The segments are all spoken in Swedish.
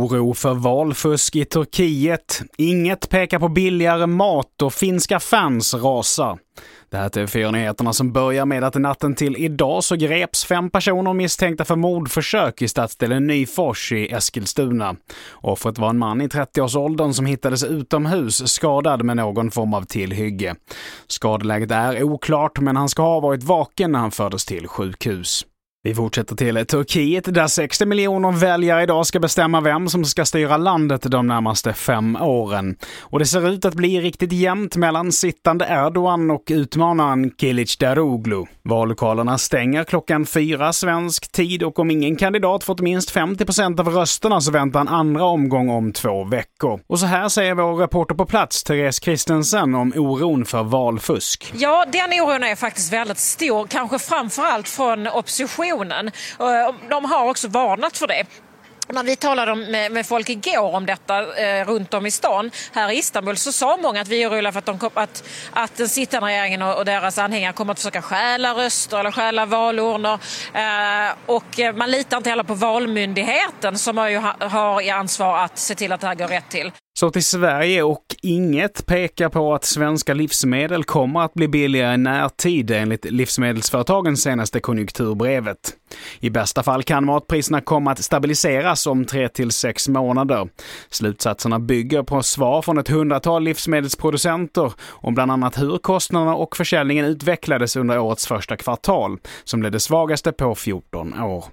Oro för valfusk i Turkiet. Inget pekar på billigare mat och finska fans rasar. Det här är TV4-nyheterna som börjar med att natten till idag så greps fem personer misstänkta för mordförsök i stadsdelen Nyfors i Eskilstuna. Offret var en man i 30-årsåldern som hittades utomhus skadad med någon form av tillhygge. Skadeläget är oklart, men han ska ha varit vaken när han fördes till sjukhus. Vi fortsätter till Turkiet där 60 miljoner väljare idag ska bestämma vem som ska styra landet de närmaste fem åren. Och det ser ut att bli riktigt jämnt mellan sittande Erdogan och utmanaren Kilic Daroglu. Vallokalerna stänger klockan fyra svensk tid och om ingen kandidat fått minst 50 procent av rösterna så väntar en andra omgång om två veckor. Och så här säger vår reporter på plats, Therese Kristensen, om oron för valfusk. Ja, den oron är faktiskt väldigt stor, kanske framförallt från opposition opinionen. Eh, de har också varnat för det. När vi talade med, med folk igår om detta eh, runt om i stan här i Istanbul så sa många att vi är oroliga för att, de, att, att den sittande regeringen och, och deras anhängare kommer att försöka stjäla röster eller stjäla valurnor. Eh, och eh, man litar inte heller på Valmyndigheten som har, ju, har i ansvar att se till att det här går rätt till. Så till Sverige och inget pekar på att svenska livsmedel kommer att bli billigare i närtid enligt livsmedelsföretagens senaste konjunkturbrevet. I bästa fall kan matpriserna komma att stabiliseras om 3 till 6 månader. Slutsatserna bygger på svar från ett hundratal livsmedelsproducenter om bland annat hur kostnaderna och försäljningen utvecklades under årets första kvartal, som blev det svagaste på 14 år.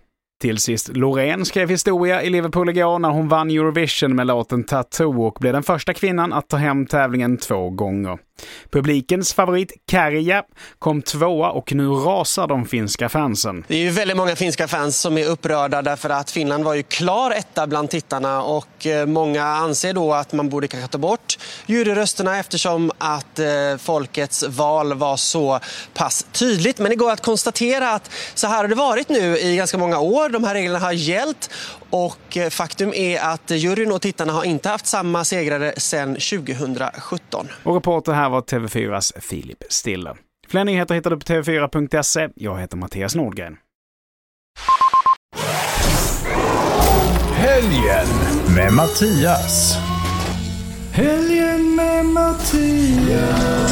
Till sist, Loreen skrev historia i Liverpool igår när hon vann Eurovision med låten Tattoo och blev den första kvinnan att ta hem tävlingen två gånger. Publikens favorit Kärja kom tvåa och nu rasar de finska fansen. Det är ju väldigt många finska fans som är upprörda därför att Finland var ju klar etta bland tittarna och eh, många anser då att man borde kanske ta bort juryrösterna eftersom att eh, folkets val var så pass tydligt. Men det går att konstatera att så här har det varit nu i ganska många år. De här reglerna har gällt och eh, faktum är att juryn och tittarna har inte haft samma segrare sedan 2017. Och reporter här var TV4s Filip Stiller. Fler nyheter hittar du på tv4.se. Jag heter Mattias Nordgren. Helgen med Mattias. Helgen med Mattias.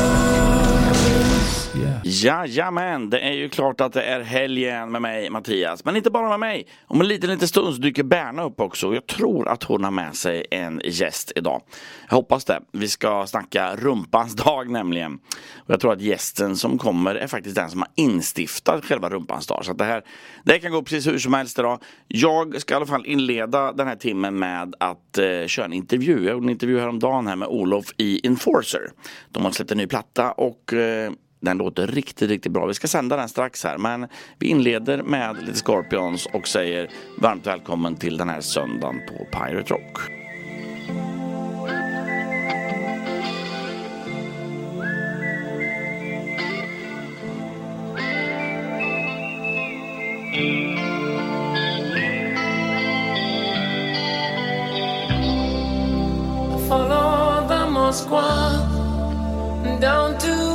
Jajamän, det är ju klart att det är helgen med mig Mattias. Men inte bara med mig. Om en liten, liten stund så dyker Berna upp också. Jag tror att hon har med sig en gäst idag. Jag hoppas det. Vi ska snacka rumpans dag nämligen. Och jag tror att gästen som kommer är faktiskt den som har instiftat själva rumpans dag. Så det här det kan gå precis hur som helst idag. Jag ska i alla fall inleda den här timmen med att eh, köra en intervju. Jag gjorde en intervju häromdagen här med Olof i Enforcer. De har släppt en ny platta och eh, den låter riktigt, riktigt bra. Vi ska sända den strax här men vi inleder med lite Scorpions och säger varmt välkommen till den här söndagen på Pirate Rock. Follow the Moscow down to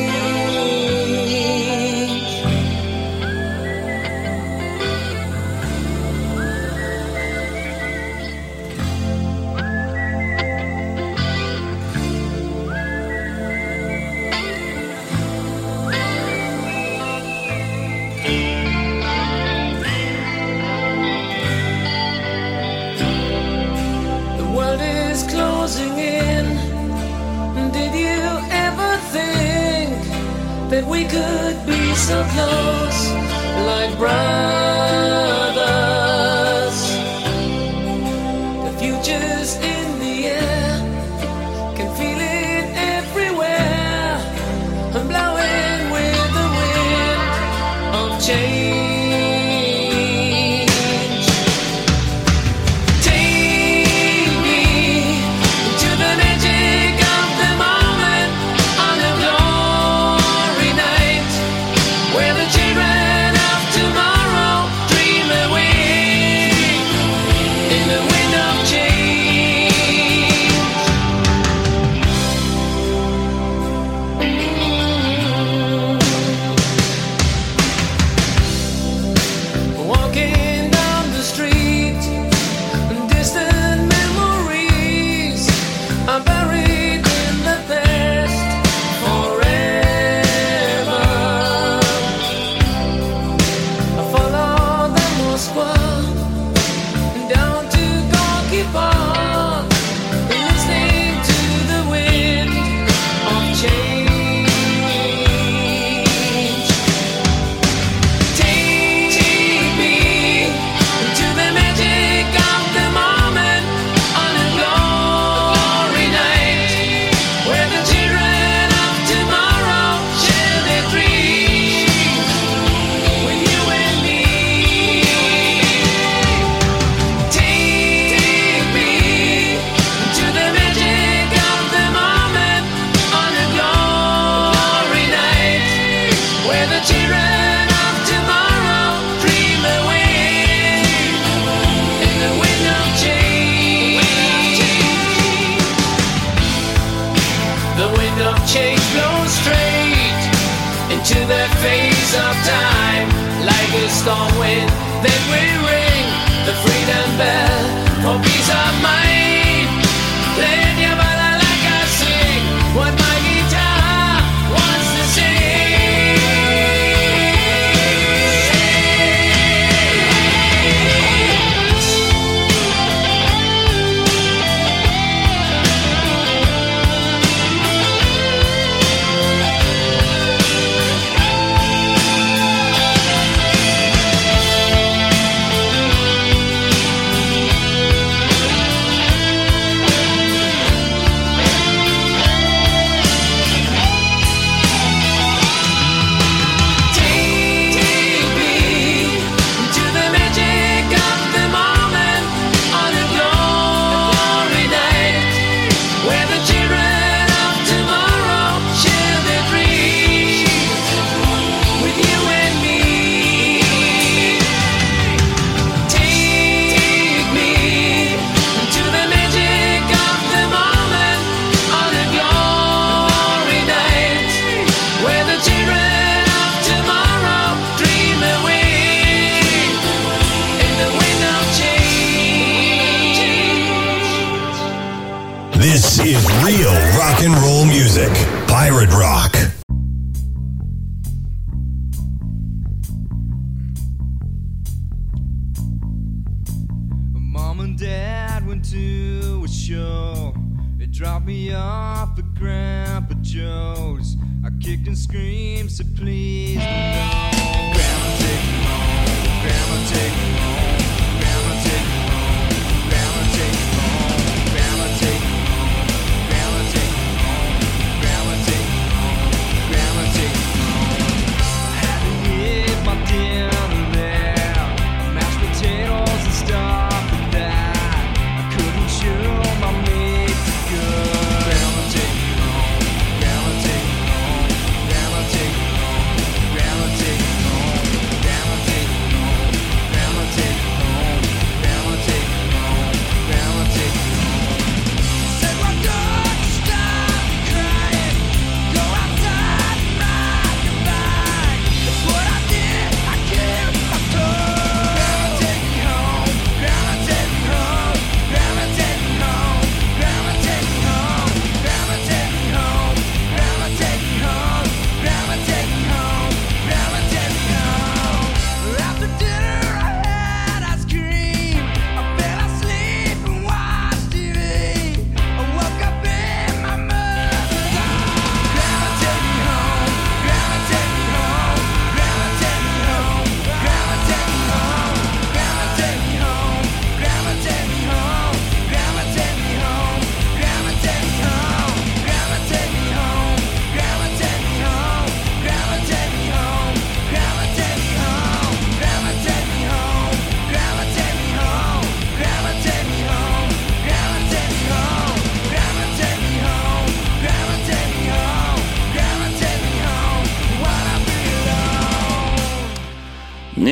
That we could be so close, like brothers.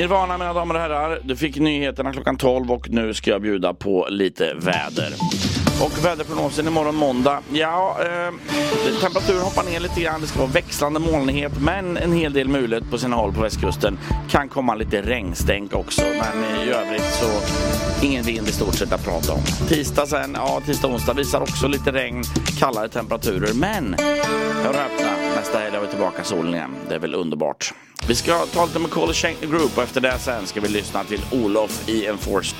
Nirvana mina damer och herrar. Du fick nyheterna klockan 12 och nu ska jag bjuda på lite väder. Och väderprognosen imorgon måndag. Ja, eh, temperaturen hoppar ner lite grann. Det ska vara växlande molnighet men en hel del mulet på sina håll på västkusten. Kan komma lite regnstänk också men i övrigt så ingen vind i stort sett att prata om. Tisdag sen, ja tisdag och onsdag visar också lite regn, kallare temperaturer men, hör och öppna nästa helg är vi tillbaka solen igen. Det är väl underbart. Vi ska ta lite med Call Group och efter det sen ska vi lyssna till Olof i Enforce.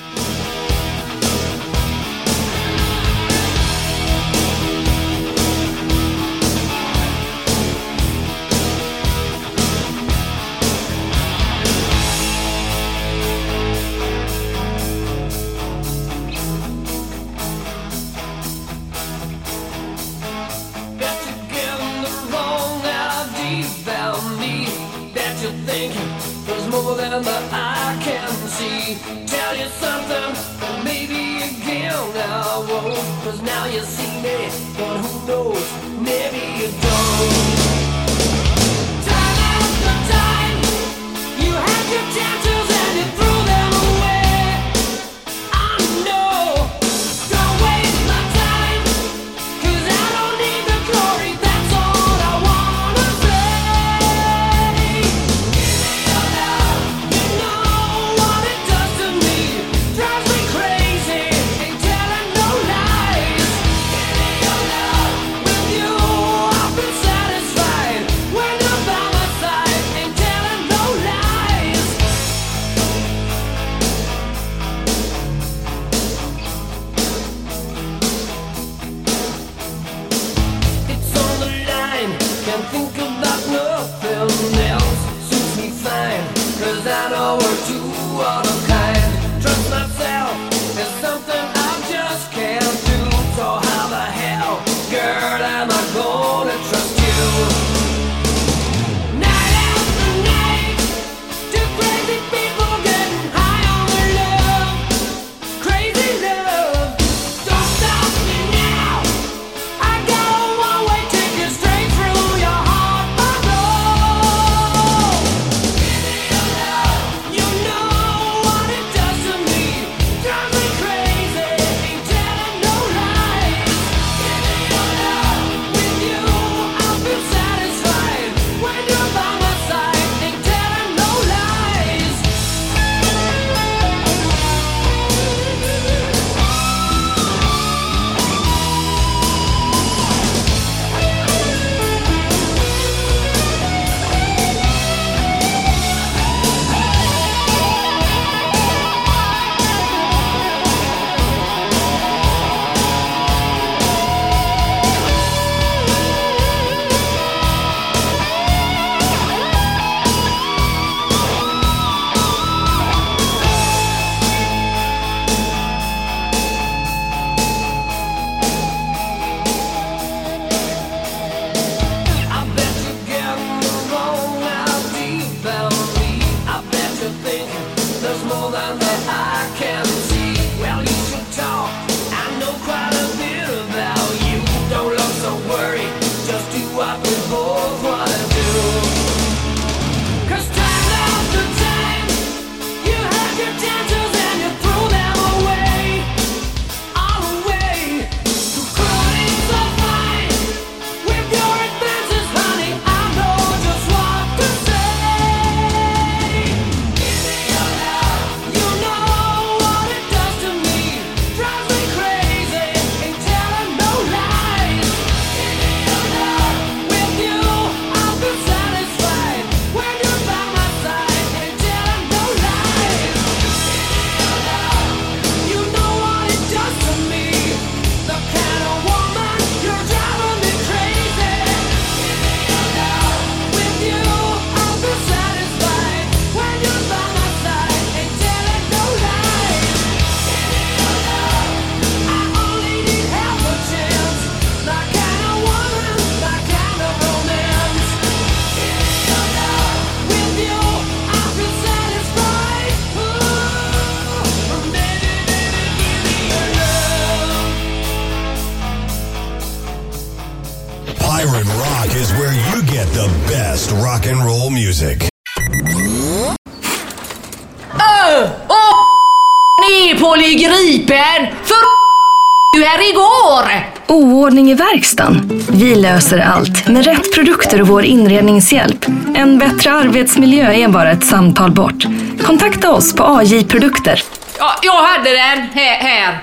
Verkstaden? Vi löser allt med rätt produkter och vår inredningshjälp. En bättre arbetsmiljö är bara ett samtal bort. Kontakta oss på AJ Produkter. Ja, jag hade den här. här.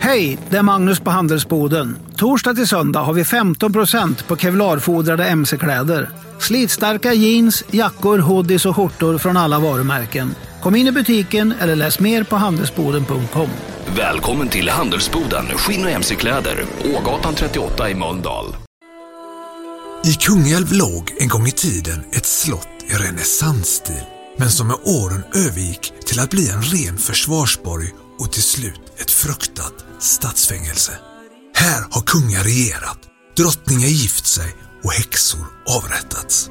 Hej, det är Magnus på Handelsboden. Torsdag till söndag har vi 15% på kevlarfodrade mc-kläder. Slitstarka jeans, jackor, hoodies och skjortor från alla varumärken. Kom in i butiken eller läs mer på handelsboden.com. Välkommen till Handelsboden Skinn och mc-kläder, Ågatan 38 i Mölndal. I Kungälv låg en gång i tiden ett slott i renässansstil men som med åren övergick till att bli en ren försvarsborg och till slut ett fruktat stadsfängelse. Här har kungar regerat, drottningar gift sig och häxor avrättats.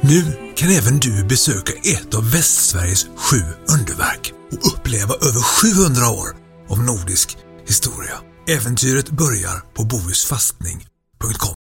Nu kan även du besöka ett av Västsveriges sju underverk och uppleva över 700 år av nordisk historia. Äventyret börjar på bohusfastning.com.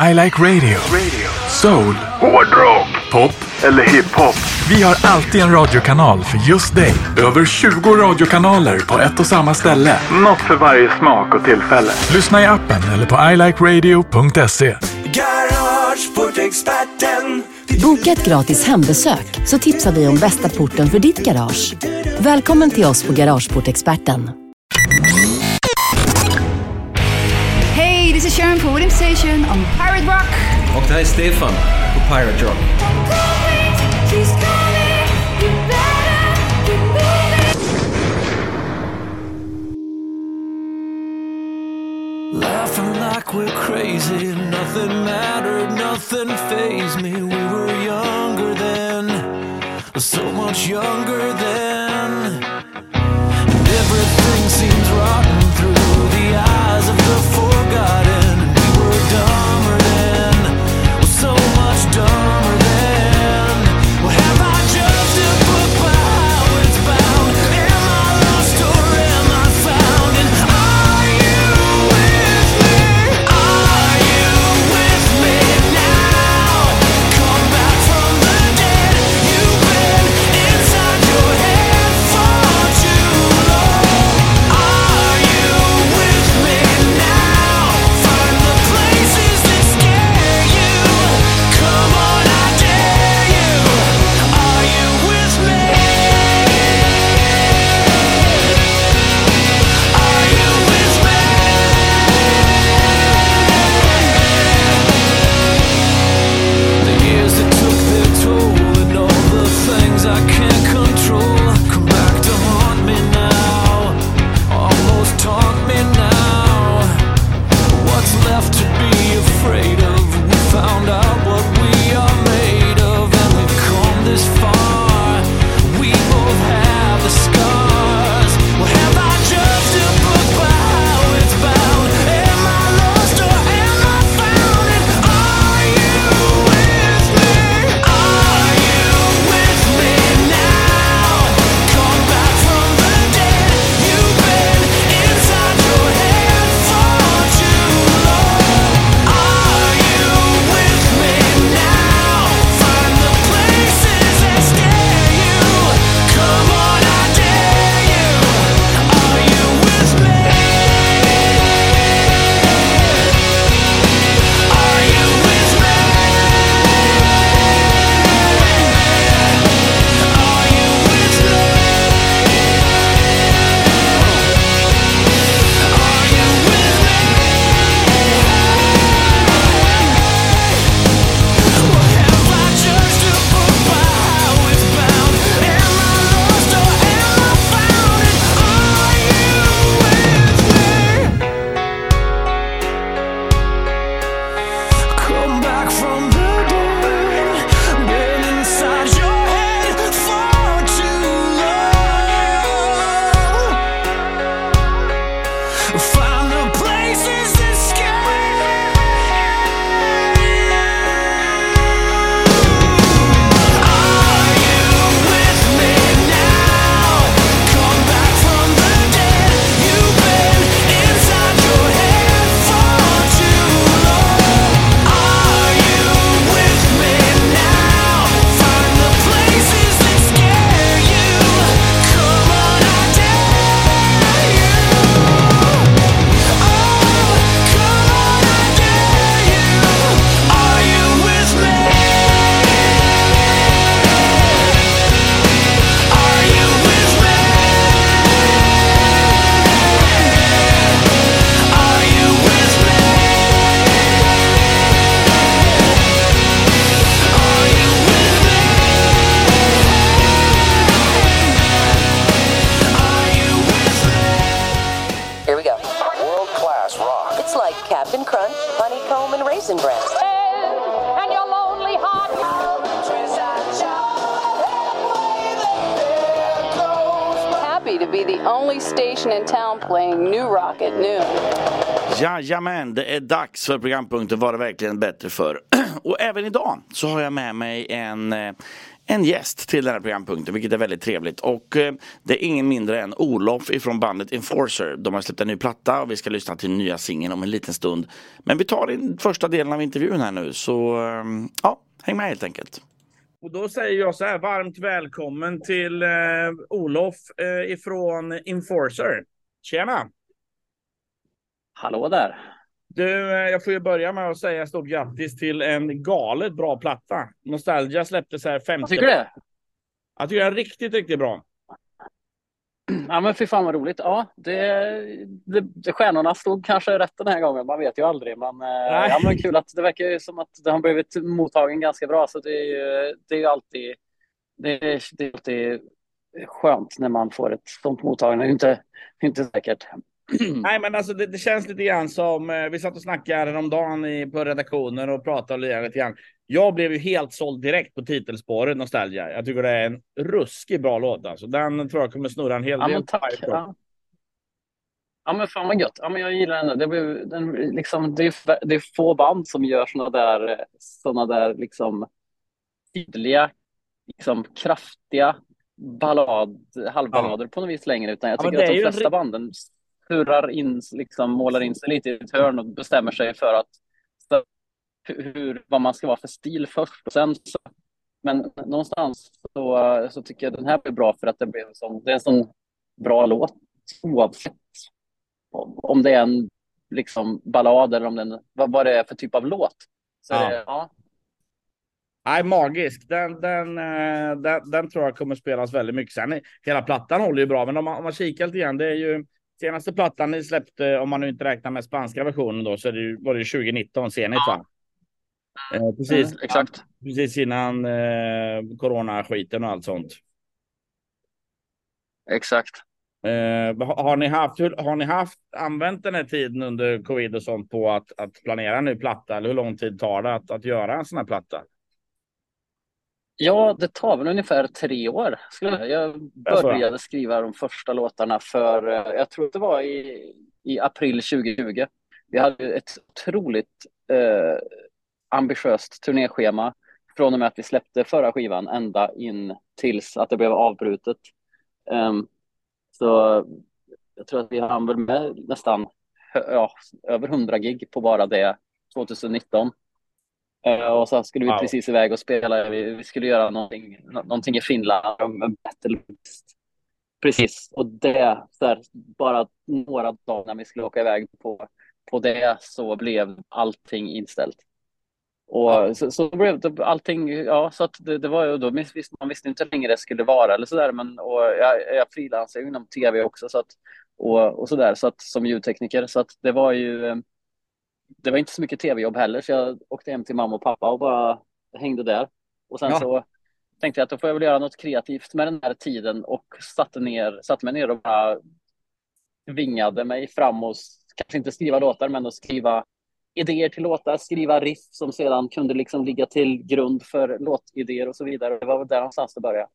I like radio. Soul. Hårdrock. Pop eller hiphop. Vi har alltid en radiokanal för just dig. Över 20 radiokanaler på ett och samma ställe. Något för varje smak och tillfälle. Lyssna i appen eller på ilikeradio.se. Garageportexperten. Boka ett gratis hembesök så tipsar vi om bästa porten för ditt garage. Välkommen till oss på Garageportexperten. Sharon from Station on Pirate Rock. Och det här är Stefan på Pirate Rock. Laughing like we're crazy, nothing mattered, nothing phased me. We were younger then, so much younger then. And everything seems rotten through the eyes of the forgotten. Jajamän, det är dags för programpunkten Var det verkligen bättre för Och även idag så har jag med mig en, eh, en gäst till den här programpunkten, vilket är väldigt trevligt. Och eh, det är ingen mindre än Olof ifrån bandet Enforcer. De har släppt en ny platta och vi ska lyssna till nya singeln om en liten stund. Men vi tar den första delen av intervjun här nu, så eh, ja, häng med helt enkelt. Och då säger jag så här, varmt välkommen till eh, Olof eh, ifrån Enforcer. Tjena! Hallå där! Du, eh, jag får ju börja med att säga stort grattis till en galet bra platta. Nostalgia släpptes här 50. Jag tycker det. Jag tycker det är riktigt, riktigt bra. Ja men fy fan vad roligt. Ja, det, det, det, stjärnorna stod kanske rätt den här gången. Man vet ju aldrig. Men, eh, ja, men kul att det verkar ju som att det har blivit mottagen ganska bra. Så det är ju, det är alltid, det är, det är alltid skönt när man får ett sånt mottagande. Det är inte, inte säkert. Nej, men alltså det, det, känns lite grann som, eh, vi satt och snackade häromdagen i, på redaktionen och pratade lite grann. Jag blev ju helt såld direkt på titelspåret Nostalgia. Jag tycker det är en ruskigt bra låt alltså. Den tror jag kommer snurra en hel ja, del. Men tack. Ja. ja. men fan vad gött. Ja men jag gillar den. Det, blev, den liksom, det, är, det är få band som gör såna där, såna där liksom tydliga, liksom kraftiga ballad, halvballader ja. på något vis längre. Utan jag tycker att de flesta banden surrar in, liksom målar in sig lite i ett hörn och bestämmer sig för att hur, vad man ska vara för stil först. Och sen så, men någonstans så, så tycker jag den här blir bra för att det, blir en sån, det är en sån bra låt oavsett om det är en liksom ballad eller om den, vad, vad det är för typ av låt. Så Ja. Det, ja. Nej, magisk. Den, den, eh, den, den tror jag kommer spelas väldigt mycket. Sen hela plattan håller ju bra, men om man, om man kikar lite igen, det är ju senaste plattan ni släppte, om man nu inte räknar med spanska versionen då, så det var det ju 2019 Zenit va? Eh, precis, Mm, exakt. precis innan eh, coronaskiten och allt sånt. Exakt. Eh, har, ni haft, har ni haft, använt den här tiden under covid och sånt på att, att planera en ny platta? Eller hur lång tid tar det att, att göra en sån här platta? Ja, det tar väl ungefär tre år. Jag, började skriva de första låtarna för, eh, jag tror det var i, i april 2020. Vi hade ett otroligt eh, ambitiöst turnéschema från och med att vi släppte förra skivan ända in tills att det blev avbrutet. Ehm, så jag tror att vi hann väl med nästan ja, över 100 gig på bara det 2019. Eh, och så skulle vi Wow. precis iväg och spela. Vi, vi skulle göra någonting, nå- någonting i Finland, en battle list. Precis, och det, så här, bara några dagar när vi skulle åka iväg på, på det så blev allting inställt. Och så, så blev det allting, ja, så att det, det var ju då, visst, man visste inte hur länge det skulle vara eller sådär, men och jag, jag frilansar ju inom tv också så att, och, och sådär, så att som ljudtekniker, så att det var ju, eh, det var inte så mycket tv-jobb heller, så jag åkte hem till mamma och pappa och bara hängde där. Och sen Ja. så tänkte jag att då får jag väl göra något kreativt med den här tiden och satte, ner, satte mig ner och bara tvingade mig fram och kanske inte skriva låtar, men att skriva idéer till låtar, skriva riff som sedan kunde liksom ligga till grund för låtidéer och så vidare. Det var väl där någonstans det började.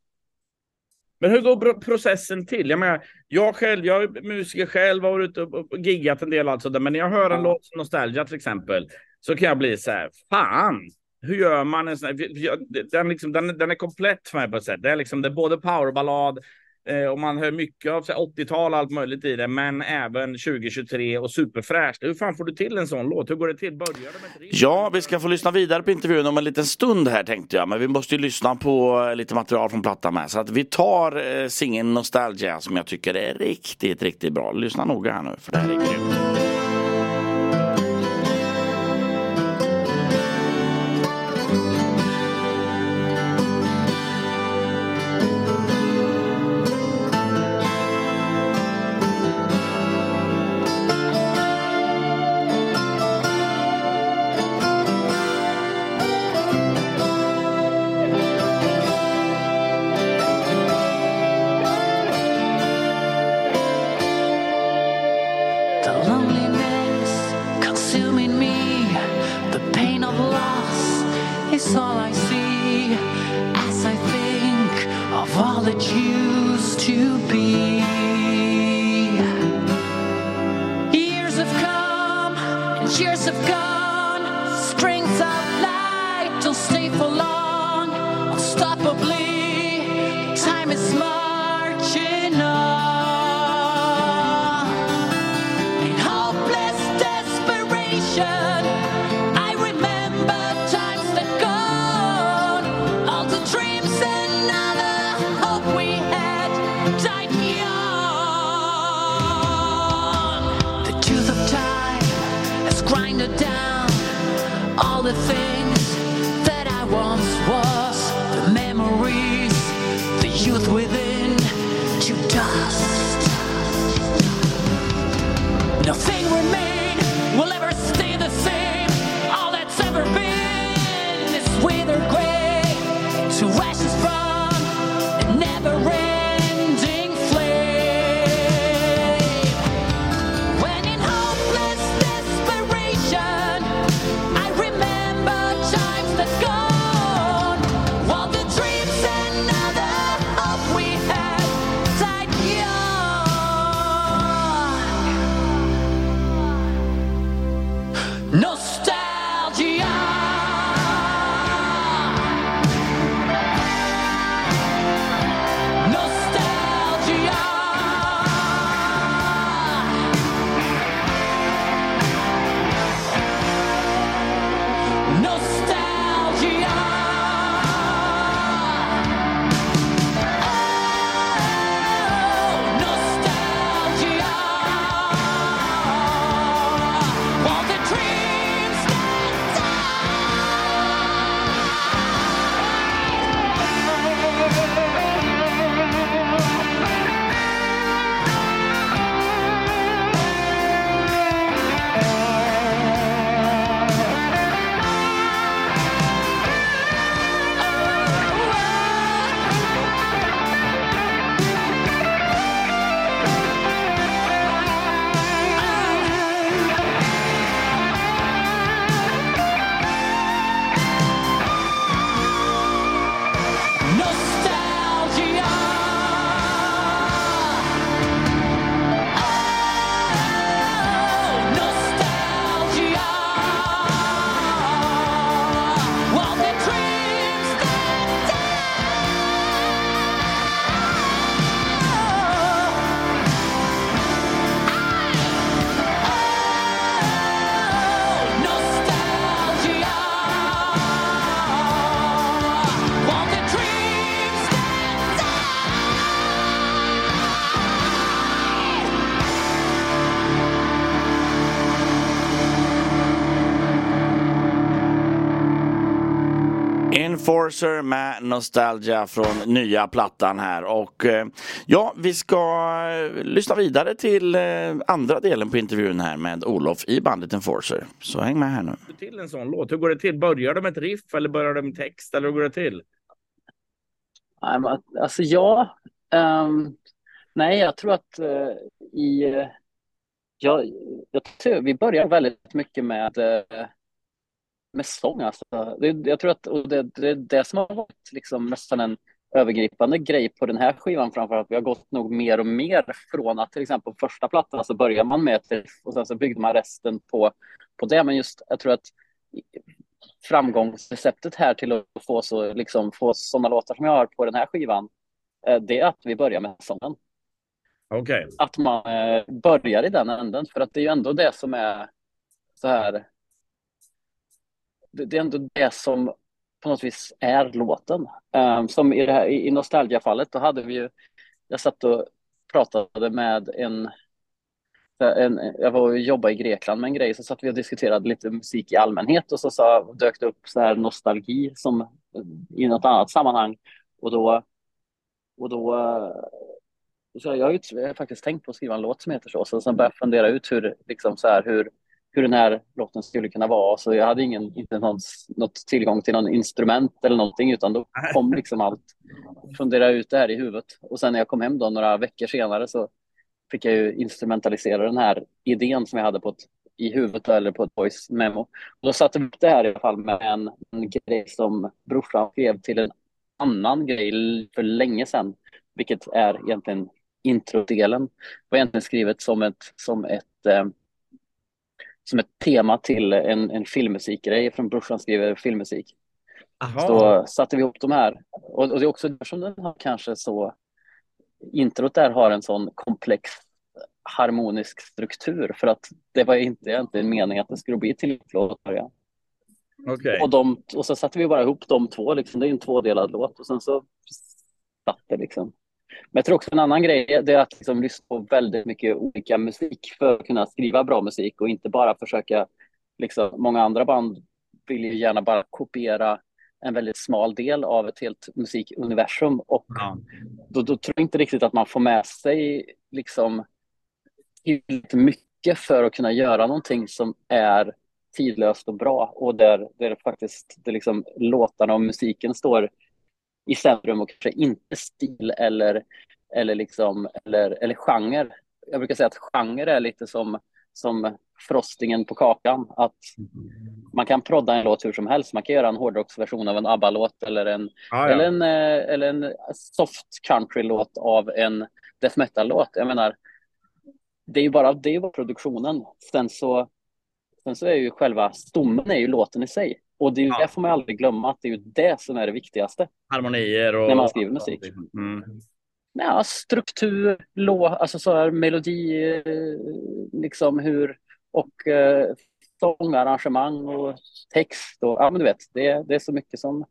Men hur går processen till? Jag menar, jag själv, jag är musiker själv, har varit ute och och giggat en del alltså, men när jag hör en låt som Nostalgia till exempel, så kan jag bli så här, fan, hur gör man en sån här, den, liksom, den, den är komplett för mig på ett sätt. Det är liksom, det är både powerballad, eh, och man hör mycket av 80-tal och allt möjligt i det, men även 2023 och superfräscht. Hur fan får du till en sån låt? Hur går det till? Börjar det med? Ja, vi ska få lyssna vidare på intervjun om en liten stund här tänkte jag. Men vi måste ju lyssna på eh, lite material från plattan med. Så att vi tar eh, singeln Nostalgia som jag tycker är riktigt, riktigt bra. Lyssna noga här nu för det här är grymt. Enforcer med Nostalgia från nya plattan här och eh, ja, vi ska eh, lyssna vidare till eh, andra delen på intervjun här med Olof i bandet Enforcer. Så häng med här nu. till en sån låt? Hur går det till? Börjar de med ett riff eller börjar de med text eller hur går det till? Nej, men, alltså ja. ehm, nej, jag tror att eh, i... eh, jag, jag tror vi börjar väldigt mycket med, eh, med sång. Alltså. Det, jag tror att och det, det är det som har varit liksom nästan en övergripande grej på den här skivan framför allt. Vi har gått nog mer och mer från att till exempel första plattan så börjar man med ett riff och sen så byggde man resten på, på det. Men just jag tror att framgångsreceptet här till att få så liksom få sådana låtar som jag har på den här skivan, eh, det är att vi börjar med sången. Okej. Att man eh, börjar i den änden, för att det är ju ändå det som är så här. Det, är ändå det som på något vis är låten. Um, som i det här i, Nostalgia-fallet, då hade vi ju. Jag satt och pratade med en en, jag var och jobbade i Grekland med en grej, så satt vi och diskuterade lite musik i allmänhet och så sa, dök det upp så här nostalgi som i något annat sammanhang. Och då, och då så jag har ju faktiskt tänkt på att skriva en låt som heter så, så sen började jag fundera ut hur, liksom så här, hur, hur den här låten skulle kunna vara. Så jag hade ingen, inte någon, något tillgång till någon instrument eller någonting, utan då kom liksom allt. Fundera ut det här i huvudet. Och sen när jag kom hem då några veckor senare så fick jag ju instrumentalisera den här idén som jag hade på ett, i huvudet eller på ett voice memo. Och då satte vi upp det här i alla fall med en, en grej som brorsan skrev till en annan grej för länge sedan, vilket är egentligen introdelen. Det var egentligen skrivet som ett, som ett, eh, som ett tema till en, en filmmusikgrej från brorsan skriver filmmusik. Aha. Så satte vi ihop de här. Och, och det är också därför som den har kanske så, introt där har en sån komplex harmonisk struktur för att det var inte egentligen meningen att det skulle bli till låt början. Okej. Och, de, och så satte vi bara ihop de två, liksom. det är en tvådelad låt och sen så satt det liksom. Men jag tror också en annan grej det är att liksom lyssna på väldigt mycket olika musik för att kunna skriva bra musik och inte bara försöka, liksom, många andra band vill ju gärna bara kopiera en väldigt smal del av ett helt musikuniversum och då, då tror jag inte riktigt att man får med sig liksom tillräckligt mycket för att kunna göra någonting som är tidlöst och bra och där, där faktiskt det liksom, låtarna och musiken står i centrum och kanske inte stil eller, eller, liksom, eller, eller genre. Jag brukar säga att genre är lite som, som frostingen på kakan. Att man kan prodda en låt hur som helst. Man kan göra en hårdrocksversion av en ABBA-låt eller en, Ja, ja. eller en, eh, eller en soft country-låt av en death metal-låt. Jag menar, det är ju bara, det är bara produktionen. Sen så, sen så är ju själva stommen är ju låten i sig. Och det, är ju, det får man aldrig glömma, att det är ju det som är det viktigaste. Harmonier och... När man skriver musik. Mm. Ja, struktur, lå, alltså så här melodi, eh, liksom hur, och eh, sång, arrangemang och text och ja men du vet, det, det är så mycket som,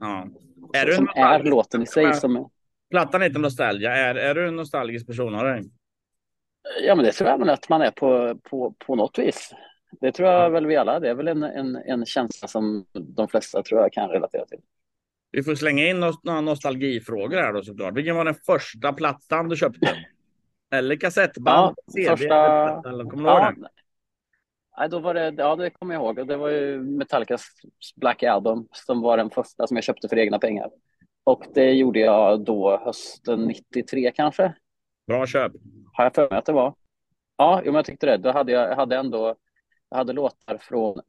Ja. Är du som är nostalgisk- låten i sig som, Plattan heter Nostalgia. Är, är du en nostalgisk person av dig? ja men det tror jag att man är på, på, på något vis. Det tror jag väl vi alla, det är väl en, en, en känsla som de flesta tror jag kan relatera till. Vi får slänga in några nostalgifrågor här då såklart. Vilken var den första plattan du köpte? Eller kassettband? Ja, CD, första... eller Kommer du ihåg ja, det? Nej, då var det, ja, det kommer jag ihåg. Det var ju Metallicas Black Album som var den första som jag köpte för egna pengar. Och det gjorde jag då hösten 93 kanske. Bra köp. Har jag för mig att det var. Ja, jo, men jag tyckte det. Då hade jag, jag hade ändå jag hade låtar från,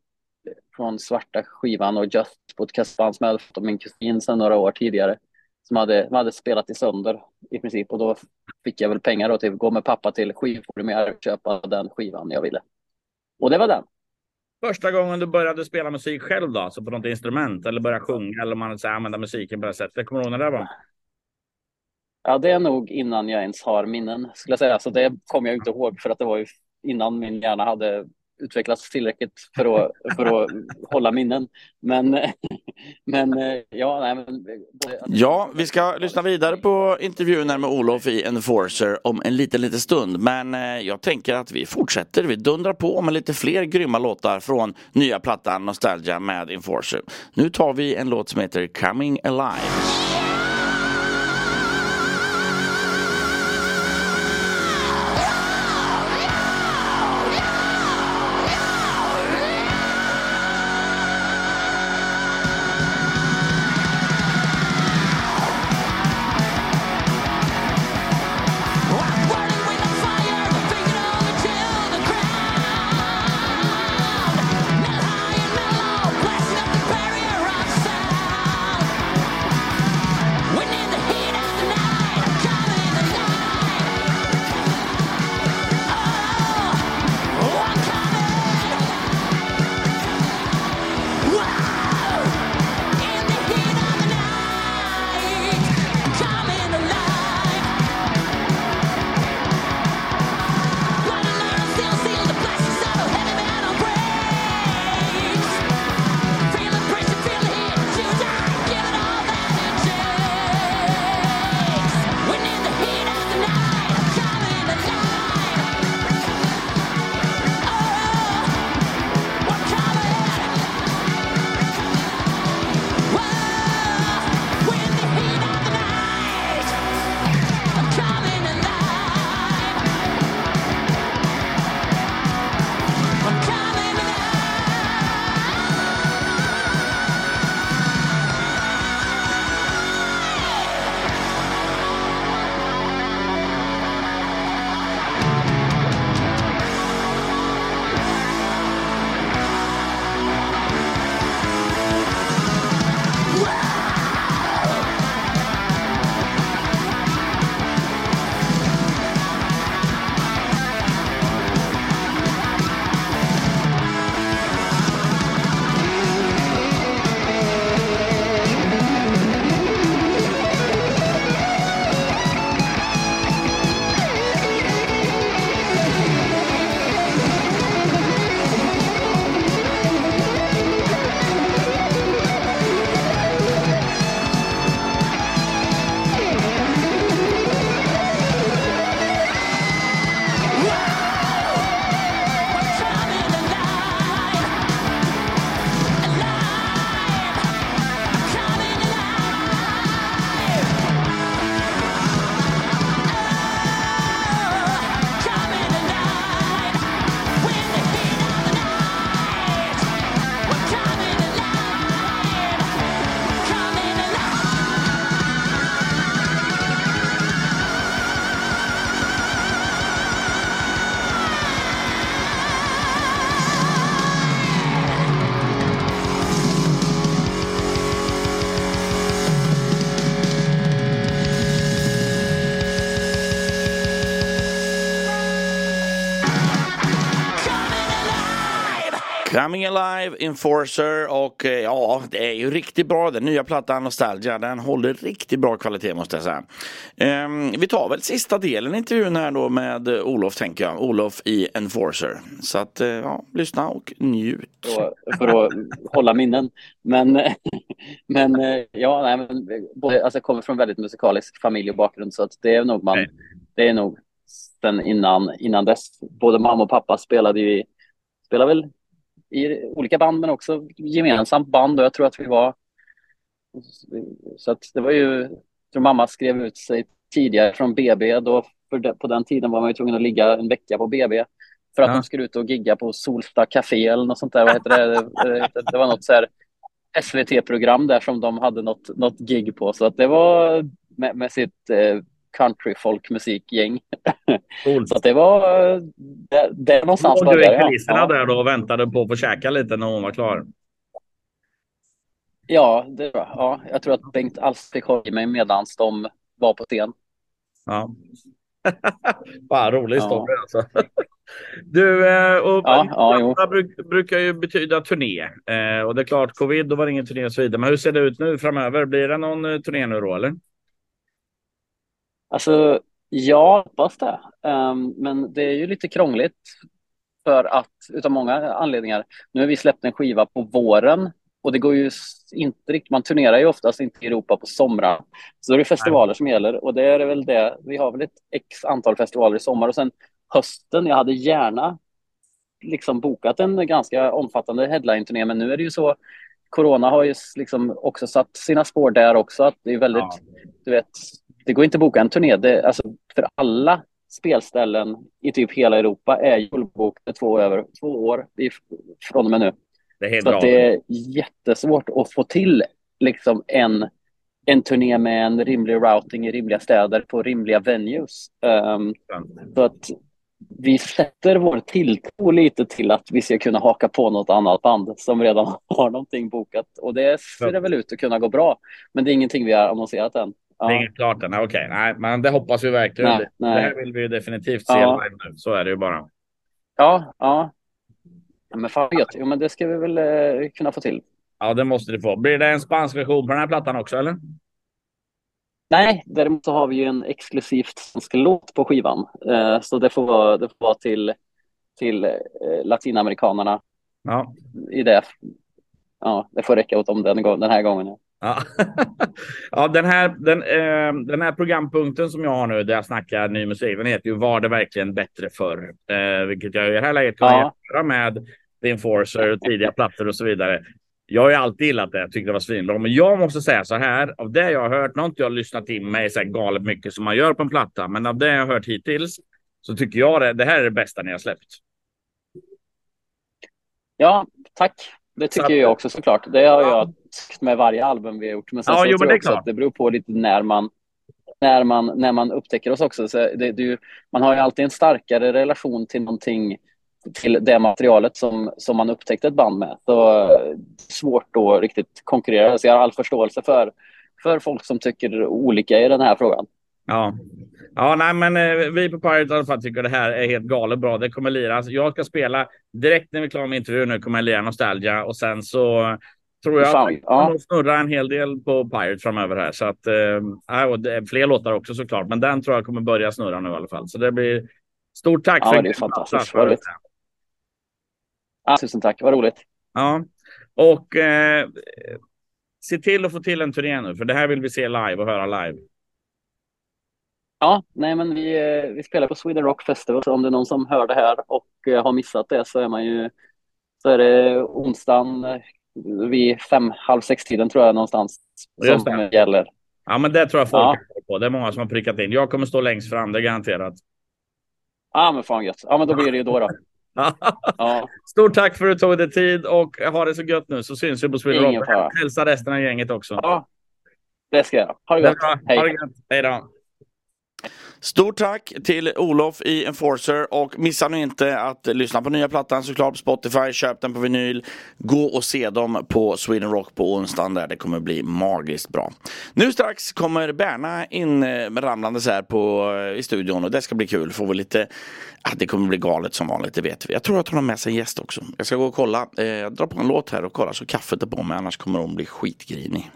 från svarta skivan och Just på ett fått av min kusin sedan några år tidigare. Som hade, som hade spelat i sönder i princip. Och då fick jag väl pengar då till att gå med pappa till skivforum och köpa den skivan jag ville. Och det var den. Första gången du började spela musik själv då? Alltså på något instrument? Eller börja sjunga? Eller man så här, använda musiken på det sättet? Kommer du ihåg när det var? Ja, det är nog innan jag ens har minnen, skulle jag säga. Så det kommer jag inte ihåg för att det var ju innan min hjärna hade utvecklats tillräckligt för att, för att hålla minnen. Men, men ja, nej, men Ja, vi ska lyssna vidare på intervjun här med Olof i Enforcer om en liten, liten stund. Men eh, jag tänker att vi fortsätter. Vi dundrar på med lite fler grymma låtar från nya plattan Nostalgia med Enforcer. Nu tar vi en låt som heter Coming Alive. Coming Alive, Enforcer och eh, ja, det är ju riktigt bra. Den nya plattan Nostalgia, den håller riktigt bra kvalitet måste jag säga. Ehm, vi tar väl sista delen i intervjun här då med eh, Olof tänker jag. Olof i Enforcer. Så att eh, ja, lyssna och njut. för, att hålla minnen. Men, men ja, nej, men, både, alltså, jag kommer från väldigt musikalisk familj och bakgrund så att det är nog man, det är nog sen innan, innan dess. Både mamma och pappa spelade ju i, spelade väl i olika band men också gemensamt band och jag tror att vi var så att det var ju, jag tror mamma skrev ut sig tidigare från BB då på den tiden var man ju tvungen att ligga en vecka på BB för att Ja. de skulle ut och gigga på Solsta Café eller något sånt där. Vad heter det? Det, det var något så här SVT-program där som de hade något, något gig på. Så att det var med, med sitt eh, country folkmusikgäng. så att det var det, det någonstans Låg du började i jag. kulisserna Ja. där då och väntade på att få käka lite när hon var klar? Ja, det var, ja, jag tror att Bengt Alst fick hålla i mig medan de var på scen. Ja. Fan, rolig Ja. story alltså. Du, eh, och Ja, ja, bruk, brukar ju betyda turné. Eh, och det är klart, covid, då var det ingen turné och så vidare. Men hur ser det ut nu framöver? Blir det någon eh, turné nu då, eller? Alltså, jag hoppas det. Ehm, men det är ju lite krångligt för att, utav många anledningar. Nu har vi släppt en skiva på våren och det går ju inte riktigt, man turnerar ju oftast inte i Europa på somrarna. Så då är det festivaler som gäller och det är väl det, vi har väl ett x antal festivaler i sommar och sen hösten, jag hade gärna liksom bokat en ganska omfattande headline-turné men nu är det ju så, corona har ju liksom också satt sina spår där också, att det är väldigt, du vet, det går inte att boka en turné. Det, alltså, för alla spelställen i typ hela Europa är ju fullbokade två, över, två år i, från och med nu. Det är helt Så att galet. det är jättesvårt att få till liksom en, en turné med en rimlig routing i rimliga städer på rimliga venues. Ehm, så att vi sätter vår tilltro lite till att vi ska kunna haka på något annat band som redan har någonting bokat. Och det ser det väl ut att kunna gå bra. Men det är ingenting vi har annonserat än. Ja. Inget klart än. Okej, nej, men det hoppas vi verkligen. Nej, det, nej. det här vill vi ju definitivt se Ja. live nu. Så är det ju bara. Ja, ja. men fan vet, jo, men det ska vi väl eh, kunna få till. Ja, det måste det få. Blir det en spansk version på den här plattan också, eller? Nej, däremot så har vi ju en exklusivt svensk låt på skivan. Eh, så det får vara, det får vara till, till eh, latinamerikanerna Ja. i det. Ja, det får räcka åt dem den, den här gången. Ja. Ja, den, här, den, eh, den här programpunkten som jag har nu där jag snackar ny musik, den heter ju Var det verkligen bättre förr? Eh, vilket jag i det här läget kan Ja. jämföra med The Enforcer, tidiga plattor och så vidare. Jag har ju alltid gillat det, jag tyckte det var svinbra. Men jag måste säga så här, av det jag har hört, nu har inte jag lyssnat in mig så här galet mycket som man gör på en platta, men av det jag har hört hittills så tycker jag det, det här är det bästa ni har släppt. Ja, tack. Det tycker att- jag också såklart. Det har jag tyckt med varje album vi har gjort. Men sen Ja, så jo, tror jag också klart. att det beror på lite när man, när man, när man upptäcker oss också. Så det, det, ju- man har ju alltid en starkare relation till någonting, till det materialet som, som man upptäckte ett band med. Så svårt att riktigt konkurrera. Så jag har all förståelse för, för folk som tycker olika i den här frågan. Ja. Ja, nej, men eh, vi på Pirate i alla fall tycker det här är helt galet bra. Det kommer liras. Jag ska spela direkt när vi är klara med intervjun nu kommer jag lira Nostalgia och sen så tror jag att ja. kommer snurra en hel del på Pirate framöver här. Så att, eh, och det är fler låtar också såklart, men den tror jag kommer börja snurra nu i alla fall. Så det blir stort tack Ja, för det är fantastiskt. för- roligt. Ja, tusen tack, vad roligt. Ja, och eh, se till att få till en turné nu, för det här vill vi se live och höra live. Ja, nej men vi, eh, vi spelar på Sweden Rock Festival, så om det är någon som hör det här och eh, har missat det så är man ju så är det onsdagen eh, vid fem, halv sex-tiden tror jag någonstans Just som det. gäller. Ja, men det tror jag folk Ja. på. Det är många som har prickat in. Jag kommer stå längst fram, det är garanterat. Ja, men fan gött. Ja, men då blir det ju då då. Ja, Stort tack för att du tog dig tid och ha det så gött nu så syns vi på Sweden Rock. Hälsa resten av gänget också. Ja, det ska jag. Ha det gott. bra. Hej. Ha det gött. Hej då. Stort tack till Olof i Enforcer och missa nu inte att lyssna på nya plattan såklart på Spotify. Köp den på vinyl. Gå och se dem på Sweden Rock på onsdagen där det kommer bli magiskt bra. Nu strax kommer Berna in eh, ramlandes här på, eh, i studion och det ska bli kul. Får vi lite, ah, det kommer bli galet som vanligt, det vet vi. Jag tror att hon har med sig en gäst också. Jag ska gå och kolla. Eh, jag drar på en låt här och kolla så kaffet är på mig annars kommer hon bli skitgrinig.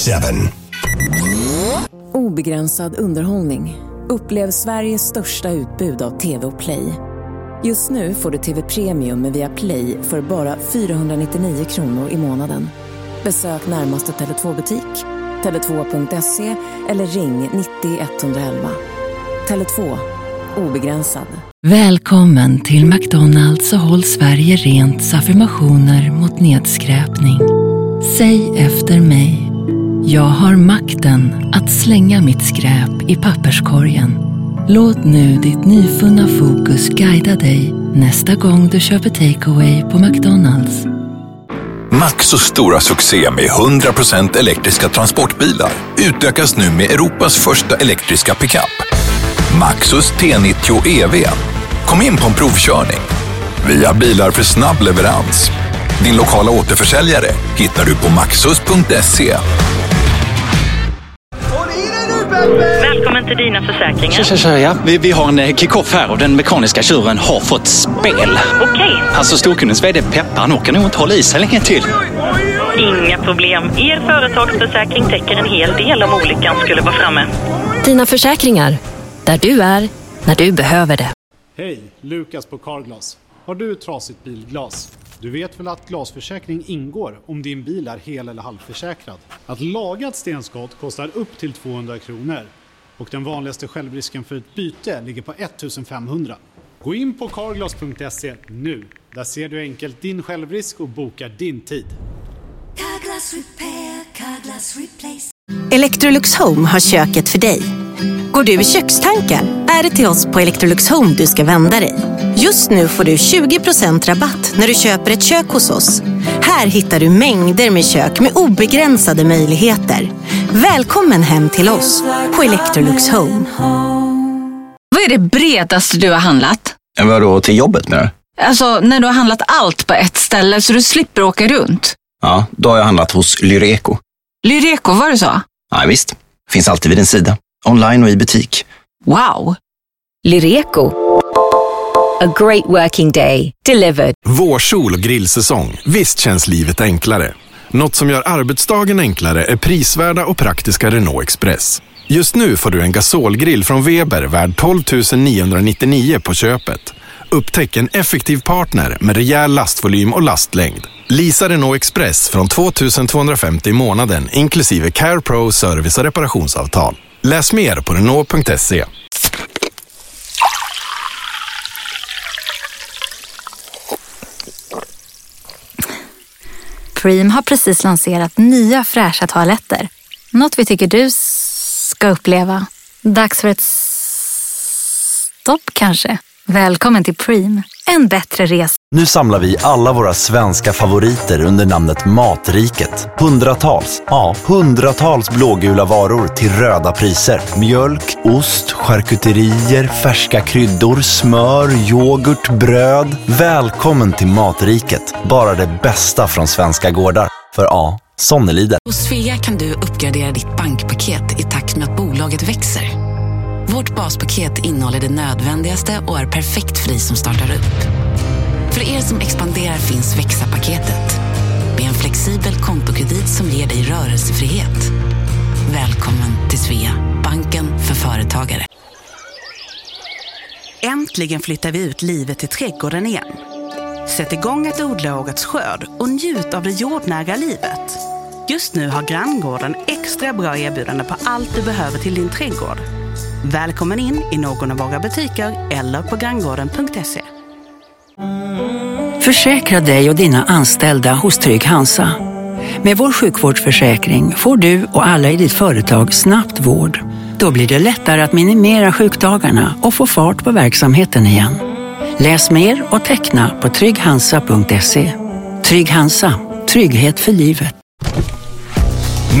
90.7. Obegränsad underhållning. Upplev Sveriges största utbud av tv och play. Just nu får du TV Premium med Viaplay för bara 499 kronor i månaden. Besök närmaste Tele2-butik, tele2.se eller ring 90 111. Tele2. obegränsad. Välkommen till McDonalds och håll Sverige rent affirmationer mot nedskräpning. Säg efter mig. Jag har makten att slänga mitt skräp i papperskorgen. Låt nu ditt nyfunna fokus guida dig nästa gång du köper takeaway på McDonalds. Maxos stora succé med 100% elektriska transportbilar utökas nu med Europas första elektriska pickup. Maxus T90 EV. Kom in på en provkörning. Vi har bilar för snabb leverans. Din lokala återförsäljare hittar du på maxus.se. till Dina Försäkringar. Tja, tja, tja, ja. vi, vi har en eh, kick-off här och den mekaniska tjuren har fått spel. Okej. Alltså storkundens vd Peppa, han orkar nog inte hålla i sig länge till. Inga problem. Er företagsförsäkring täcker en hel del om olyckan skulle vara framme. Dina försäkringar. Där du är, när du behöver det. Hej, Lukas på Carglass. Har du ett trasigt bilglas? Du vet väl att glasförsäkring ingår om din bil är hel eller halvförsäkrad? Att laga ett stenskott kostar upp till 200 kronor och den vanligaste självrisken för ett byte ligger på 1500. Gå in på carglass.se nu. Där ser du enkelt din självrisk och bokar din tid. Carglass repair, Carglass replace. Electrolux Home har köket för dig. Går du i kökstankar är det till oss på Electrolux Home du ska vända dig. Just nu får du 20% rabatt när du köper ett kök hos oss. Här hittar du mängder med kök med obegränsade möjligheter. Välkommen hem till oss på Electrolux Home. Vad är det bredaste du har handlat? Vadå, till jobbet nu? Alltså, när du har handlat allt på ett ställe så du slipper åka runt. Ja, då har jag handlat hos Lyreco. Lyreco, var det så? Ja, visst, finns alltid vid din sida. Online och i butik. Wow! Lyreco. A great working day. Delivered. Vårsol och grillsäsong. Visst känns livet enklare. Något som gör arbetsdagen enklare är prisvärda och praktiska Renault Express. Just nu får du en gasolgrill från Weber värd 12 999 på köpet. Upptäck en effektiv partner med rejäl lastvolym och lastlängd. Lisa Renault Express från 2 250 i månaden inklusive CarePro service och reparationsavtal. Läs mer på Renault.se. Preem har precis lanserat nya fräscha toaletter. Något vi tycker du ska uppleva. Dags för ett stopp kanske? Välkommen till Preem. En bättre resa. Nu samlar vi alla våra svenska favoriter under namnet Matriket. Hundratals, ja hundratals blågula varor till röda priser. Mjölk, ost, charkuterier, färska kryddor, smör, yoghurt, bröd. Välkommen till Matriket. Bara det bästa från svenska gårdar. För ja, sån är Lidl. Hos Svea kan du uppgradera ditt bankpaket i takt med att bolaget växer. Vårt baspaket innehåller det nödvändigaste och är perfekt för dig som startar upp. För er som expanderar finns Växa-paketet med en flexibel kontokredit som ger dig rörelsefrihet. Välkommen till Svea, banken för företagare. Äntligen flyttar vi ut livet till trädgården igen. Sätt igång att odla årets skörd och njut av det jordnära livet. Just nu har Granngården extra bra erbjudande på allt du behöver till din trädgård. Välkommen in i någon av våra butiker eller på granngården.se. Försäkra dig och dina anställda hos Trygg Hansa. Med vår sjukvårdsförsäkring får du och alla i ditt företag snabbt vård. Då blir det lättare att minimera sjukdagarna och få fart på verksamheten igen. Läs mer och teckna på trygghansa.se. Trygg Hansa, trygghet för livet.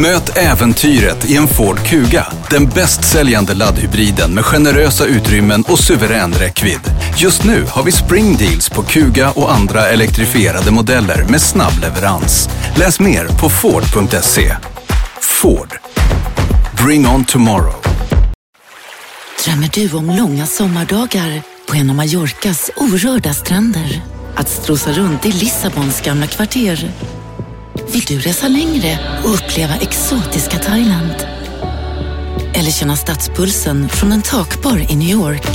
Möt äventyret i en Ford Kuga. Den bästsäljande laddhybriden med generösa utrymmen och suverän räckvidd. Just nu har vi spring deals på Kuga och andra elektrifierade modeller med snabb leverans. Läs mer på Ford.se. Ford. Bring on tomorrow. Drömmer du om långa sommardagar på en av Mallorcas orörda stränder? Att strosa runt i Lissabons gamla kvarter? Vill du resa längre och uppleva exotiska Thailand? Eller känna stadspulsen från en takbar i New York?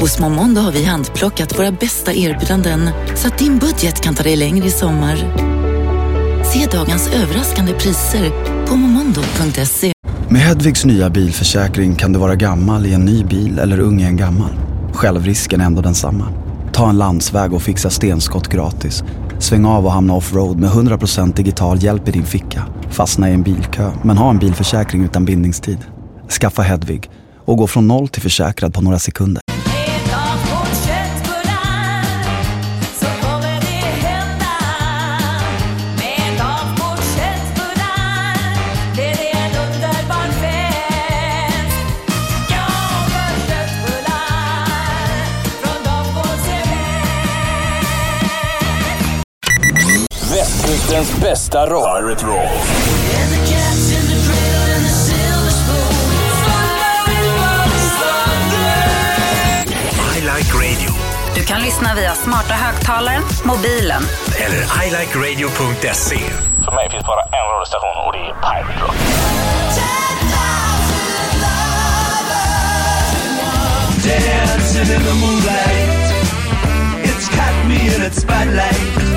Hos Momondo har vi handplockat våra bästa erbjudanden så att din budget kan ta dig längre i sommar. Se dagens överraskande priser på momondo.se. Med Hedvigs nya bilförsäkring kan du vara gammal i en ny bil eller ung i en gammal. Självrisken är ändå densamma. Ta en landsväg och fixa stenskott gratis Sväng av och hamna offroad med 100% digital hjälp i din ficka. Fastna i en bilkö, men ha en bilförsäkring utan bindningstid. Skaffa Hedvig och gå från noll till försäkrad på några sekunder. bästa rock. Pirate Rock. I like radio. Du kan lyssna via smarta högtalaren, mobilen eller ilikeradio.se. För mig finns bara en radiostation och det är Pirate Rock. Dancing in the moonlight It's got me in its spotlight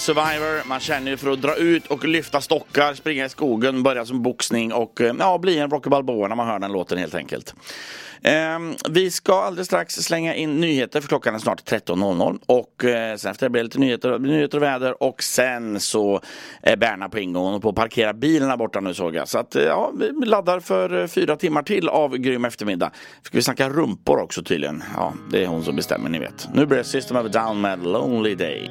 Survivor. Man känner ju för att dra ut och lyfta stockar, springa i skogen, börja som boxning och eh, ja, bli en Rocky Balboa när man hör den låten helt enkelt. Ehm, vi ska alldeles strax slänga in nyheter för klockan är snart 13.00 och eh, sen efter det blir det lite nyheter, nyheter och väder och sen så är Berna på ingång och på att parkera bilarna borta nu såg jag. Så att eh, ja, vi laddar för eh, fyra timmar till av grym eftermiddag. Ska vi snacka rumpor också tydligen? Ja, det är hon som bestämmer ni vet. Nu blir det System of Down med Lonely Day.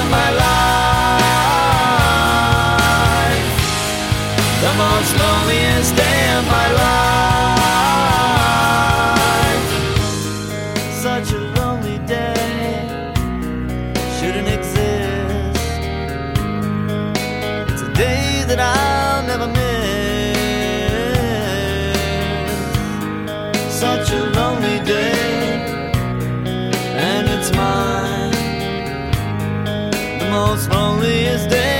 The most loneliest day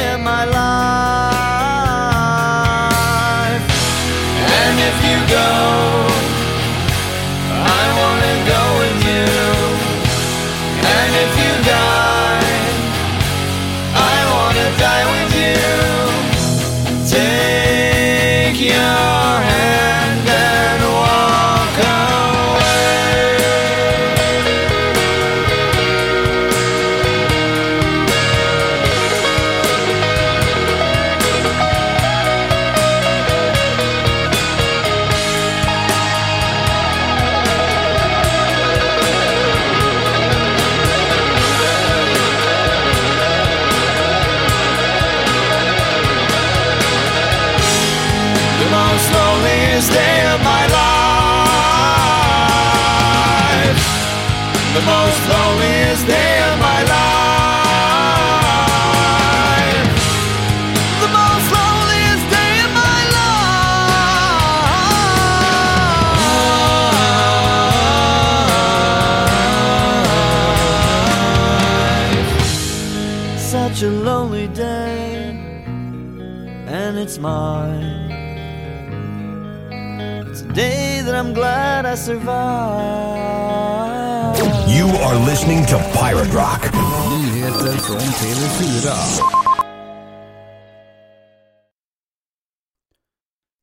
are listening to Pirate Rock. Nyheter från TV4.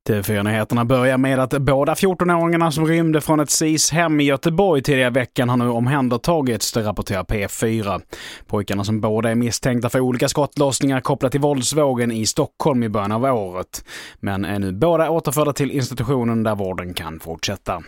TV4-nyheterna börjar med att båda 14-åringarna som rymde från ett SIS-hem i Göteborg tidigare i veckan har nu omhändertagits, det rapporterar P4. Pojkarna som båda är misstänkta för olika skottlossningar kopplat till våldsvågen i Stockholm i början av året. Men är nu båda återförda till institutionen där vården kan fortsätta.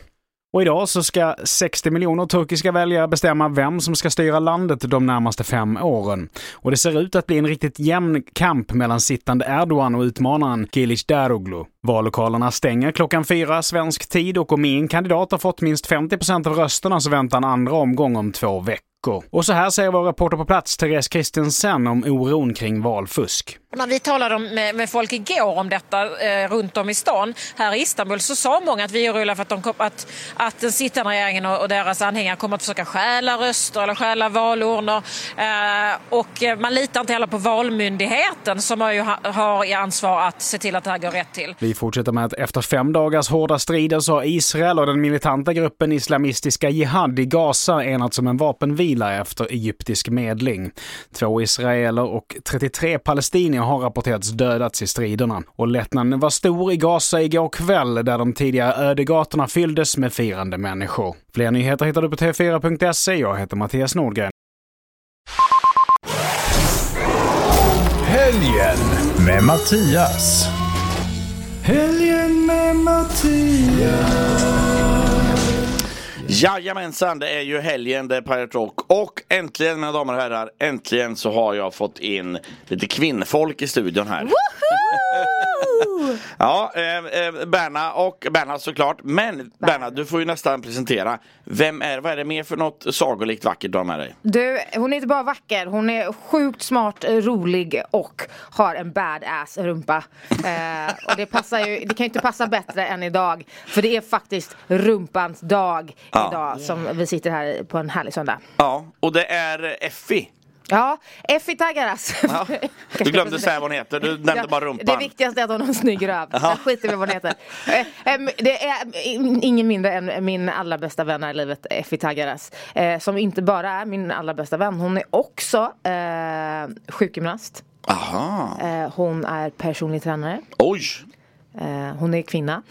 Och idag så ska 60 miljoner turkiska väljare bestämma vem som ska styra landet de närmaste fem åren. Och det ser ut att bli en riktigt jämn kamp mellan sittande Erdogan och utmanaren Gilic Daroglu. Vallokalerna stänger klockan fyra svensk tid och om ingen kandidat har fått minst 50% av rösterna så väntar en andra omgång om två veckor. Och så här säger vår reporter på plats, Therese Christensen, om oron kring valfusk. När vi talade med, med folk igår om detta eh, runt om i stan här i Istanbul så sa många att vi är oroliga för att, de, kom- att, att den sittande regeringen och, och deras anhängare kommer att försöka stjäla röster eller stjäla valurnor. Eh, och eh, man litar inte heller på Valmyndigheten som har, ju, ha- har i ansvar att se till att det här går rätt till. Vi fortsätter med att efter fem dagars hårda strider så har Israel och den militanta gruppen islamistiska Jihad i Gaza enats om en vapenvila efter egyptisk medling. Två israeler och 33 palestinier har rapporterats dödats i striderna. Och lättnaden var stor i Gaza igår kväll där de tidigare ödegatorna fylldes med firande människor. Fler nyheter hittar du på tv4.se. Jag heter Mattias Nordgren. Helgen med Mattias. Helgen med Mattias. Jajamensan, det är ju helgen, det är Pirate Rock och äntligen mina damer och herrar, äntligen så har jag fått in lite kvinnfolk i studion här. Ja, eh, eh, Berna och Berna såklart. Men Berna, du får ju nästan presentera. Vem är, vad är det mer för något sagolikt vackert du har med dig? Du, hon är inte bara vacker, hon är sjukt smart, rolig och har en badass rumpa. Eh, och det passar ju, det kan ju inte passa bättre än idag. För det är faktiskt rumpans dag Ja. Idag som vi sitter här på en härlig söndag. Ja, och det är Effie. Ja, Effie Tagaras. Ja. Du glömde säga vad hon heter, du nämnde bara Det rumpan. viktigaste är att hon har en snygg röv. Ja. Skiter i vad hon heter. Eh, Det är ingen mindre än min allra bästa vän här i livet, Effie Tagaras. Eh, Som inte bara är min allra bästa vän, hon är också eh, sjukgymnast. Aha. Eh, Hon är personlig tränare. Oj! Eh, Hon är kvinna.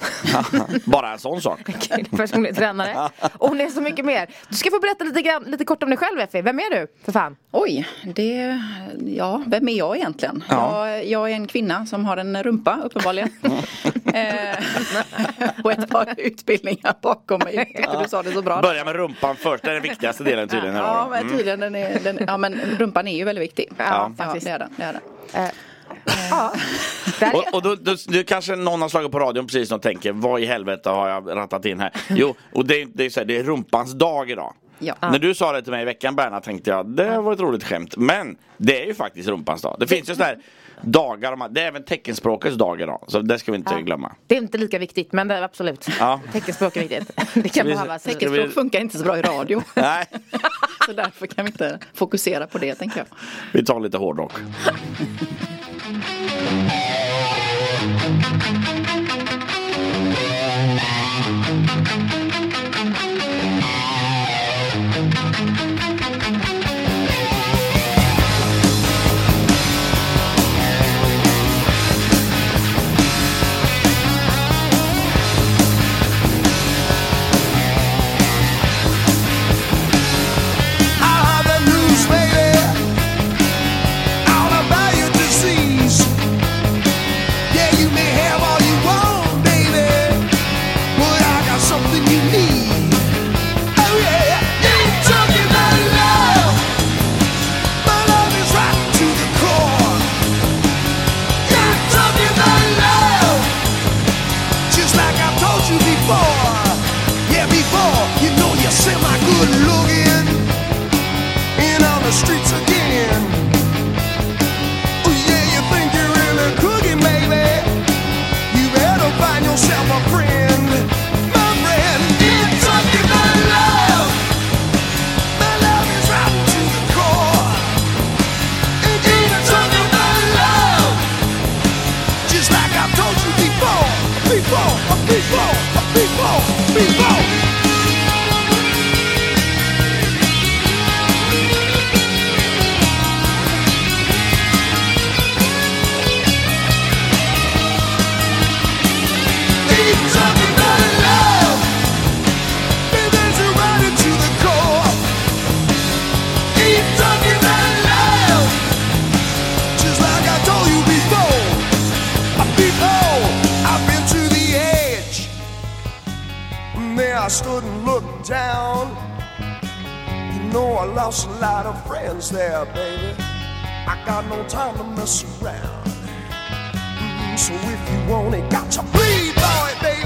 Bara en sån sak. personlig tränare. Och hon är så mycket mer. Du ska få berätta lite, grann, lite kort om dig själv Effie. Vem är du? För fan. Oj, det, ja, vem är jag egentligen? Ja. Jag, jag är en kvinna som har en rumpa uppenbarligen. eh, och ett par utbildningar bakom mig. Tyckte Du sa det så bra. Börja med rumpan först, det är den viktigaste delen tydligen. Ja, men Mm. tydligen den är, den, ja men rumpan är ju väldigt viktig. Ja, faktiskt. det är den. Det är den. Ja, Och, och då, då, då kanske någon har slagit på radion precis och tänker vad i helvete har jag rattat in här? Jo, och det, är- det, är, så här, det är rumpans dag idag. Ja. När du sa det till mig i veckan Berna tänkte jag det var ett roligt skämt. Men det är ju faktiskt rumpans dag. Det finns ju sådana här dagar, det är även teckenspråkets dag idag. Så det ska vi inte Ja. glömma. Det är inte lika viktigt men det är absolut. Ja. Teckenspråk är viktigt. Det kan vi- behövas. ska vi- Teckenspråk funkar inte så bra i radio. Nej, Så därför kan vi inte fokusera på det tänker jag. vi tar lite hårdrock. I stood and looked down. You know I lost a lot of friends there, baby. I got no time to mess around. Mm, So if you want it, got to bleed boy, baby.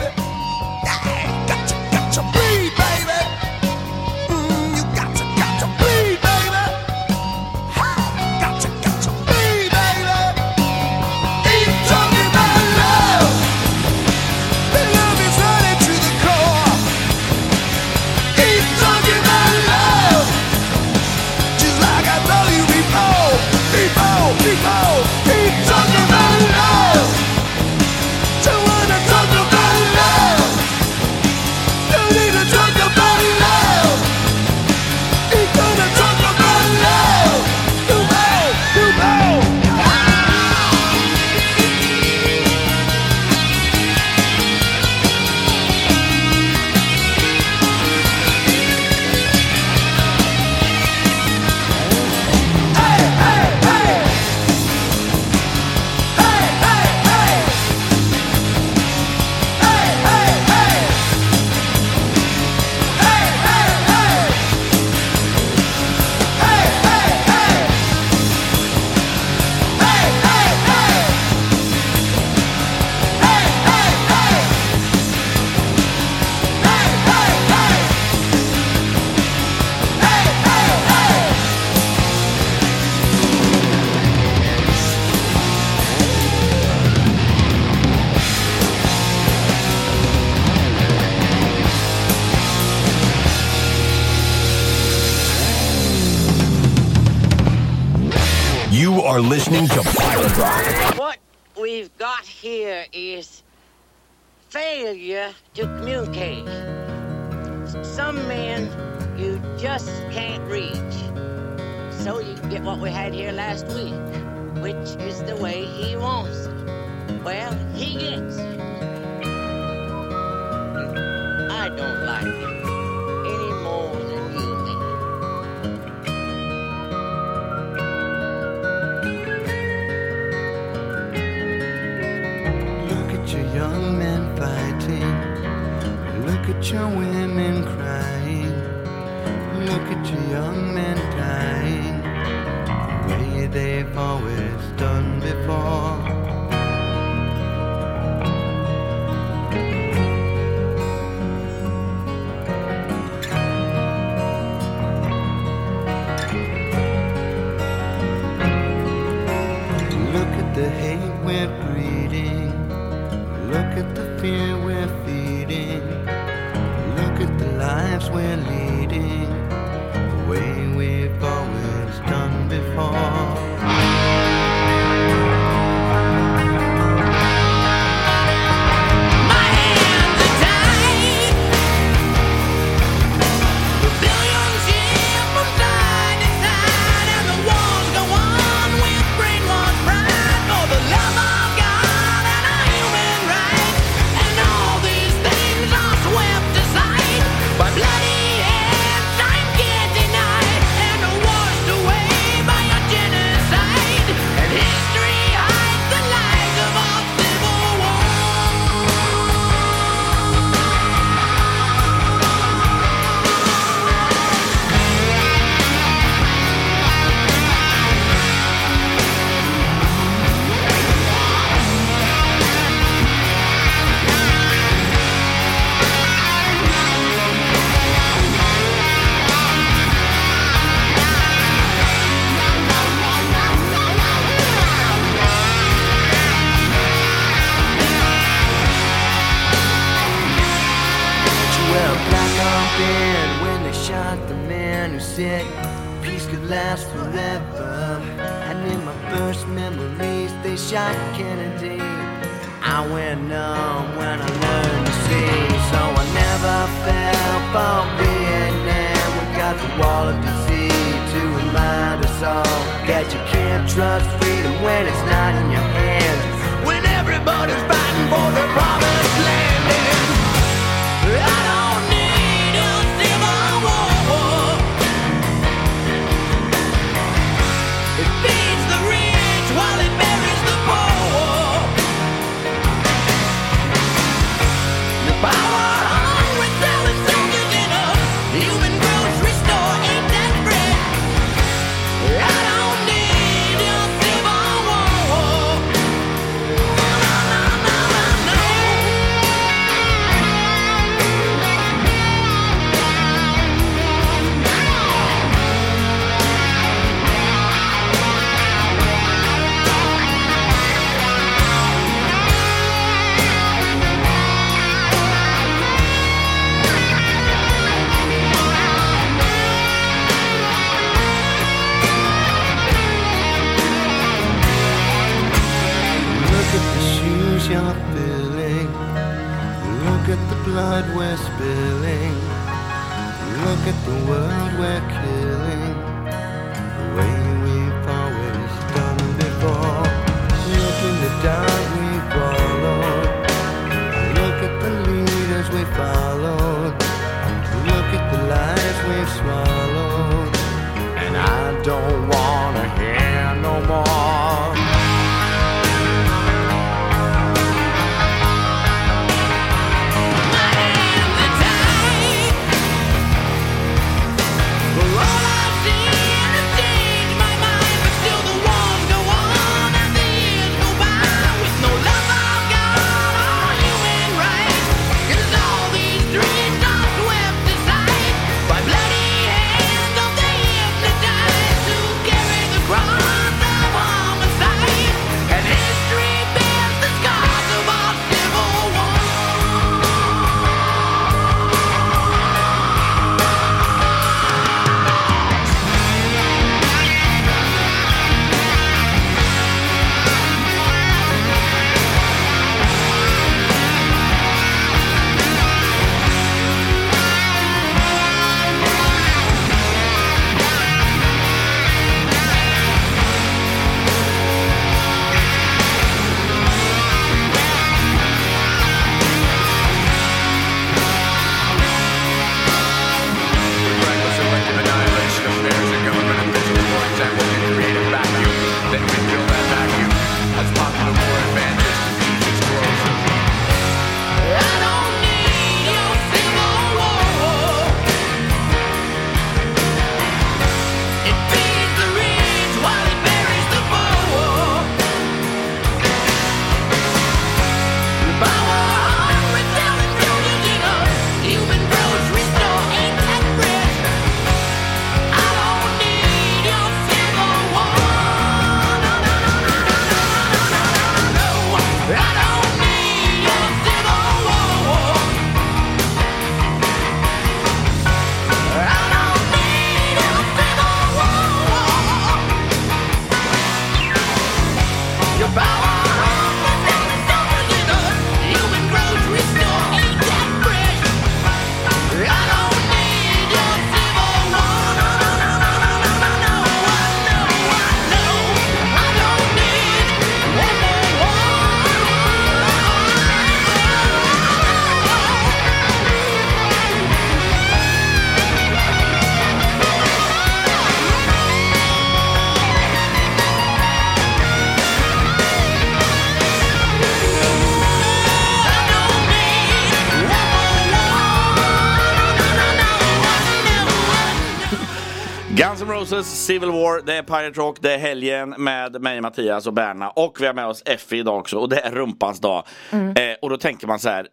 Roses, Civil War, det är Pirate Rock, det är helgen med mig, Mattias och Berna och vi har med oss Effie idag också och det är rumpans dag. Mm. Eh, och då tänker man så här,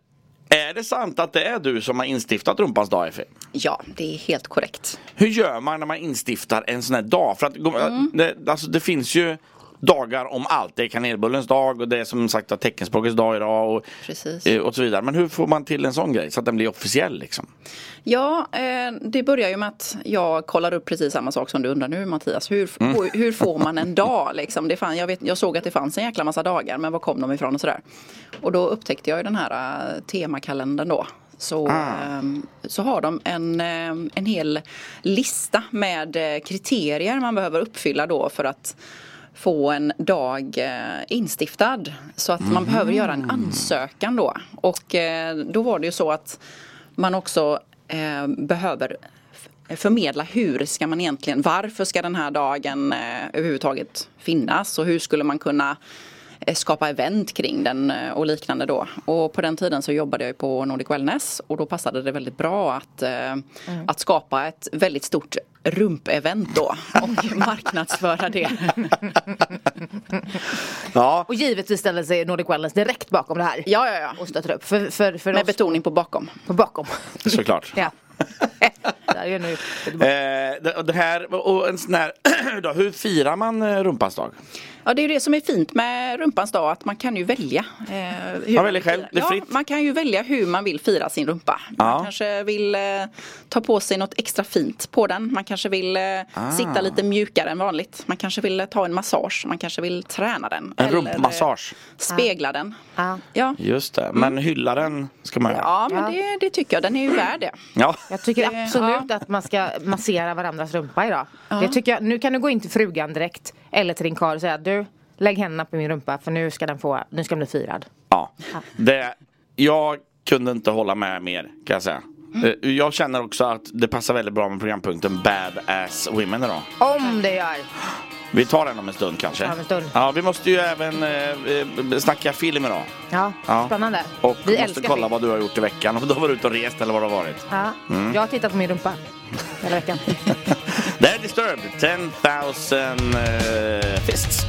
är det sant att det är du som har instiftat rumpans dag Effie? Ja, det är helt korrekt. Hur gör man när man instiftar en sån här dag? För att, Mm. det, alltså, det finns ju dagar om allt. Det är kanelbullens dag och det är som sagt att teckenspråkets dag idag och, Precis. eh, och så vidare. Men hur får man till en sån grej så att den blir officiell liksom? Ja, eh, det börjar ju med att jag kollar upp precis samma sak som du undrar nu Mattias. Hur, Mm. hur- får man en dag liksom? Det fan, jag, vet, jag såg att det fanns en jäkla massa dagar men var kom de ifrån och sådär. Och då upptäckte jag ju den här eh, temakalendern då. Så, Ah. ehm, så har de en, eh, en hel lista med kriterier man behöver uppfylla då för att få en dag eh, instiftad. Så att man behöver göra en ansökan då. Och eh, då var det ju så att man också eh, behöver förmedla hur ska man egentligen, varför ska den här dagen överhuvudtaget finnas och hur skulle man kunna skapa event kring den eh, och liknande då. Och på den tiden så jobbade jag ju på Nordic Wellness och då passade det väldigt bra att, eh, att skapa ett väldigt stort rumpevent då och marknadsföra det. Ja. Och givetvis ställer sig Nordic Wellness direkt bakom det här. Ja, ja, ja. Och stöttar upp. För, för, för Med oss- betoning på bakom. På bakom. Såklart. Ja. Där är nu. Eh, det, det här, och en sån här, då, hur firar man eh, rumpans dag? Ja det är ju det som är fint med rumpans dag att man kan ju välja. Eh, hur Man väljer själv, det är ja, fritt. Man kan ju välja hur man vill fira sin rumpa. Ja. Man kanske vill eh, ta på sig något extra fint på den. Man kanske vill eh, Ah. sitta lite mjukare än vanligt. Man kanske vill eh, ta en massage. Man kanske vill träna den. En Eller, rumpmassage. eh, Spegla den. Ja. Just det, men hylla den ska man göra. Ja men Det, det tycker jag, den är ju värd det. Ja. Jag tycker Absolut att man ska massera varandras rumpa idag. Ja. Det tycker jag, nu kan du gå in till frugan direkt. Eller till din karl och säga du, lägg händerna på min rumpa för nu ska den få, nu ska den bli firad. Ja. Det, jag kunde inte hålla med mer kan jag säga. Eh, Jag känner också att det passar väldigt bra med programpunkten Badass Women idag. Om det gör. Vi tar den om en stund kanske. Ja, en stund. Ja, vi måste ju även eh, eh, snacka film idag. Ja, Ja. spännande. Och Vi måste kolla film. vad du har gjort i veckan. Om du har varit ute och rest eller vad det har varit. Ja. Mm. Jag har tittat på min rumpa hela veckan. Det är Disturbed, 10,000 eh, fists.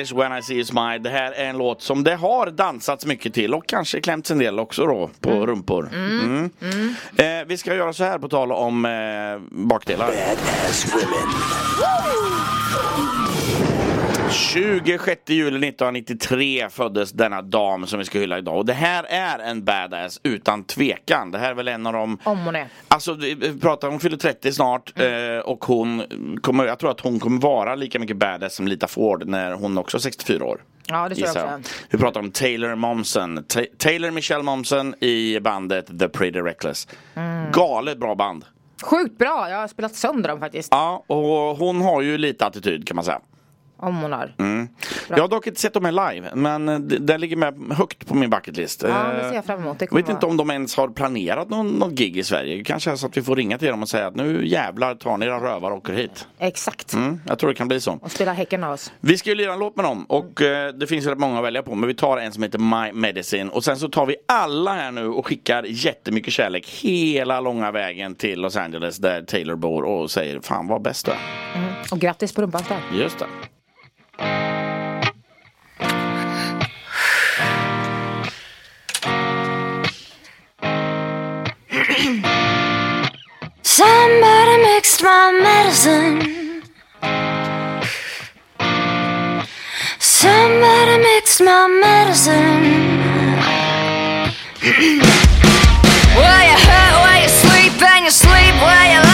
Swedish When I See You Smile. Det här är en låt som det har dansats mycket till och kanske klämts en del också då på mm. rumpor. Mm. Mm. mm. Eh, vi ska göra så här på tal om eh, bakdelar. 26 juli 1993 föddes denna dam som vi ska hylla idag. Och det här är en badass utan tvekan. Det här är väl en av dem Om hon är. Alltså, vi pratar, om hon fyller 30 snart mm. Eh, och hon kommer, jag tror att hon kommer vara lika mycket badass som Lita Ford när hon också är 64 år. Ja, det tror jag också. Vi pratar om Taylor Momsen. Ta Taylor Michelle Momsen i bandet The Pretty Reckless. Mm. Galet bra band. Sjukt bra, jag har spelat sönder dem faktiskt. Ja, och hon har ju lite attityd kan man säga. Om hon har. Mm. Jag har dock inte sett dem här live, men eh, den ligger med högt på min bucketlist. Ja, Eh, det ser jag fram emot. Det Jag vet inte vara- om de ens har planerat någon, någon gig i Sverige. Kanske är så att vi får ringa till dem och säga att nu jävlar tar ni era rövar och åker hit. Exakt. Mm, jag tror det kan bli så. Och spela häcken av oss. Vi ska ju lira en låt med dem och eh, det finns rätt många att välja på men vi tar en som heter My Medicine och sen så tar vi alla här nu och skickar jättemycket kärlek hela långa vägen till Los Angeles där Taylor bor och säger fan vad bäst du är. Mm. Och grattis på rumpan. Just det. Somebody mixed my medicine. Somebody mixed my medicine. Where you hurt, where you sleep, and you sleep where you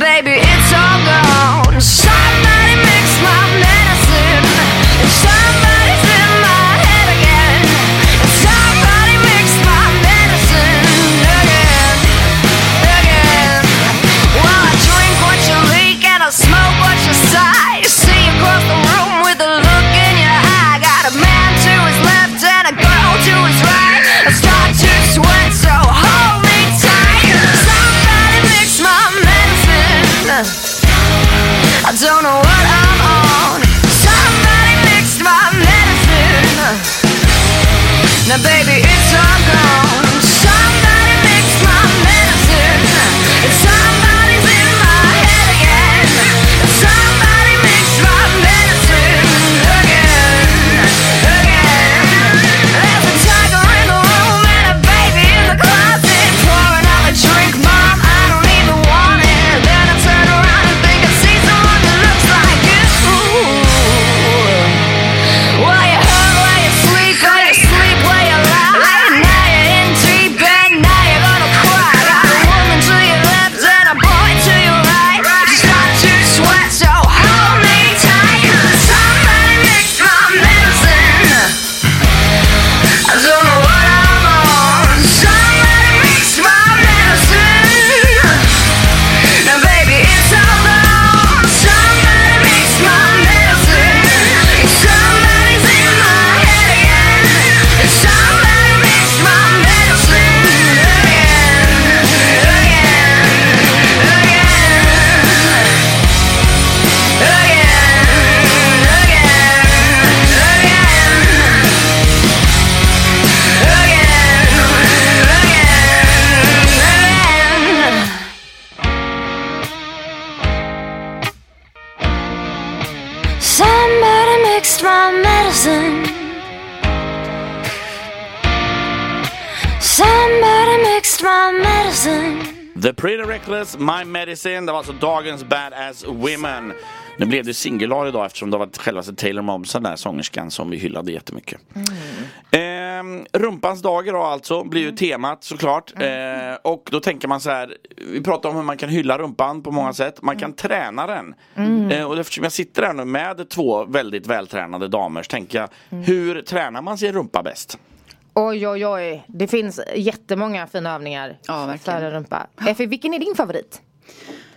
baby, The Pretty Reckless, My Medicine. Det var alltså dagens Badass Women. Nu blev det singellag idag eftersom det var självaste Taylor Momsen, den där sångerskan som vi hyllade jättemycket. Ehm, rumpans dag idag alltså, blir ju temat såklart. Ehm, och då tänker man så här, vi pratar om hur man kan hylla rumpan på många sätt. Man kan träna den. Mm. Ehm, och eftersom jag sitter här nu med två väldigt vältränade damer så tänker jag, hur tränar man sin rumpa bäst? Oj, oj, oj. Det finns jättemånga fina övningar för en rumpa. Effie, vilken är din favorit?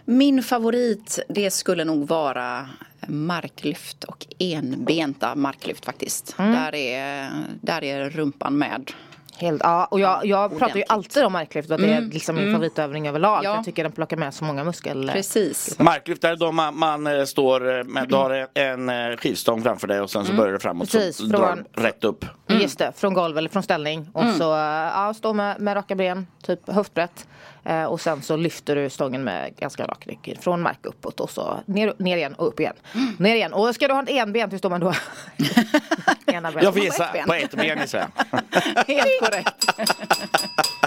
Min favorit det skulle nog vara marklyft och enbenta marklyft faktiskt. Mm. Där, är, där är rumpan med. Helt, ja, och jag, jag pratar ju alltid om marklyft och att det är Mm, liksom min mm. favoritövning överlag. Ja. Jag tycker den plockar med så många muskel. Precis. Marklyft är då man, man eh, står eh, med, du har en eh, skivstång framför dig och sen så Mm. börjar du framåt Precis, så drar från- du rätt upp. Mm. Just det, från golv eller från ställning. Och Mm. så ja, stå med, med raka ben, typ höftbrett. Eh, och sen så lyfter du stången med ganska rak rygg från mark uppåt och så ner, ner igen och upp igen. Mm. Ner igen. Och ska du ha ett enben, hur står man då? Ena benet. Jag får På gissa ett ben. på ett ben gissar jag. Helt korrekt.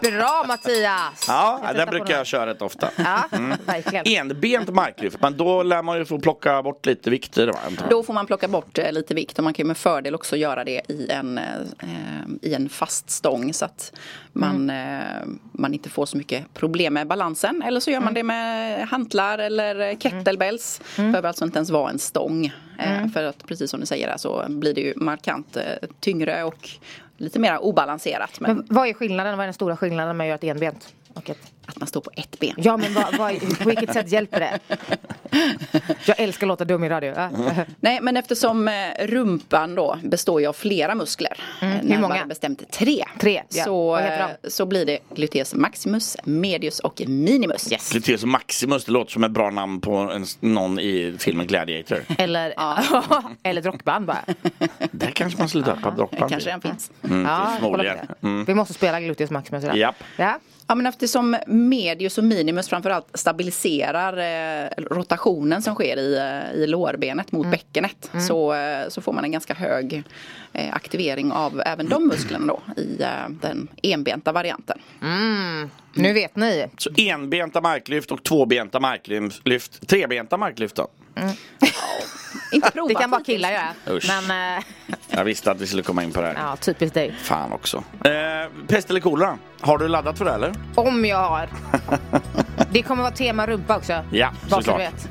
Bra Mattias! Ja, på brukar jag köra rätt ofta. Ja, Mm. verkligen. Enbent marklyft, men då lär man ju få plocka bort lite vikter. Då får man plocka bort eh, lite vikt och man kan ju med fördel också göra det i en, eh, i en fast stång så att man, eh, man inte får så mycket problem med balansen. Eller så gör man det med hantlar eller kettlebells. Det behöver alltså inte ens vara en stång. Eh, Mm. För att precis som du säger så blir det ju markant eh, tyngre och lite mer obalanserat. Men, Men vad är skillnaden? Vad är den stora skillnaden med att göra ett enbent? Och ett... Att man står på ett ben. Ja men vad, vad, på vilket sätt hjälper det? Jag älskar att låta dum i radio. Ja. Nej men eftersom eh, rumpan då består ju av flera muskler. Mm, eh, hur närmare många? bestämt tre. Tre, ja. Så, eh, så blir det gluteus maximus, medius och minimus. Yes. Gluteus maximus, det låter som ett bra namn på en, någon i filmen Gladiator. Eller, eller ett rockband bara. Där kanske man skulle döpa ett rockband. Kanske den finns. Mm, Ja, på Mm. Vi måste spela Gluteus Maximus idag. Japp. Ja. Ja men eftersom medius och minimus framförallt stabiliserar eh, rotationen som sker i, eh, i lårbenet mot bäckenet Mm. så, eh, så får man en ganska hög eh, aktivering av även de musklerna då i eh, den enbenta varianten. Mm. Nu vet ni. Så enbenta marklyft och tvåbenta marklyft. Trebenta marklyft då? Inte provat Det kan bara killar göra. Usch. Men, eh, Jag visste att vi skulle komma in på det här. ja, typiskt dig. Fan också. Eh, pest eller kolera? Har du laddat för det eller? Om jag har. Det kommer vara tema rumpa också. Ja, Bara så du såklart. vet.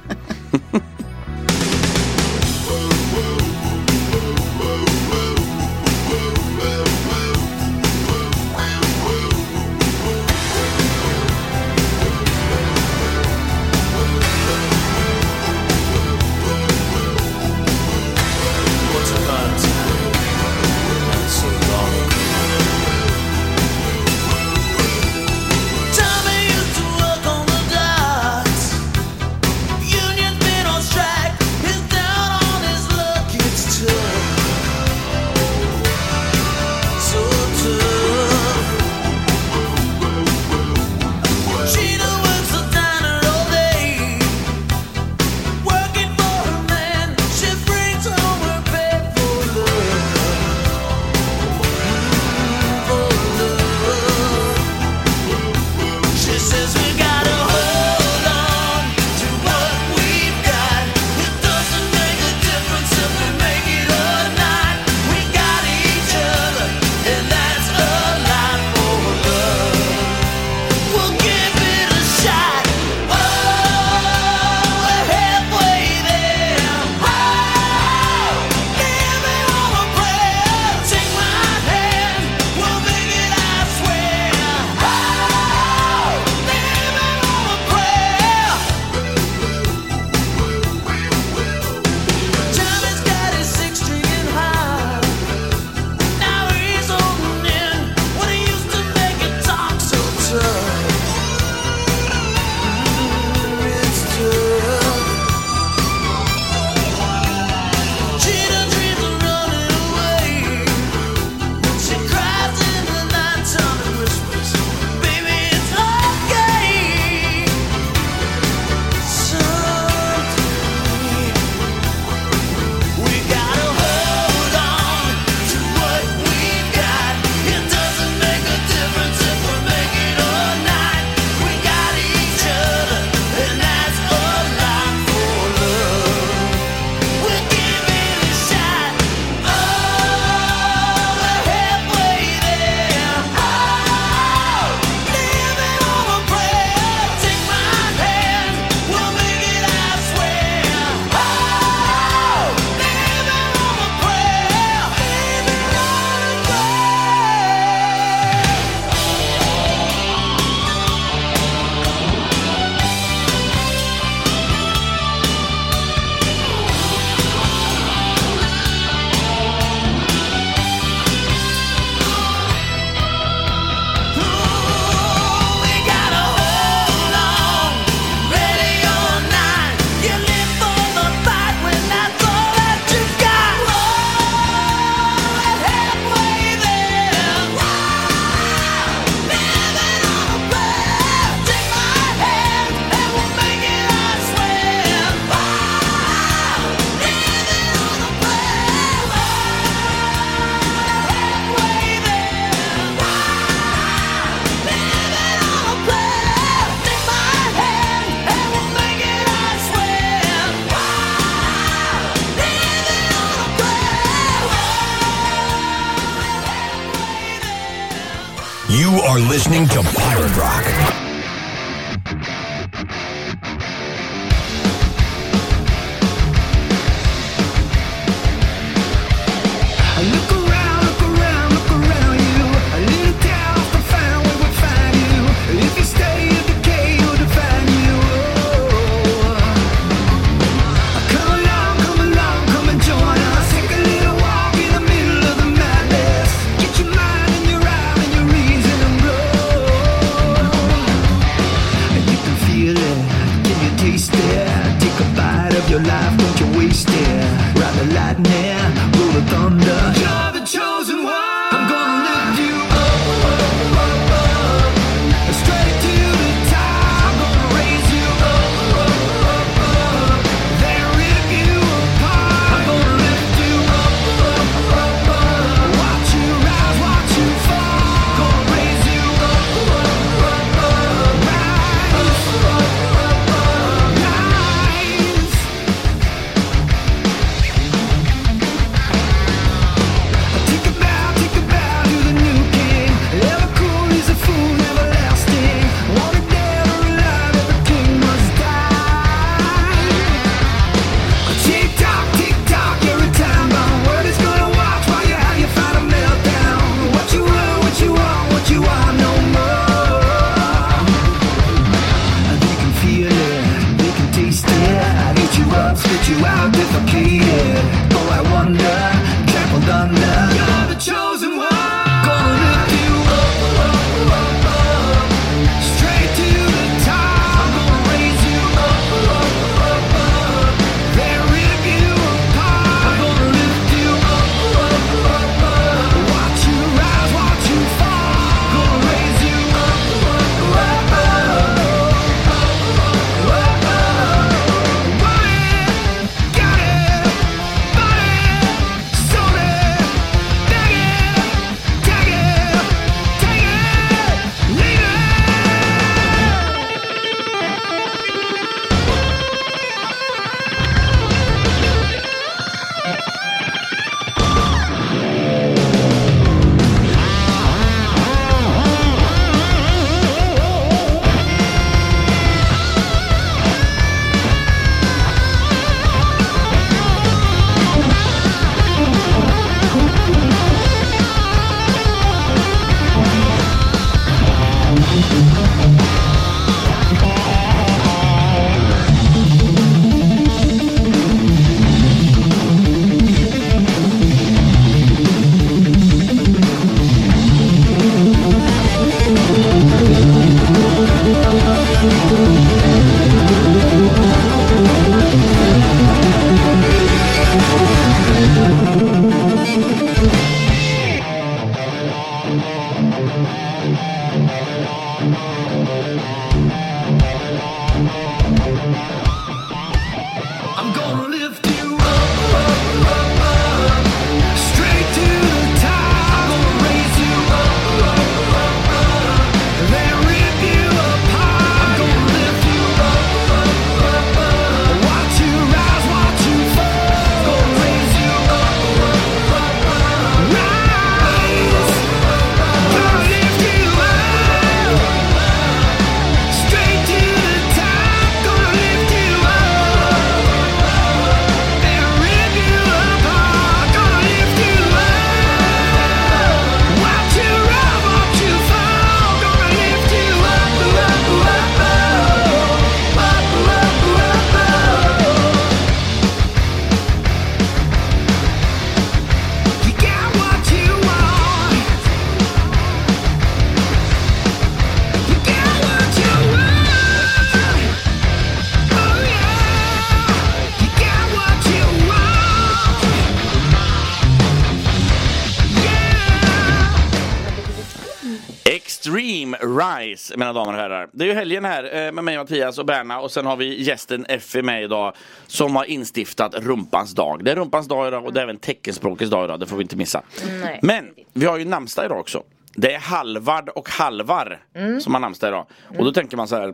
mina damer och herrar. Det är ju helgen här eh, med mig Mattias och Berna och sen har vi gästen Effie med idag som har instiftat Rumpans dag. Det är Rumpans dag idag och det är även teckenspråkets dag idag, det får vi inte missa. Nej. Men vi har ju namnsdag idag också. Det är Halvard och Halvar mm. som har namnsdag idag. Och då mm. tänker man så här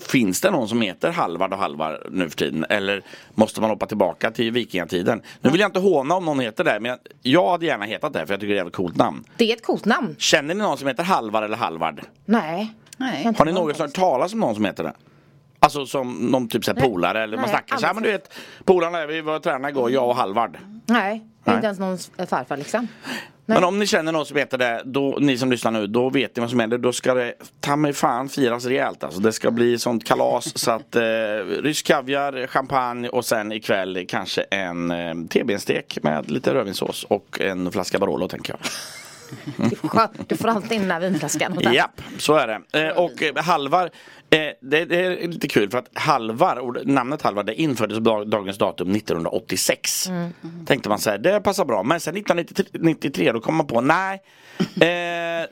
Finns det någon som heter Halvard och Halvar nu för tiden? Eller måste man hoppa tillbaka till vikingatiden? Nu vill jag inte håna om någon heter det, men jag hade gärna hetat det för jag tycker det är ett coolt namn. Det är ett coolt namn. Känner ni någon som heter Halvar eller Halvard? Nej. Nej. Har ni någonsin hört talas om någon som heter det? Alltså som någon typ så här Nej. polare eller man Nej, snackar så här, men du vet Polarna, vi var och tränade igår, jag och Halvard. Nej, Nej. inte ens någons farfar liksom. Men om ni känner någon som heter det, då, ni som lyssnar nu, då vet ni vad som händer. Då ska det ta mig fan firas rejält alltså. Det ska bli sånt kalas så att eh, rysk kaviar, champagne och sen ikväll kanske en eh, T-benstek med lite rödvinssås och en flaska Barolo tänker jag. Du får alltid in den här vinflaskan. Japp, så är det. Eh, och eh, halvar, eh, det, är lite kul för att halvar, namnet halvar, det infördes dagens datum 1986. Mm. Tänkte man så här, det passar bra. Men sen 1993 då kom man på, nej.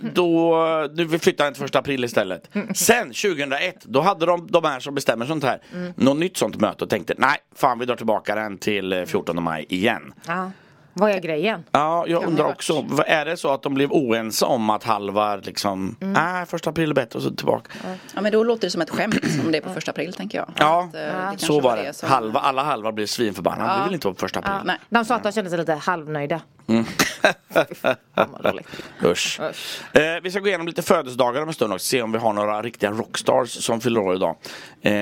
Då, nu vi flyttar den till första april istället. Sen 2001, då hade de, de här som bestämmer sånt här, Mm. något nytt sånt möte och tänkte, nej, fan vi drar tillbaka den till eh, 14 maj igen. Ja. Vad är grejen? Ja, jag Kan undrar det också, är det så att de blev oense om att halvar liksom, Mm. nej första april är bättre och så tillbaka. Ja men då låter det som ett skämt om det är på första april tänker jag. Ja, Att, eh, det kanske så var det. som- Halva, alla halvar blev svinförbannade. Ja. Det vill inte vara på första april. Ja. De sa att de kände sig lite halvnöjda. Mm. Usch. Eh, vi ska gå igenom lite födelsedagar om en stund också. Se om vi har några riktiga rockstars som fyller år idag. Eh,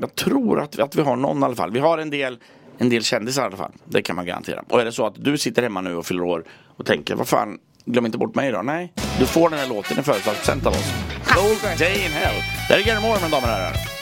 jag tror att, att vi har någon i alla fall. Vi har en del, en del kändisar i alla fall. Det kan man garantera. Och är det så att du sitter hemma nu och fyller år och tänker vad fan, glöm inte bort mig idag. Nej, du får den här låten i födelsedagspresent av oss. Cold Day in Hell. Det här är Gary Moore mina damer och herrar.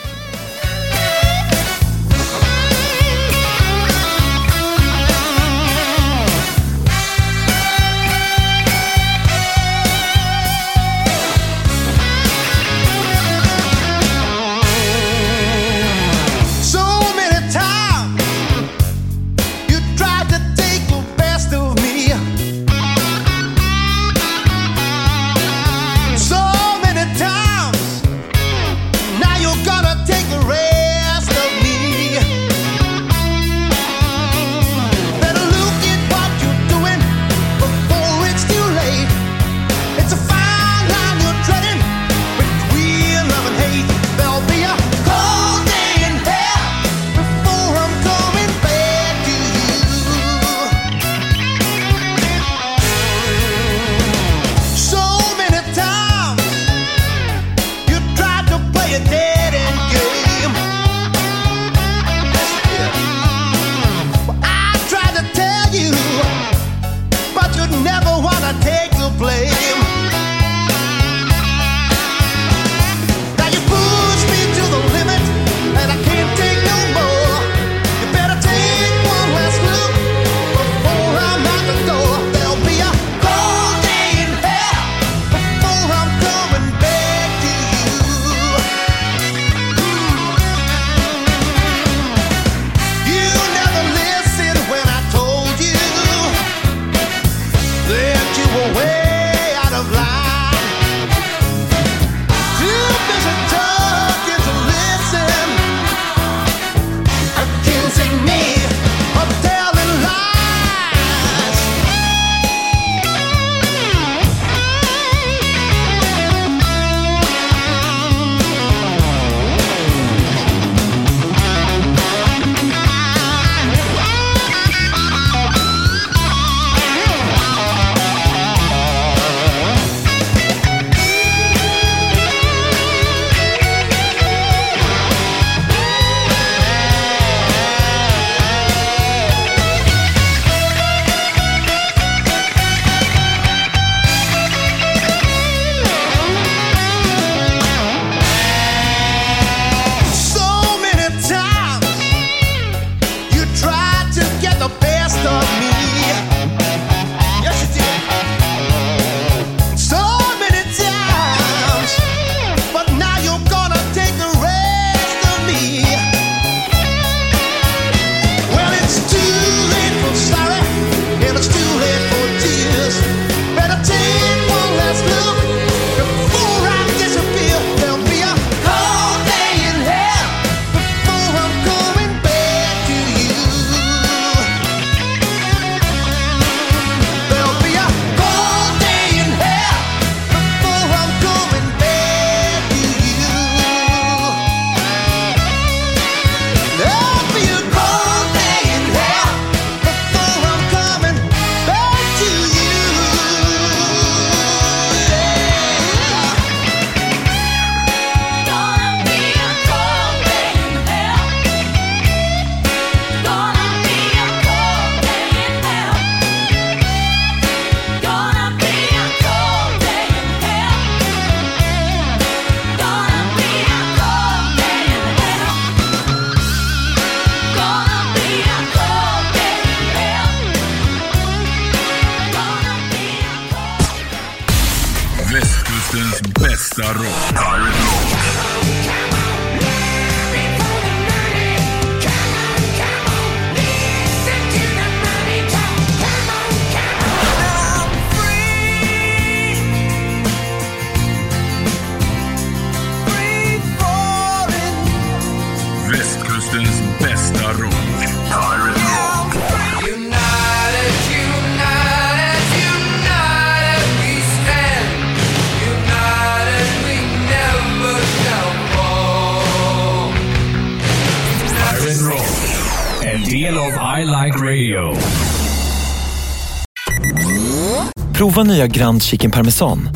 Prova nya Grand Chicken Parmesan.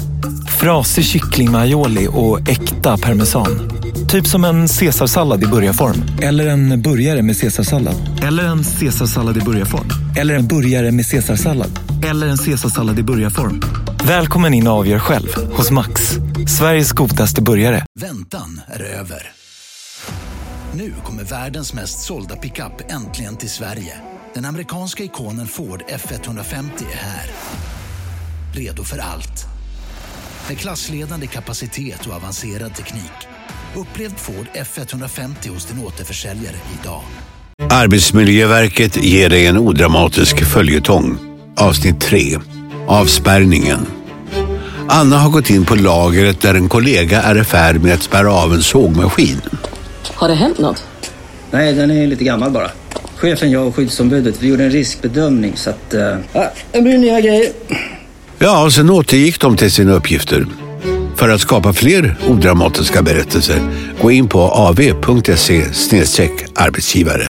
Frasig kyckling med aioli och äkta parmesan. Typ som en caesarsallad i burgarform. Eller en burgare med caesarsallad. Eller en caesarsallad i burgarform. Eller en burgare med caesarsallad. Eller en caesarsallad i burgarform. Välkommen in och avgör själv hos Max. Sveriges godaste burgare. Väntan är över. Nu kommer världens mest sålda pickup äntligen till Sverige. Den amerikanska ikonen Ford F150 är här. Redo för allt. Med klassledande kapacitet och avancerad teknik. Upplev Ford F150 hos din återförsäljare idag. Arbetsmiljöverket ger dig en odramatisk följetong. Avsnitt 3. Avspärrningen. Anna har gått in på lagret där en kollega är i färd med att spärra av en sågmaskin. Har det hänt något? Nej, den är lite gammal bara. Chefen, jag och skyddsombudet, vi gjorde en riskbedömning så att... Uh, ja, det blir nya grejer. Ja, och sen återgick de till sina uppgifter. För att skapa fler odramatiska berättelser, gå in på av.se arbetsgivare.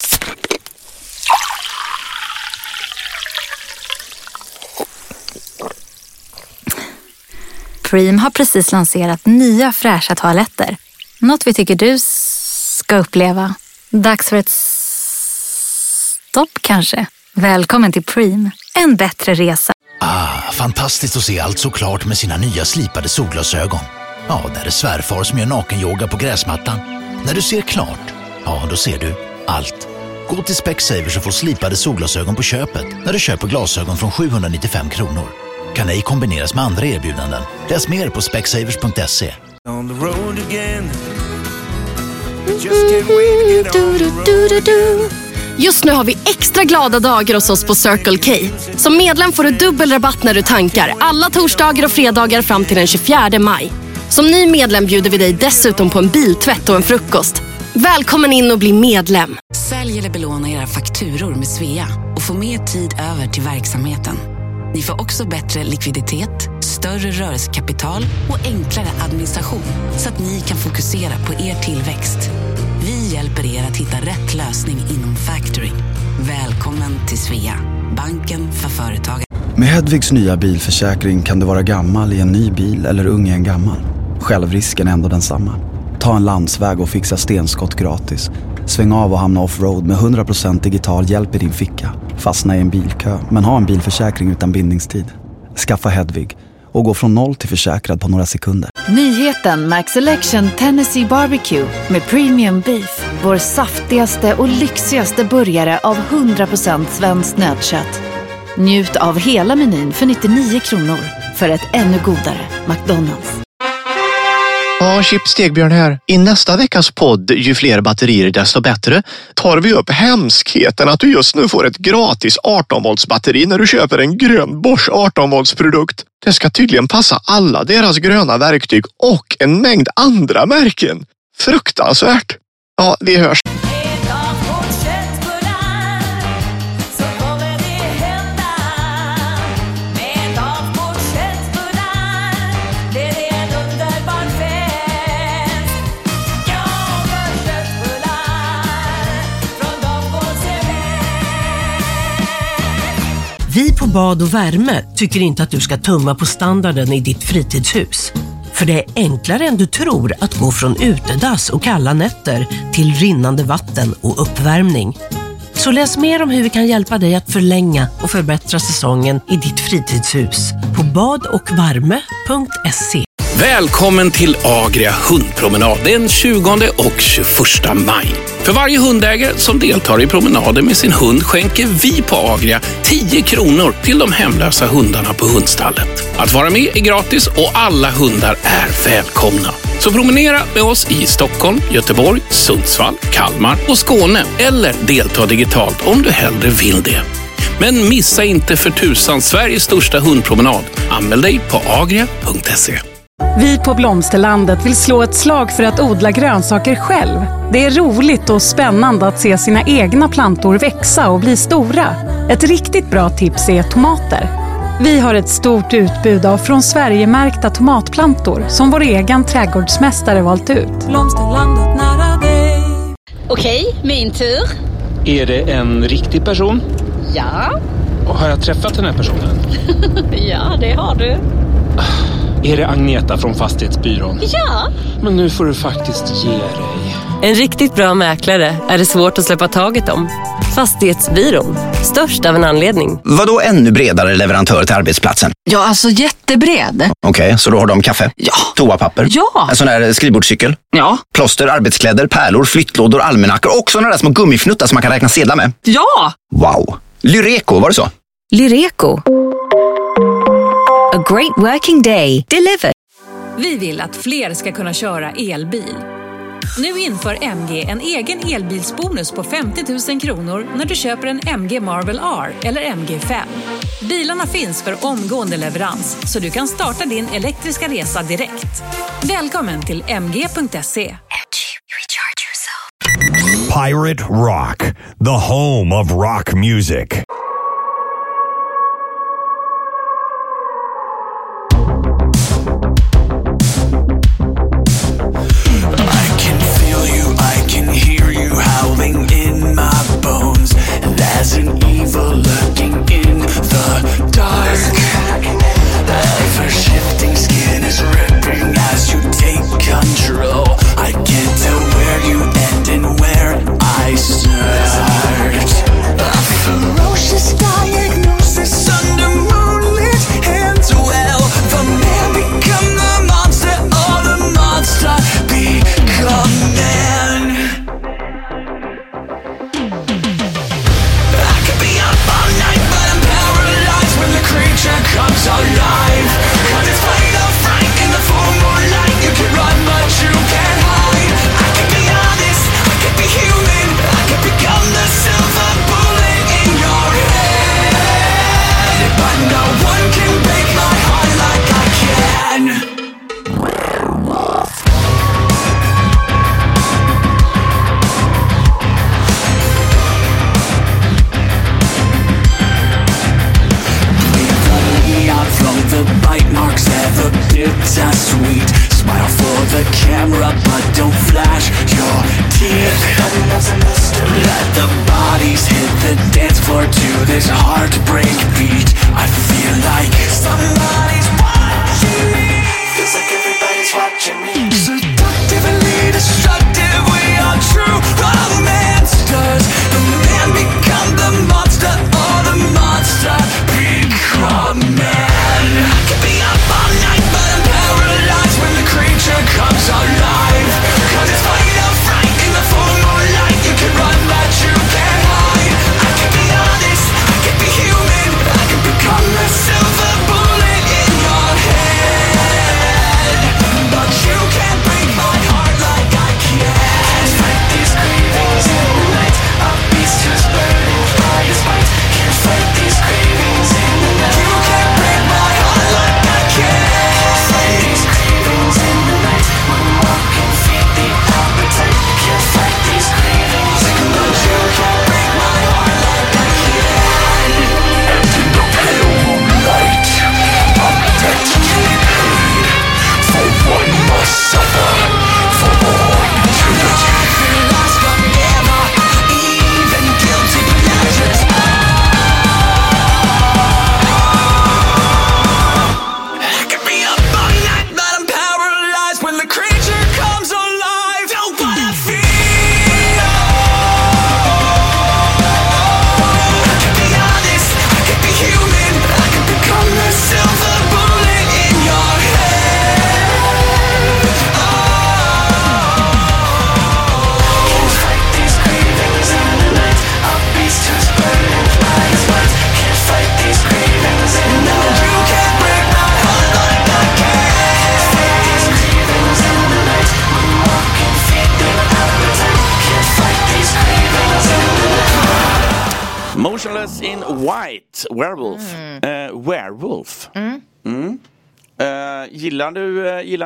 Preem har precis lanserat nya fräscha toaletter. Något vi tycker du ska uppleva. Dags för ett stopp kanske? Välkommen till Preem, en bättre resa. Ah, fantastiskt att se allt så klart med sina nya slipade solglasögon. Ja, där är svärfar som gör nakenyoga på gräsmattan. När du ser klart, ja, då ser du allt. Gå till Specsavers och få slipade solglasögon på köpet när du köper glasögon från 795 kronor. Kan ej kombineras med andra erbjudanden. Läs mer på specsavers.se. On the road again. Just can't wait to get on the road. Just nu har vi extra glada dagar hos oss på Circle K. Som medlem får du dubbel rabatt när du tankar alla torsdagar och fredagar fram till den 24 maj. Som ny medlem bjuder vi dig dessutom på en biltvätt och en frukost. Välkommen in och bli medlem. Sälj eller belåna era fakturor med Svea och få mer tid över till verksamheten. Ni får också bättre likviditet, större rörelsekapital och enklare administration så att ni kan fokusera på er tillväxt. Vi hjälper er att hitta rätt lösning inom factoring. Välkommen till Svea, banken för företagare. Med Hedvigs nya bilförsäkring kan du vara gammal i en ny bil eller ung i en gammal. Självrisken är ändå densamma. Ta en landsväg och fixa stenskott gratis. Sväng av och hamna offroad med 100% digital hjälp i din ficka. Fastna i en bilkö, men ha en bilförsäkring utan bindningstid. Skaffa Hedvig och gå från noll till försäkrad på några sekunder. Nyheten Max Selection Tennessee Barbecue med Premium Beef. Vår saftigaste och lyxigaste burgare av 100% svenskt nötkött. Njut av hela menyn för 99 kronor för ett ännu godare McDonalds. Ja, Chip Stegbjörn här. I nästa veckas podd Ju fler batterier desto bättre tar vi upp hemskheten att du just nu får ett gratis 18 volts batteri när du köper en grön Bosch 18 volts produkt. Det ska tydligen passa alla deras gröna verktyg och en mängd andra märken. Fruktansvärt. Ja, vi hörs. Bad och värme tycker inte att du ska tumma på standarden i ditt fritidshus. För det är enklare än du tror att gå från utedass och kalla nätter till rinnande vatten och uppvärmning. Så läs mer om hur vi kan hjälpa dig att förlänga och förbättra säsongen i ditt fritidshus på badochvarme.se. Välkommen till Agria hundpromenad den 20 och 21 maj. För varje hundägare som deltar i promenaden med sin hund skänker vi på Agria 10 kronor till de hemlösa hundarna på hundstallet. Att vara med är gratis och alla hundar är välkomna. Så promenera med oss i Stockholm, Göteborg, Sundsvall, Kalmar och Skåne. Eller delta digitalt om du hellre vill det. Men missa inte för tusan Sveriges största hundpromenad. Anmäl dig på agria.se. Vi på Blomsterlandet vill slå ett slag för att odla grönsaker själv. Det är roligt och spännande att se sina egna plantor växa och bli stora. Ett riktigt bra tips är tomater. Vi har ett stort utbud av från Sverige-märkta tomatplantor som vår egen trädgårdsmästare valt ut. Blomsterlandet nära dig. Okej, min tur. Är det en riktig person? Ja. Och har jag träffat den här personen? ja, det har du. Är det Agneta från Fastighetsbyrån? Ja. Men nu får du faktiskt ge dig. En riktigt bra mäklare är det svårt att släppa taget om. Fastighetsbyrån, störst av en anledning. Vadå ännu bredare leverantör till arbetsplatsen? Ja, alltså jättebred. Okej, så då har de kaffe? Ja. Toapapper? Ja. En sån här skrivbordscykel? Ja. Plåster, arbetskläder, pärlor, flyttlådor, almanackor och såna där små gummifnuttar som man kan räkna sedlar med. Ja! Wow! Lyreco, var det så? Lyreco. Great working day delivered. Vi vill att fler ska kunna köra elbil. Nu inför MG en egen elbilsbonus på 50 000 kronor när du köper en MG Marvel R eller MG5. Bilarna finns för omgående leverans så du kan starta din elektriska resa direkt. Välkommen till mg.se. Pirate Rock, the home of rock music.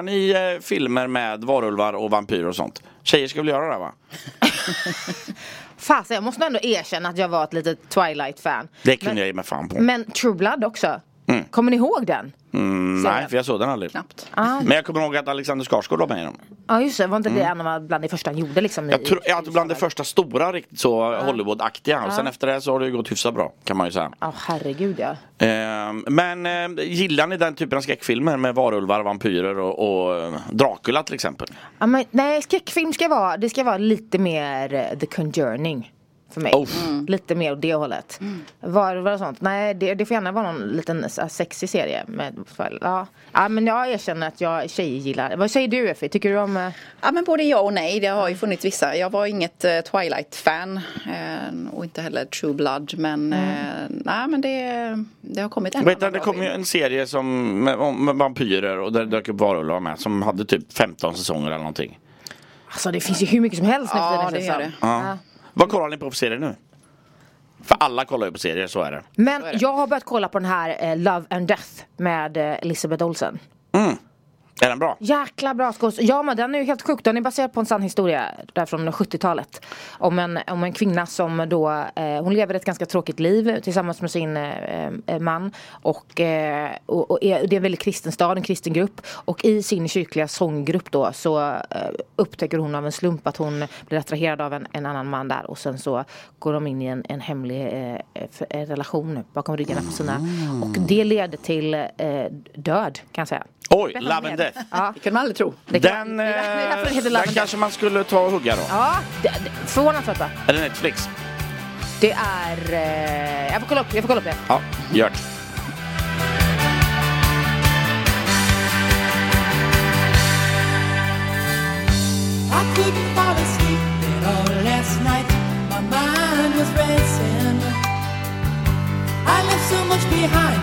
Gillar ni eh, filmer med varulvar och vampyrer och sånt? Tjejer ska väl göra det va? Fasen, jag måste ändå erkänna att jag var ett litet Twilight-fan. Det kunde Men- jag ge mig fan på. Men True Blood också. Mm. Kommer ni ihåg den? Mm, nej, för jag såg den aldrig. Ah. Men jag kommer ihåg att Alexander Skarsgård var med i den. Ja just det, var inte det Mm. en av bland det första han gjorde liksom? Jag tror jag bland det första stora riktigt så Hollywood-aktiga. Och sen Ja. efter det så har det ju gått hyfsat bra kan man ju säga. Ja herregud ja. Ehm, men eh, gillar ni den typen av skräckfilmer med varulvar, vampyrer och, och eh, Dracula till exempel? ja men, nej skräckfilm ska vara, det ska vara lite mer eh, The Conjuring. För mig. Oh. Lite mer åt det hållet. Var, var det sånt? Nej det, det får gärna vara någon liten sexig serie. Med, ja. ja men jag erkänner att jag tjejer gillar. Vad säger du Effie? Tycker du om? eh, Ja men både ja och nej. Det har ju funnits vissa. Jag var inget eh, Twilight-fan eh, och inte heller True Blood. Men, Mm. nej, men det, det har kommit en Vet annan det kom ju en serie som, med, om- med vampyrer och där dök upp varulvar med som hade typ 15 säsonger eller någonting. Alltså det finns ju hur mycket som helst nu för Ja, tiden, det som. Ja. Vad kollar ni på för serier nu? För alla kollar ju på serier, så är det. Men jag har börjat kolla på den här eh, Love and Death med eh, Elizabeth Olsen. Mm. Är den bra? Jäkla bra skås. Ja men den är ju helt sjuk. Den är baserad på en sann historia där från 70-talet. Om en, om en kvinna som då, eh, hon lever ett ganska tråkigt liv tillsammans med sin eh, eh, man. Och, eh, och, och är, det är en väldigt kristen stad, en kristen grupp. Och i sin kyrkliga sånggrupp då så eh, upptäcker hon av en slump att hon blir attraherad av en, en annan man där. Och sen så går de in i en, en hemlig eh, relation bakom ryggarna på sina. Och det leder till död kan jag säga. Oj, Love and Death. Ja. Det kan man aldrig tro. Det kan- Den, det är därför- det är därför den heter eh, Love den and kanske man skulle ta och hugga då. Ja, förvånansvärt bra. Är det Netflix? Det är... Eh, jag får kolla upp, jag får kolla upp det. Ja, gör det. I couldn't fall asleep at all last night. My mind was racing. I left so much behind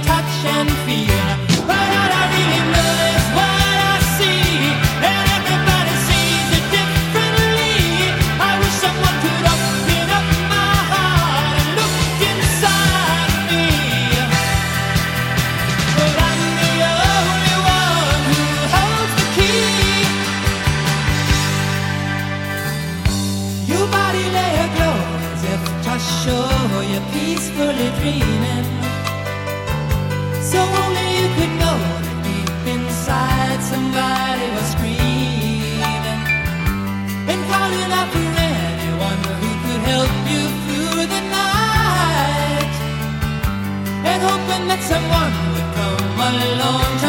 hoping that someone would come along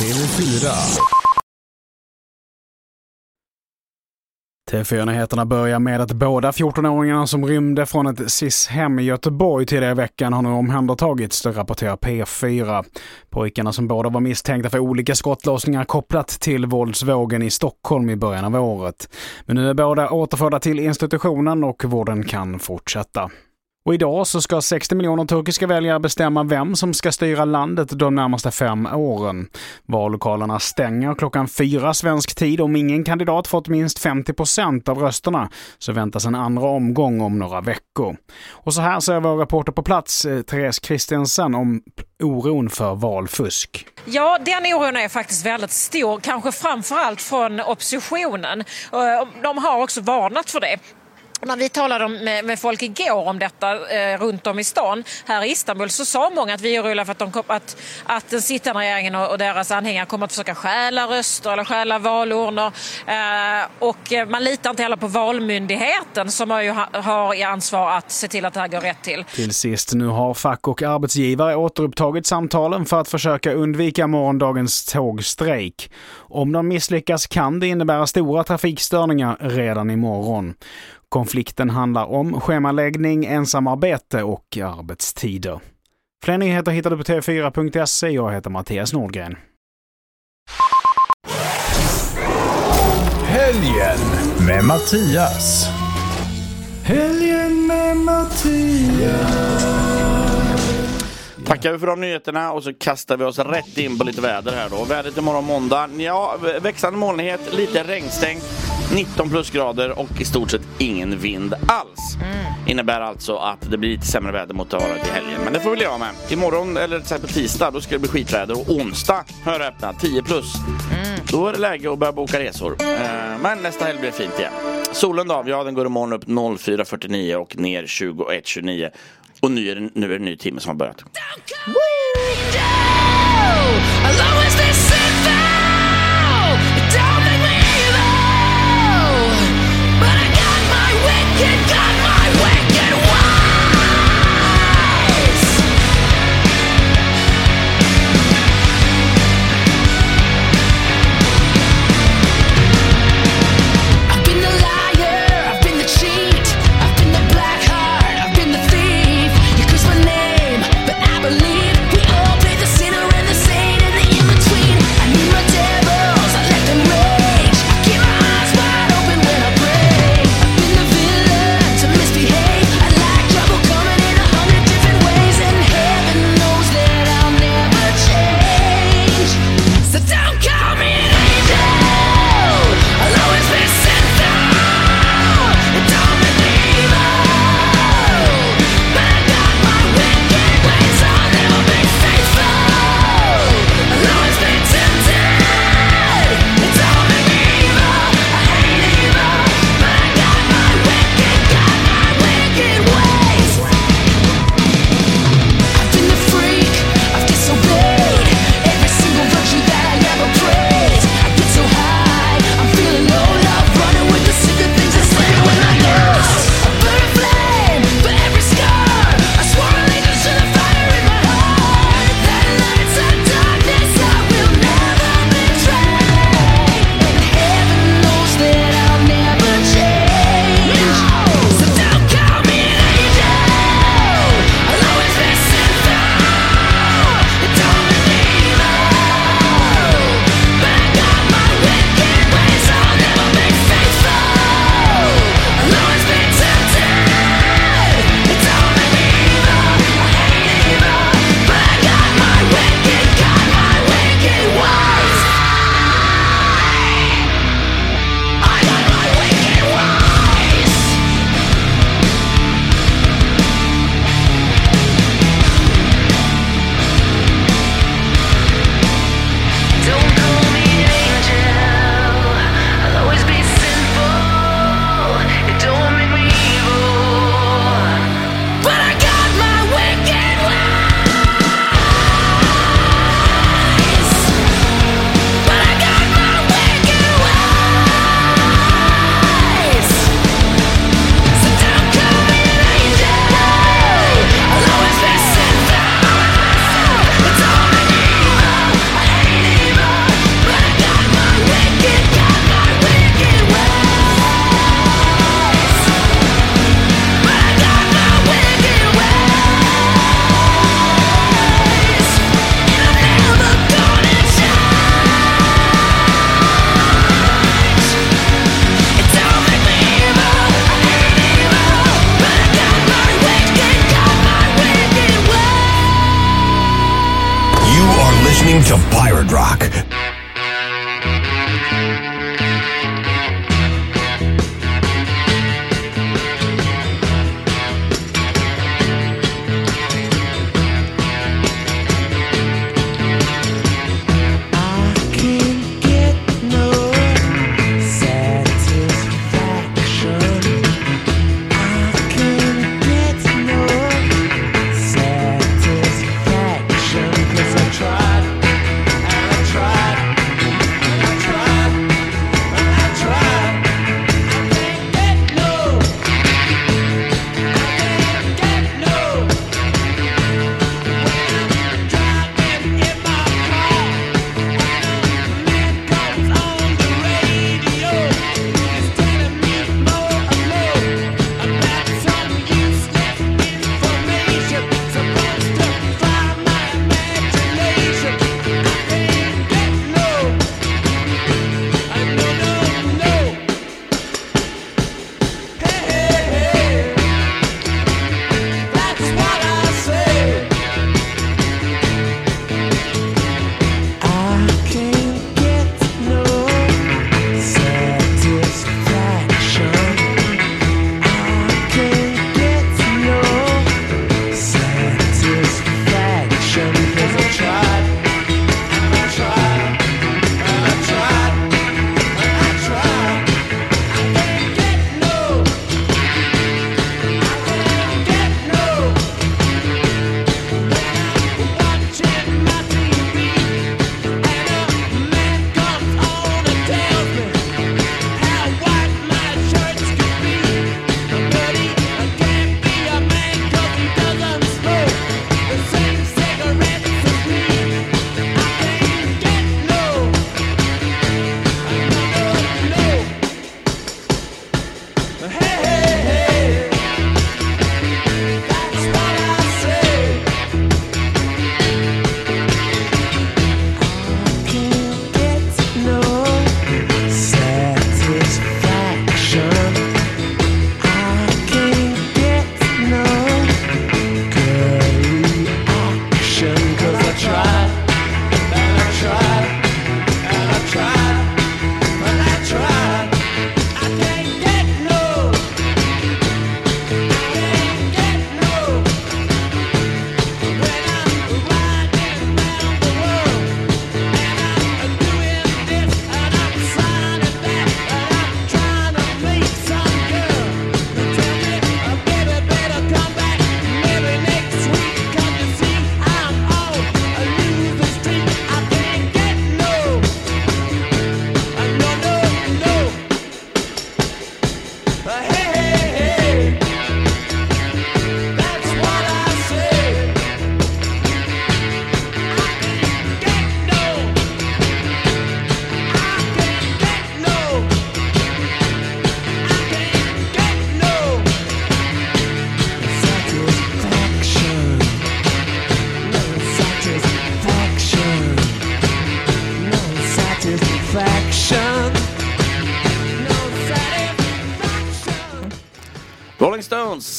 TV4. TV4-nyheterna börjar med att båda 14-åringarna som rymde från ett SIS-hem i Göteborg tidigare i veckan har nu omhändertagits, det rapporterar P4. Pojkarna som båda var misstänkta för olika skottlossningar kopplat till våldsvågen i Stockholm i början av året. Men nu är båda återförda till institutionen och vården kan fortsätta. Och idag så ska 60 miljoner turkiska väljare bestämma vem som ska styra landet de närmaste fem åren. Vallokalerna stänger klockan fyra svensk tid. Om ingen kandidat fått minst 50 procent av rösterna så väntas en andra omgång om några veckor. Och så här säger vår reporter på plats, eh, Therese Christensen, om oron för valfusk. Ja, den oron är faktiskt väldigt stor, kanske framförallt från oppositionen. Eh, de har också varnat för det. När vi talade med, med folk igår om detta eh, runt om i stan här i Istanbul så sa många att vi är oroliga för att, de, kom- att, att den sittande regeringen och, och deras anhängare kommer att försöka stjäla röster eller stjäla valurnor. Eh, och eh, man litar inte heller på Valmyndigheten som har, ju, ha- har i ansvar att se till att det här går rätt till. Till sist, nu har fack och arbetsgivare återupptagit samtalen för att försöka undvika morgondagens tågstrejk. Om de misslyckas kan det innebära stora trafikstörningar redan imorgon. Konflikten handlar om schemaläggning, ensamarbete och arbetstider. Fler nyheter hittar du på tv4.se. Jag heter Mattias Nordgren. Helgen med Mattias. Helgen med Mattias. Tackar vi för de nyheterna och så kastar vi oss rätt in på lite väder här då. Vädret imorgon måndag, ja, växande molnighet, lite regnstängt, 19 plusgrader och i stort sett ingen vind alls. Innebär alltså att det blir lite sämre väder mot att vara till helgen. Men det får vi leva med. Imorgon, eller till exempel tisdag, då ska det bli skitväder och onsdag, hör öppna, 10 plus. Då är det läge att börja boka resor. Eh, Men nästa helg blir det fint igen. Solen då? Ja, den går imorgon upp 04.49 och ner 21.29. Och nu är, det, nu är det en ny timme som har börjat. I've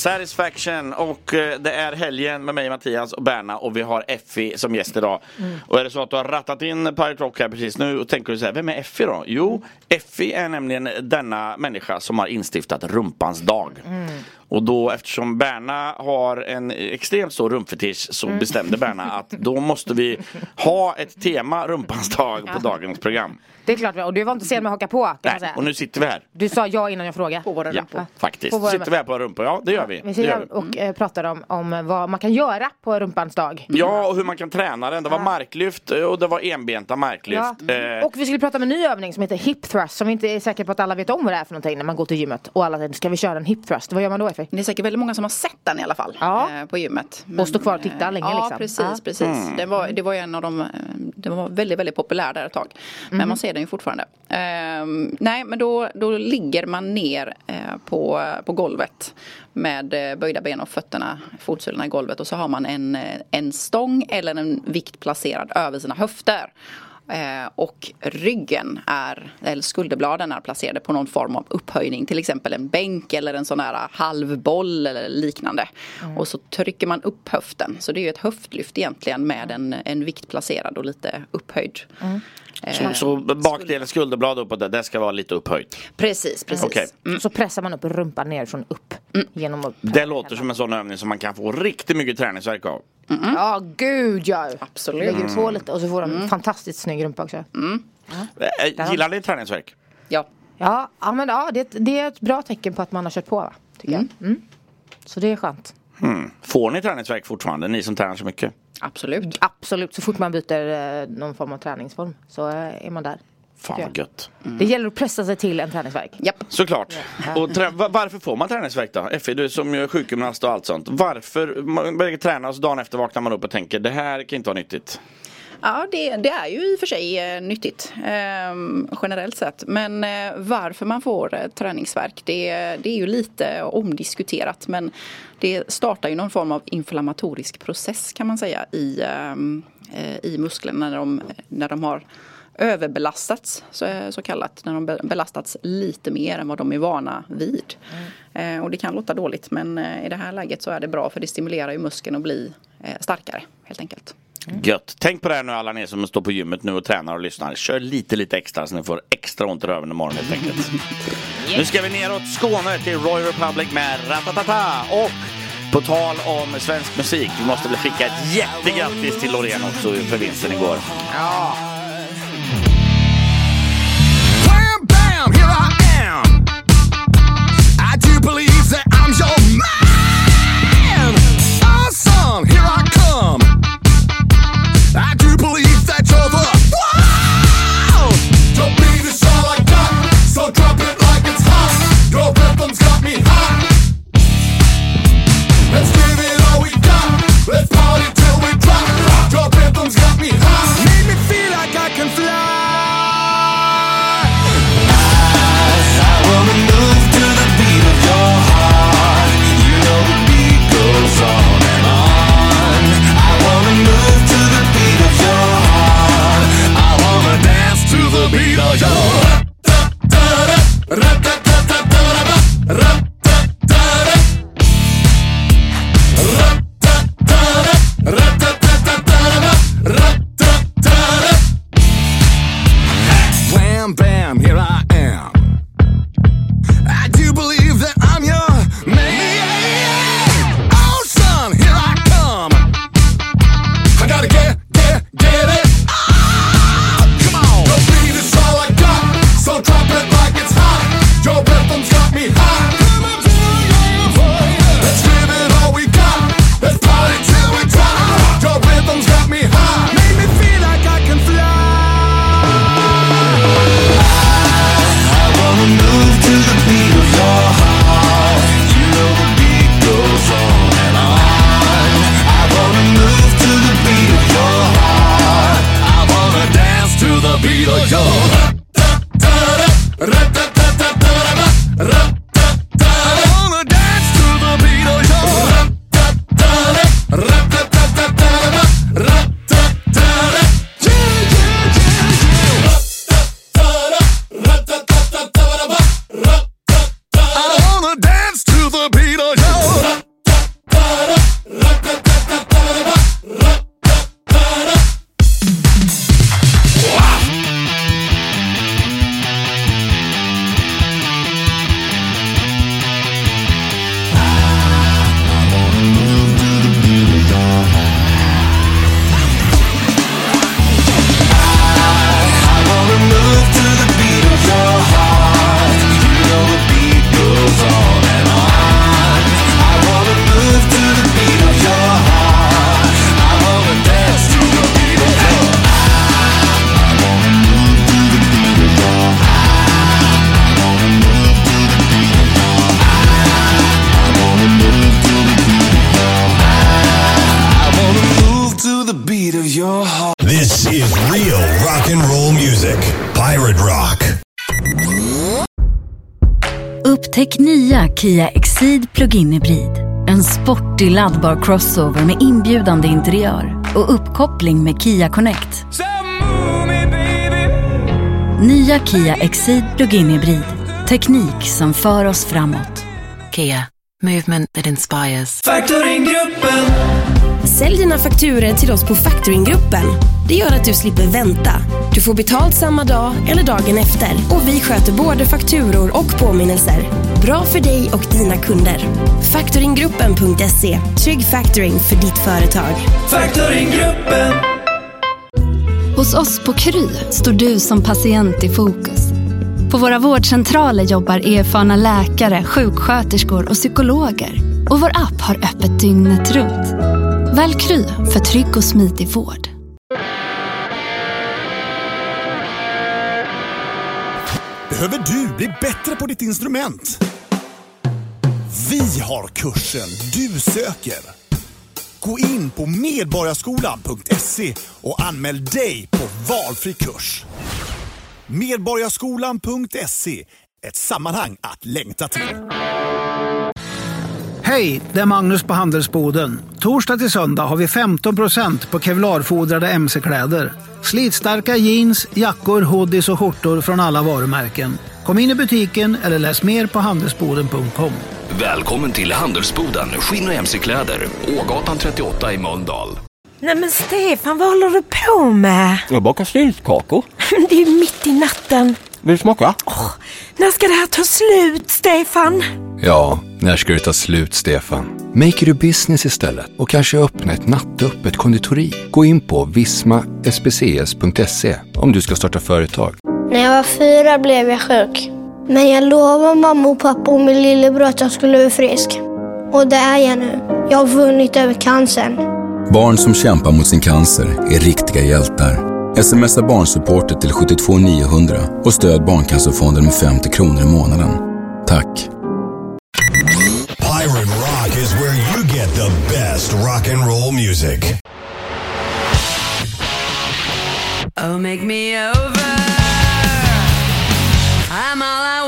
Satisfaction och eh, det är helgen med mig Mattias och Berna och vi har Effie som gäst idag. Mm. Och är det så att du har rattat in Pirate Rock här precis nu och tänker du så här, vem är Effie då? Jo, Effie är nämligen denna människa som har instiftat rumpans dag. Mm. Och då eftersom Berna har en extremt stor rumpfetisch så Mm. bestämde Berna att då måste vi ha ett tema rumpans dag på dagens program. Det är klart, och du var inte sen med att haka på kan Nej, säga. och nu sitter vi här. Du sa ja innan jag frågade. På våra Ja, faktiskt. På våra Sitter vi här på rumpor? Ja, det gör vi. Vi sitter och eh, pratar om, om vad man kan göra på rumpans dag. Ja, och hur man kan träna den. Det var marklyft och det var enbenta marklyft. Ja. Eh, Och vi skulle prata om en ny övning som heter hip thrust som vi inte är säkra på att alla vet om vad det är för någonting när man går till gymmet. Och alla säger, ska vi köra en hip thrust? Vad gör man då Effie? Det är säkert väldigt många som har sett den i alla fall eh, på gymmet. Och står kvar och tittar länge ja, liksom. precis, Ja. precis. Mm. Det, var, det var ju en av de, eh, det var väldigt, väldigt populär där ett tag. Men Mhm. man ser den ju fortfarande. Ehm, nej, men då, då ligger man ner eh, på, på golvet med eh, böjda ben och fötterna, fotsulorna i golvet och så har man en, eh, en stång eller en vikt placerad över sina höfter. Eh, och ryggen är, eller skulderbladen är placerade på någon form av upphöjning. Till exempel en bänk eller en sån här halvboll eller liknande. Och så trycker man upp höften. Så det är ju ett höftlyft egentligen med en, en vikt placerad och lite upphöjd. Eh, Så, så bakdelen, skulderblad uppåt, där, det ska vara lite upphöjt. Precis, precis. Okej. Så pressar man upp rumpan nerifrån upp. Genom att... Det låter som en sån övning som man kan få riktigt mycket träningsvärk av. Ja, gud ja. Absolut. Lägger på Mm. lite och så får de en fantastiskt snygg rumpa också. Eh, Gillar ni träningsvärk? Ja. Ja, ja, men ja det, det är ett bra tecken på att man har kört på va? Tycker jag. Mm. Så det är skönt. Hmm. Får ni träningsvärk fortfarande, ni som tränar så mycket? Absolut. Absolut, så fort man byter eh, någon form av träningsform så eh, är man där. Fan vad gött. Det gäller att pressa sig till en träningsvärk. Japp. Såklart. Och trä- va- varför får man träningsvärk då? Effie, du som är sjukgymnast och allt sånt. Varför? Man börjar träna och så dagen efter vaknar man upp och tänker det här kan inte vara nyttigt. Ja, det, det är ju i och för sig eh, nyttigt eh, generellt sett. Men eh, varför man får eh, träningsvärk det, det är ju lite omdiskuterat. Men det startar ju någon form av inflammatorisk process kan man säga i, ehm, eh, i musklerna när de, när de har överbelastats så, så kallat. När de be- belastats lite mer än vad de är vana vid. Eh, och det kan låta dåligt men eh, i det här läget så är det bra för det stimulerar ju muskeln att bli eh, starkare helt enkelt. Gött. Tänk på det här nu alla ni som står på gymmet nu och tränar och lyssnar. Kör lite lite extra så ni får extra ont i röven imorgon helt enkelt. Nu ska vi neråt Skåne till Royal Republic med Ratatata och på tal om svensk musik, vi måste väl skicka ett jättegrattis till Loreen också för vinsten igår. Ja. Wham, bam, here I am. I do believe that I'm your man. Awesome, here I come. I do believe Kia Exceed Plug-in Hybrid. En sportig laddbar crossover med inbjudande interiör och uppkoppling med Kia Connect. Nya Kia Exceed Plug-in Hybrid. Teknik som för oss framåt. Kia, movement that inspires. Factoringgruppen. Sälj dina fakturer till oss på Factoringgruppen. Det gör att du slipper vänta. Du får betalt samma dag eller dagen efter. Och vi sköter både fakturor och påminnelser. Bra för dig och dina kunder. Factoringgruppen.se. Trygg factoring för ditt företag. Factoringgruppen. Hos oss på Kry står du som patient i fokus. På våra vårdcentraler jobbar erfarna läkare, sjuksköterskor och psykologer. Och vår app har öppet dygnet runt. Välj Kry för trygg och smidig vård. Behöver du bli bättre på ditt instrument? Vi har kursen du söker. Gå in på medborgarskolan.se och anmäl dig på valfri kurs. Medborgarskolan.se, ett sammanhang att längta till. Hej, det är Magnus på Handelsboden. Torsdag till söndag har vi 15% på kevlarfodrade mc-kläder. Slitstarka jeans, jackor, hoodies och skjortor från alla varumärken. Kom in i butiken eller läs mer på handelsboden.com. Välkommen till Handelsboden Skinn och mc-kläder, Ågatan 38 i Mölndal. Nej men Stefan, vad håller du på med? Jag bakar syltkakor. Det är ju mitt i natten. Vill du smaka? När ska det här ta slut, Stefan? Ja, när ska det ta slut, Stefan? Make it a business istället och kanske öppna ett nattöppet konditori. Gå in på vismaspcs.se om du ska starta företag. När jag var fyra blev jag sjuk. Men jag lovade mamma och pappa och min lillebror att jag skulle bli frisk. Och det är jag nu. Jag har vunnit över cancern. Barn som kämpar mot sin cancer är riktiga hjältar. Smsa barnsupporter till 72900 och stöd Barncancerfonden med 50 kronor i månaden. Tack. Best rock and roll music. Oh, make me over. I'm all I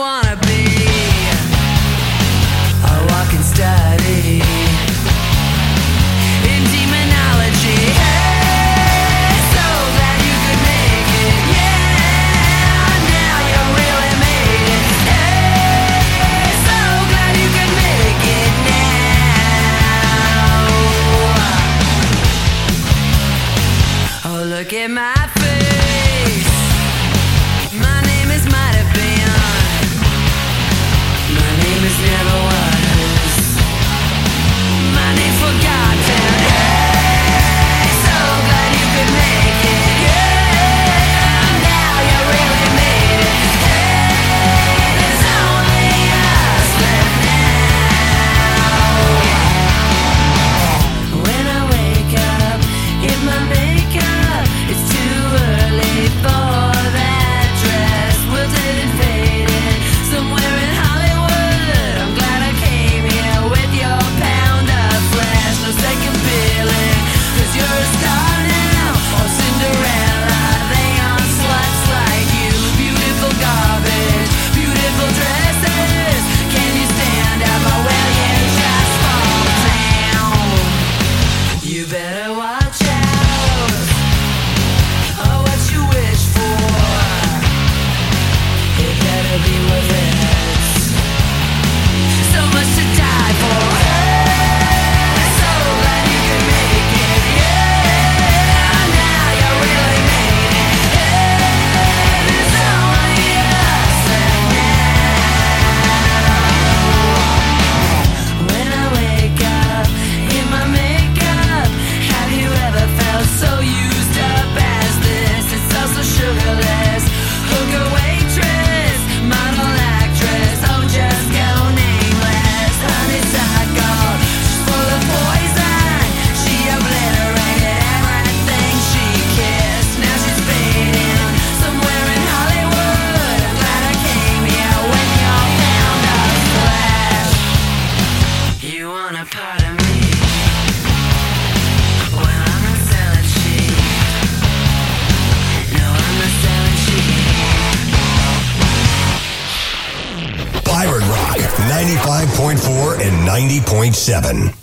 90.7.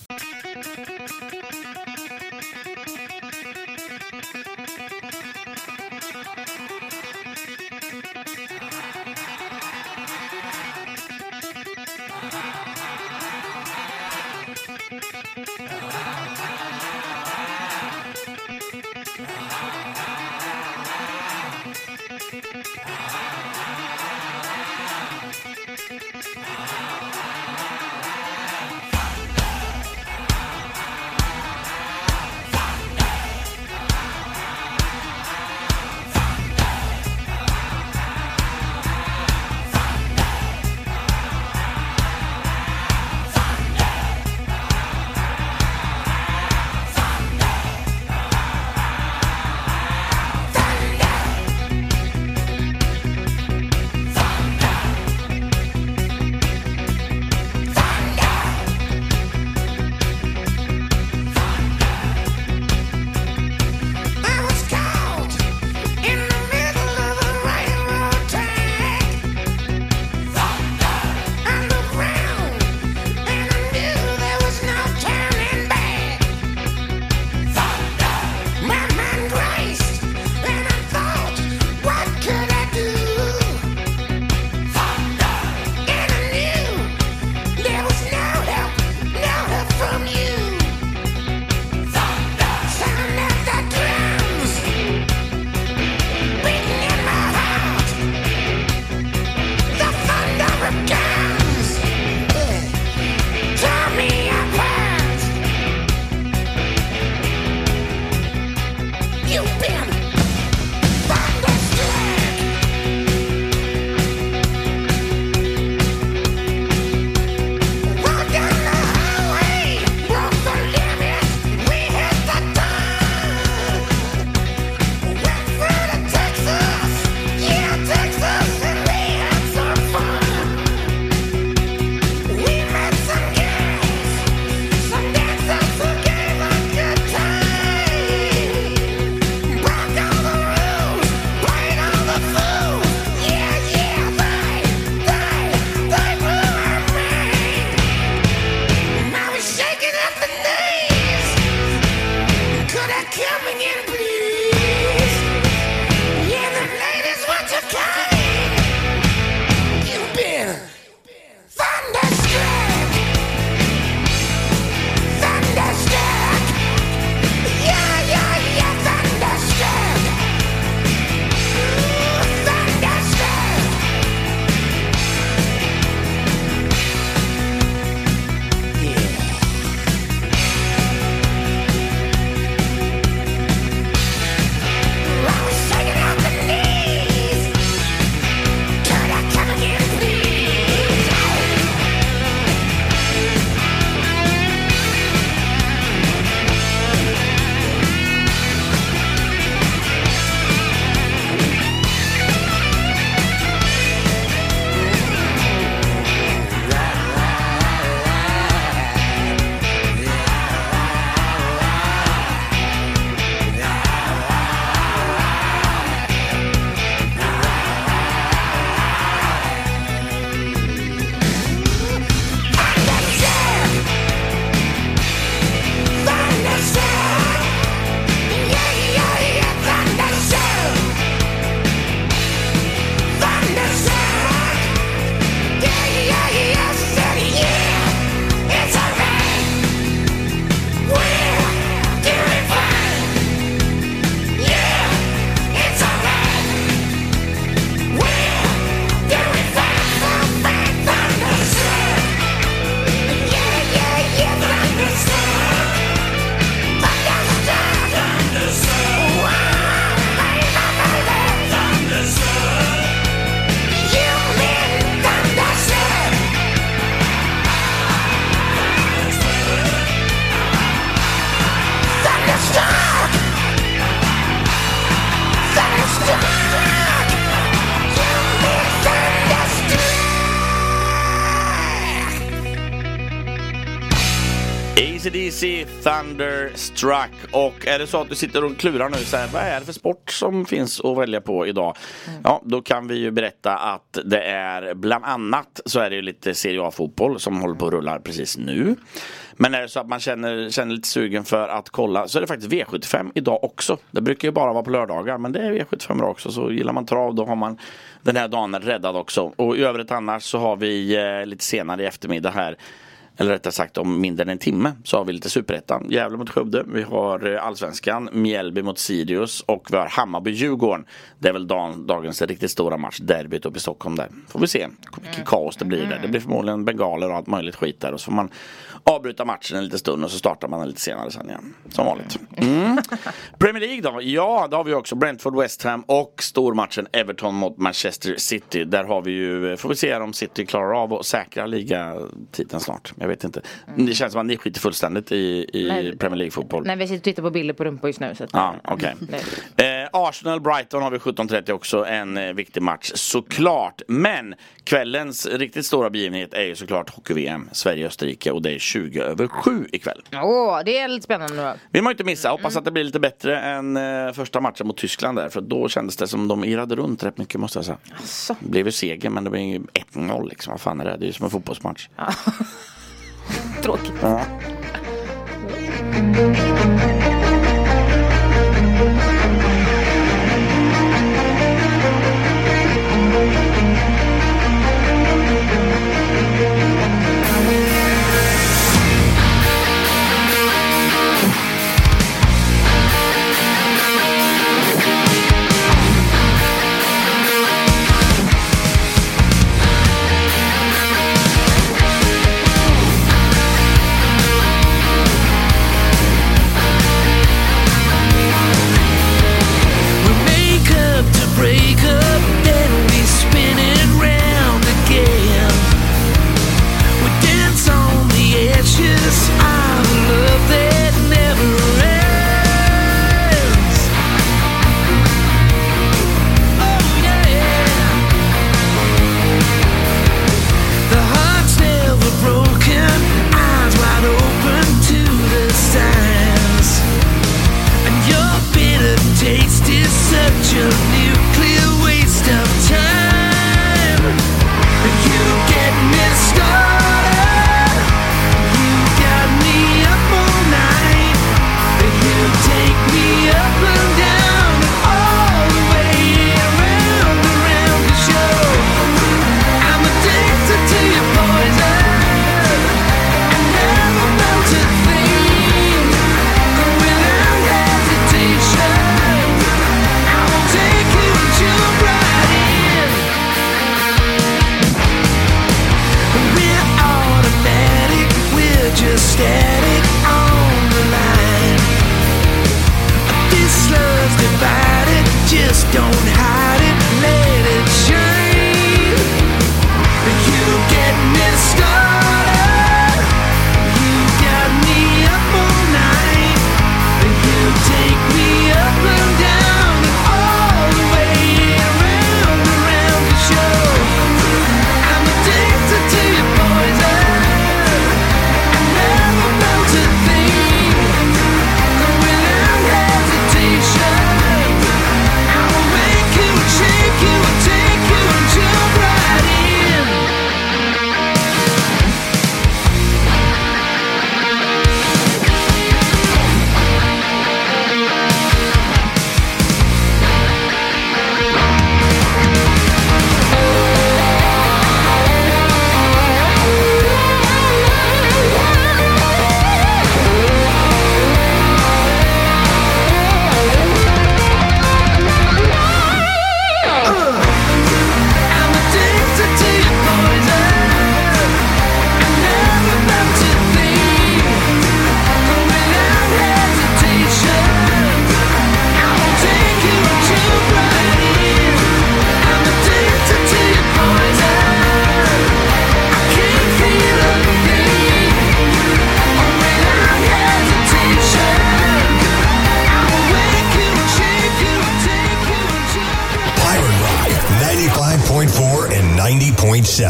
ACDC Thunderstruck. Och är det så att du sitter och klurar nu så här, vad är det för sport som finns att välja på idag? Ja, då kan vi ju berätta att det är bland annat så är det ju lite Serie A-fotboll som håller på att rulla precis nu. Men är det så att man känner, känner lite sugen för att kolla så är det faktiskt V75 idag också. Det brukar ju bara vara på lördagar men det är V75 idag också. Så gillar man trav då har man den här dagen räddad också. Och i övrigt annars så har vi eh, lite senare i eftermiddag här eller rättare sagt om mindre än en timme så har vi lite superettan. Gävle mot Skövde. Vi har eh, allsvenskan. Mjällby mot Sirius. Och vi har Hammarby-Djurgården. Det är väl dag, dagens riktigt stora match. Derbyt uppe i Stockholm där. Får vi se vilket kaos det blir där. Det blir förmodligen bengaler och allt möjligt skit där. Och så får man avbryta matchen en liten stund och så startar man lite senare sen igen. Som vanligt. Mm. Premier League då? Ja, det har vi också. Brentford, West Ham och stormatchen Everton mot Manchester City. Där har vi ju, får vi se om City klarar av att säkra ligatiteln snart. Jag vet inte. Det känns som att ni skiter fullständigt i, i Nej. Premier League-fotboll. Nej vi sitter och tittar på bilder på rumpor just nu. Så att, Ja, okej. Eh, Arsenal-Brighton har vi 17.30 också. En eh, viktig match såklart. Men kvällens riktigt stora begivenhet är ju såklart hockey-VM. Sverige-Österrike och det är 20 över 7 ikväll. Åh, det är lite spännande nu då. vill man inte missa. Hoppas att det blir lite bättre än eh, första matchen mot Tyskland där. För då kändes det som de irrade runt rätt mycket måste jag säga. Det blev ju seger men det blev ju 1-0 liksom. Vad fan är det? Det är ju som en fotbollsmatch. Tråkigt. Ja.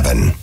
90.7.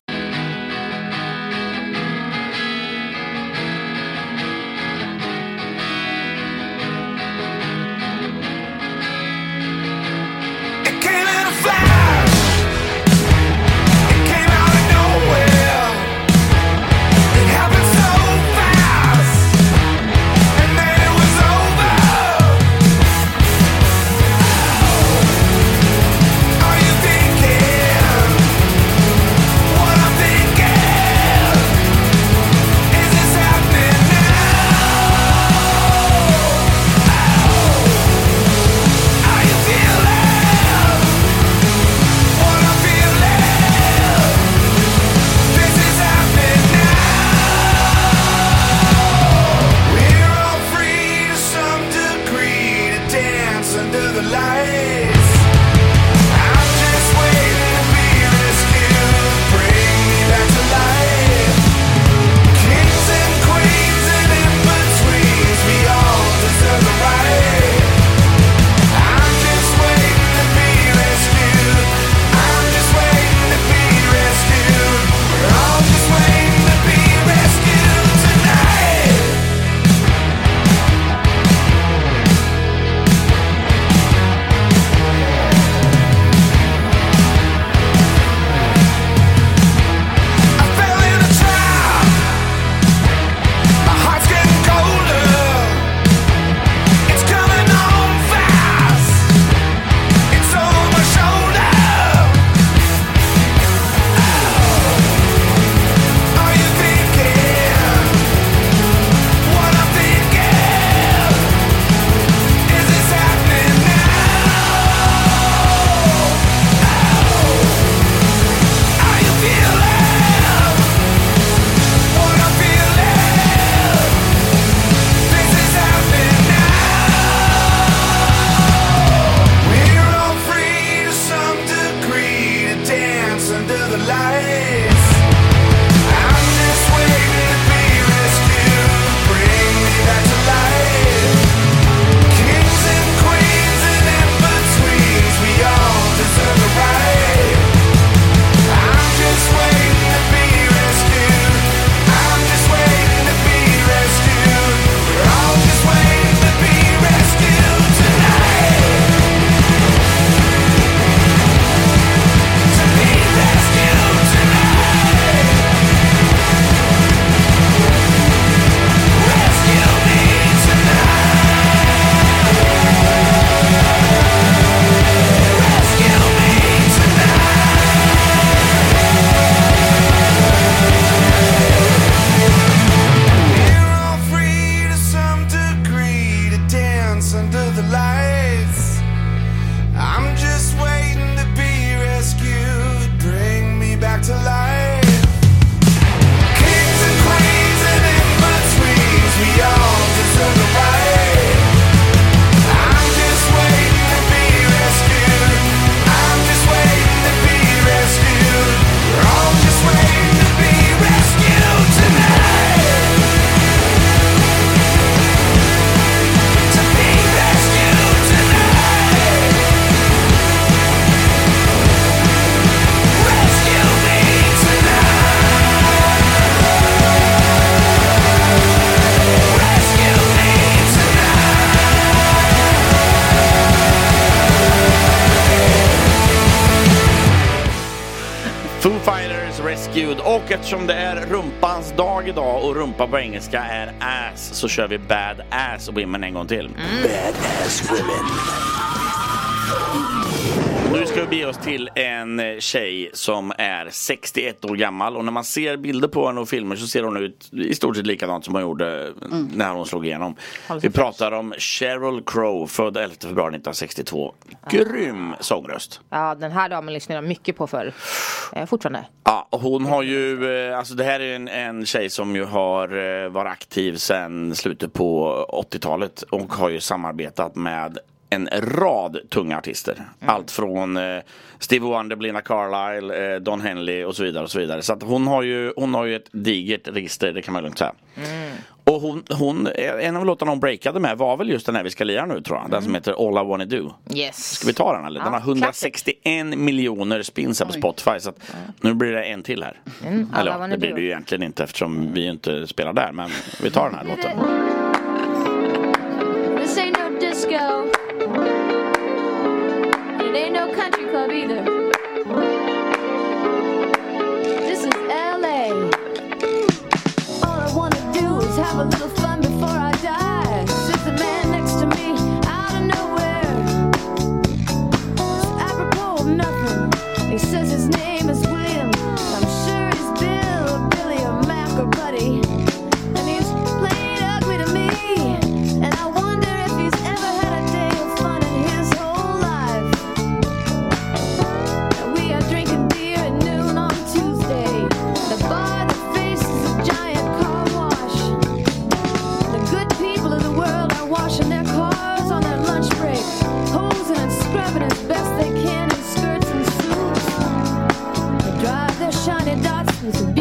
så kör vi bad ass women en gång till. Bad ass women. Nu ska vi bege oss till en eh, tjej som är 61 år gammal och när man ser bilder på henne och filmer så ser hon ut i stort sett likadant som hon gjorde när hon slog igenom. Vi pratar om Sheryl Crow, född 11 februari 1962. Grym sångröst. Ja, den här damen lyssnar jag mycket på för eh, fortfarande. Ja, hon har ju, eh, alltså det här är en, en tjej som ju har eh, varit aktiv sedan slutet på 80-talet och har ju samarbetat med en rad tunga artister. Allt från eh, Stevie Wonder, Belinda Carlisle, eh, Don Henley och så vidare. och så vidare. Så att hon, har ju, hon har ju ett digert register, det kan man lugnt säga. Och hon, hon, en av låtarna hon breakade med var väl just den här vi ska lira nu tror jag. Den som heter All I Wanna Do. Yes. Ska vi ta den eller? Den Ja, har 161 miljoner spins här på Spotify. Så att nu blir det en till här. Mm, All I eller det blir det ju egentligen inte eftersom vi inte spelar där. Men vi tar den här låten. have. Datsuns and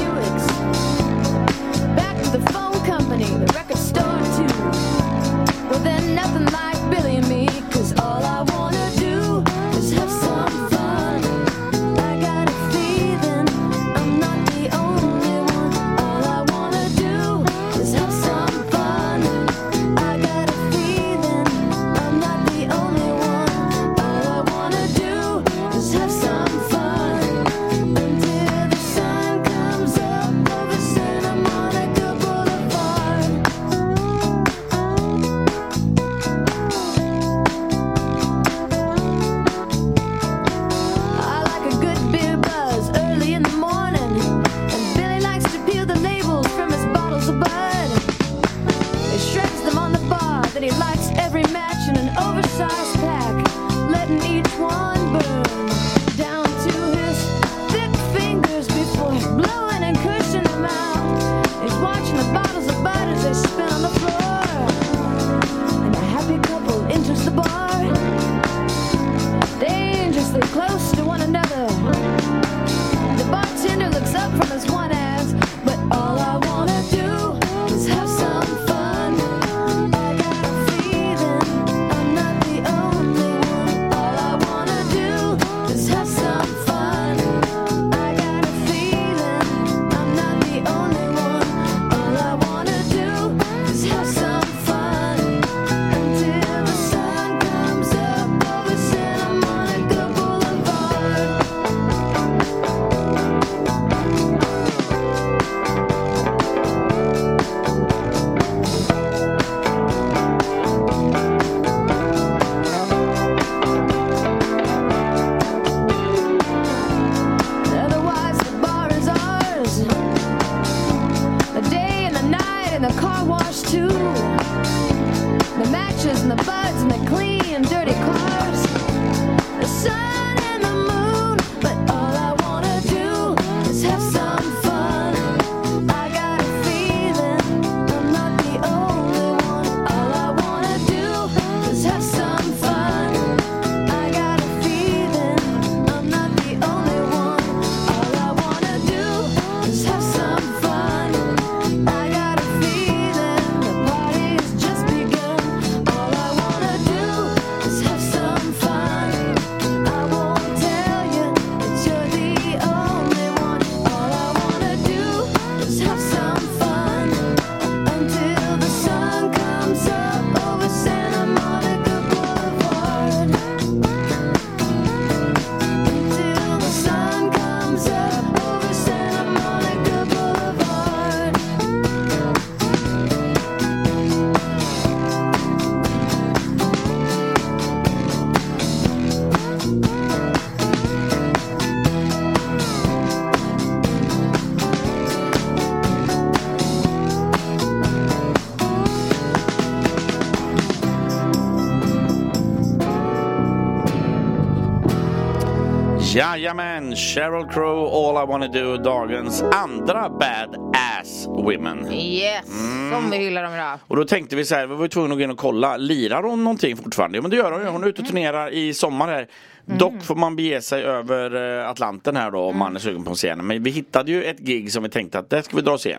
Jajamän, Sheryl Crow, All I wanna do, dagens andra badass women. Yes, som vi hyllar dem idag. Och då tänkte vi så här, vi var ju tvungna att gå in och kolla, lirar hon någonting fortfarande? Ja men det gör hon ju, hon är ute och turnerar i sommar här. Dock får man bege sig över eh, Atlanten här då om man är sugen på en scen. Men vi hittade ju ett gig som vi tänkte att det ska vi dra och se.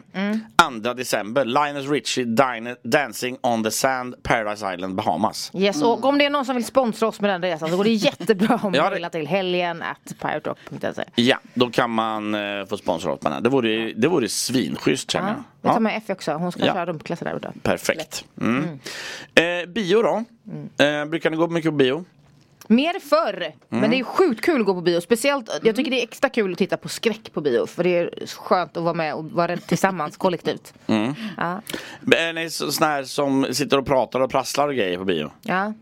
2 december, Linus Richie Dine- Dancing on the Sand, Paradise Island, Bahamas. Yes, och om det är någon som vill sponsra oss med den resan så går det jättebra om Ja, man mejlar till helgen at piraterock.se. Ja, då kan man eh, få sponsra åt mig. Det vore, det vore svinschysst känner jag. Jag tar Ja, med Effie också, hon ska Ja. köra rumpklasser där ute. perfekt. Mm. Eh, bio då? Eh, brukar ni gå mycket på bio? Mer förr, men Mm. det är sjukt kul att gå på bio. Speciellt, jag tycker det är extra kul att titta på skräck på bio. För det är skönt att vara med och vara tillsammans kollektivt. Mm. Ja. Är ni så- såna här som sitter och pratar och prasslar och grejer på bio? Ja.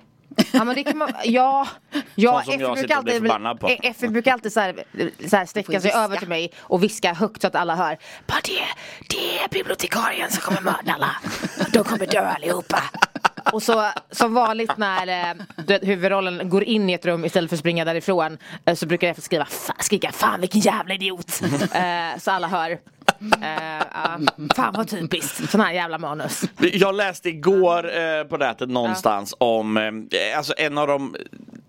Ja men det kan man, ja. ja Effe brukar alltid. Effe brukar alltid så här, så här sträcka sig över till mig och viska högt så att alla hör. Bara det, det är bibliotekarien som kommer mörda alla. De kommer dö allihopa. Och så som vanligt när eh, du vet, huvudrollen går in i ett rum istället för att springa därifrån eh, så brukar jag skriva, fan, skrika fan vilken jävla idiot. eh, så alla hör. Eh, ja. fan vad typiskt, sån här jävla manus. Jag läste igår eh, på nätet någonstans om eh, alltså en av de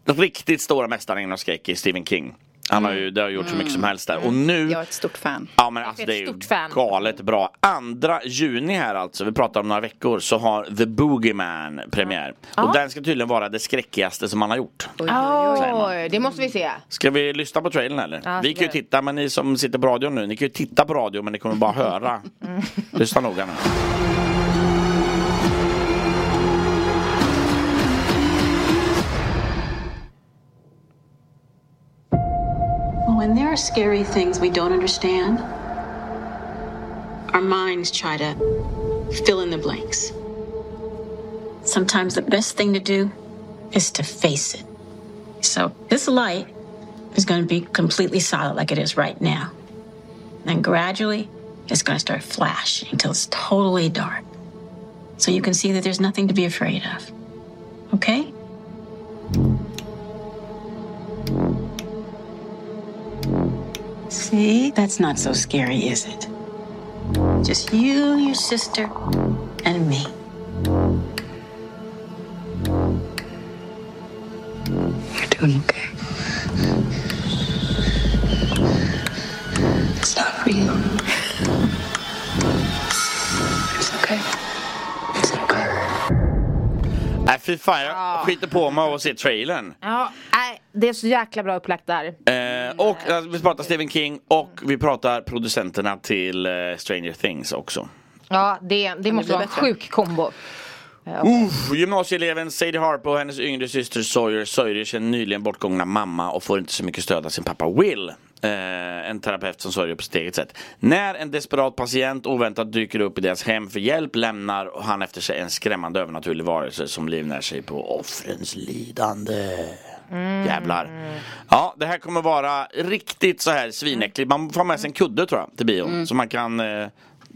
riktigt stora mästarna inom skräck är Stephen King. Han har ju, det har gjort så mycket som helst där. Och nu Jag är ett stort fan. Ja men alltså det är ju stort fan. galet bra. Andra juni här alltså, vi pratar om några veckor, så har The Boogeyman premiär. Och den ska tydligen vara det skräckigaste som han har gjort. Oj, det måste vi se. Ska vi lyssna på trailern eller? Ja, vi kan ju titta, men ni som sitter på radion nu, ni kan ju titta på radio men ni kommer bara höra. Mm. Lyssna noga nu. When there are scary things we don't understand, our minds try to fill in the blanks. Sometimes the best thing to do is to face it. So, this light is going to be completely solid like it is right now. Then gradually, it's going to start flashing until it's totally dark. So you can see that there's nothing to be afraid of. Okay? See, that's not so scary, is it? Just you, your sister, and me. You're doing okay. It's not real. Nej fy fan, jag skiter på mig av att se trailern. Ja, nej, det är så jäkla bra upplagt där. Eh, och eh, vi pratar Stephen King och vi pratar producenterna till eh, Stranger Things också. Ja, det, det måste vara en sjuk kombo. Uff, gymnasieeleven Sadie Harper och hennes yngre syster Sawyer sörjer sin nyligen bortgångna mamma och får inte så mycket stöd av sin pappa Will. Eh, en terapeut som sörjer på sitt eget sätt. När en desperat patient oväntat dyker upp i deras hem för hjälp lämnar han efter sig en skrämmande övernaturlig varelse som livnär sig på offrens lidande. Jävlar. Ja, det här kommer vara riktigt så här svinäckligt. Man får med sig en kudde tror jag till bion. Så man kan eh,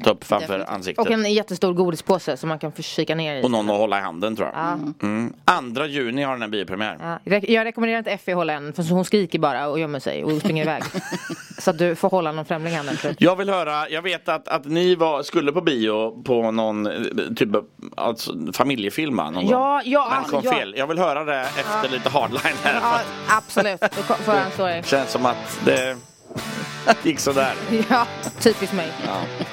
upp framför ansiktet. Och en jättestor godispåse som man kan kika ner i. Och någon att hålla i handen tror jag. Ja. Mm. Andra juni har den här biopremiär. Ja, jag rekommenderar inte Effie hålla en för hon skriker bara och gömmer sig och springer iväg. Så att du får hålla någon främling i handen. tror jag. Jag vill höra, jag vet att, att ni var, skulle på bio på någon eh, typ alltså, familjefilm? Någon Ja, ja, Men alltså, kom ja. fel. Jag vill höra det efter lite hardline här. Ja, absolut. Då får jag en story. Känns som att det gick sådär. Ja, typiskt mig. Ja.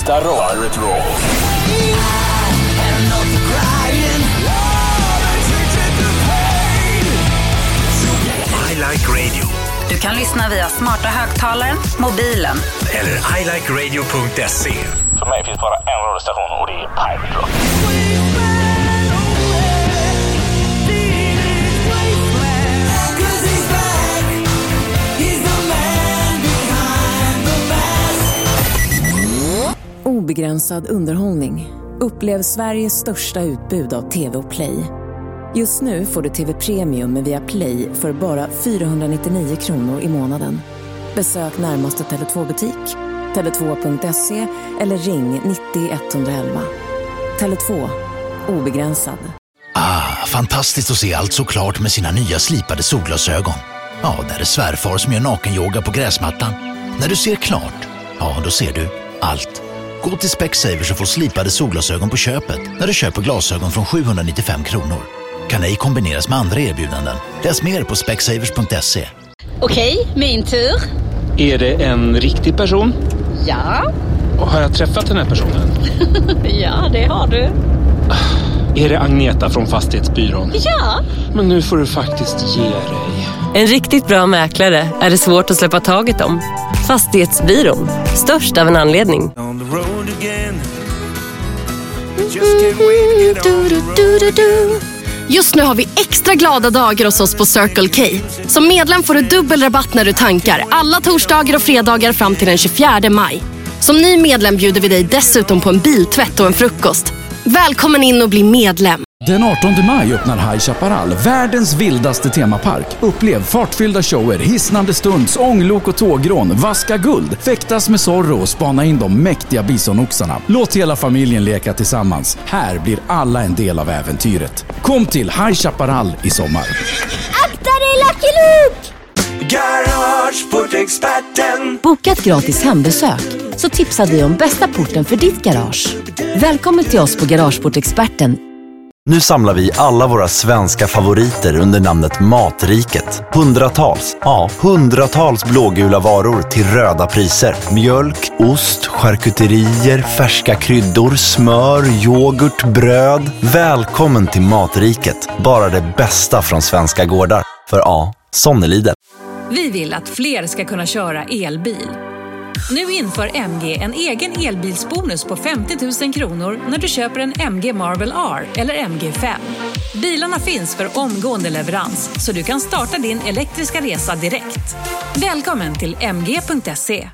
Världens Upplev Sveriges största utbud av tv och play. Just nu får du TV Premium med Viaplay för bara 499 kronor i månaden. Besök närmaste Tele2-butik, tele2.se eller ring 90 111. Tele2. Obegränsad. Ah, fantastiskt att se allt så klart med sina nya slipade solglasögon. Ja, där är svärfar som gör nakenyoga på gräsmattan. När du ser klart, ja då ser du allt. Gå till Specsavers och få slipade solglasögon på köpet när du köper glasögon från 795 kronor. Kan ej kombineras med andra erbjudanden. Läs mer på specsavers.se. Okej, min tur. Är det en riktig person? Ja. Och har jag träffat den här personen? ja, det har du. Är det Agneta från Fastighetsbyrån? Ja. Men nu får du faktiskt ge dig. En riktigt bra mäklare är det svårt att släppa taget om. Fastighetsbyrån, störst av en anledning. Again. Just nu har vi extra glada dagar hos oss på Circle K. Som medlem får du dubbel rabatt när du tankar alla torsdagar och fredagar fram till den 24 maj. Som ny medlem bjuder vi dig dessutom på en biltvätt och en frukost. Välkommen in och bli medlem. Den 18 maj öppnar High Chaparral, världens vildaste temapark. Upplev fartfyllda shower, hisnande stunts, ånglok och tågrån, vaska guld, fäktas med Zorro och spana in de mäktiga bisonoxarna. Låt hela familjen leka tillsammans. Här blir alla en del av äventyret. Kom till High Chaparral i sommar. Akta dig Lucky Luke! Garageportexperten. Boka ett gratis hembesök så tipsar vi om bästa porten för ditt garage. Välkommen till oss på Garageportexperten nu samlar vi alla våra svenska favoriter under namnet Matriket. Hundratals, ja hundratals blågula varor till röda priser. Mjölk, ost, charkuterier, färska kryddor, smör, yoghurt, bröd. Välkommen till Matriket. Bara det bästa från svenska gårdar. För ja, sån är Vi vill att fler ska kunna köra elbil. Nu inför MG en egen elbilsbonus på 50 000 kronor när du köper en MG Marvel R eller MG5. Bilarna finns för omgående leverans så du kan starta din elektriska resa direkt. Välkommen till mg.se.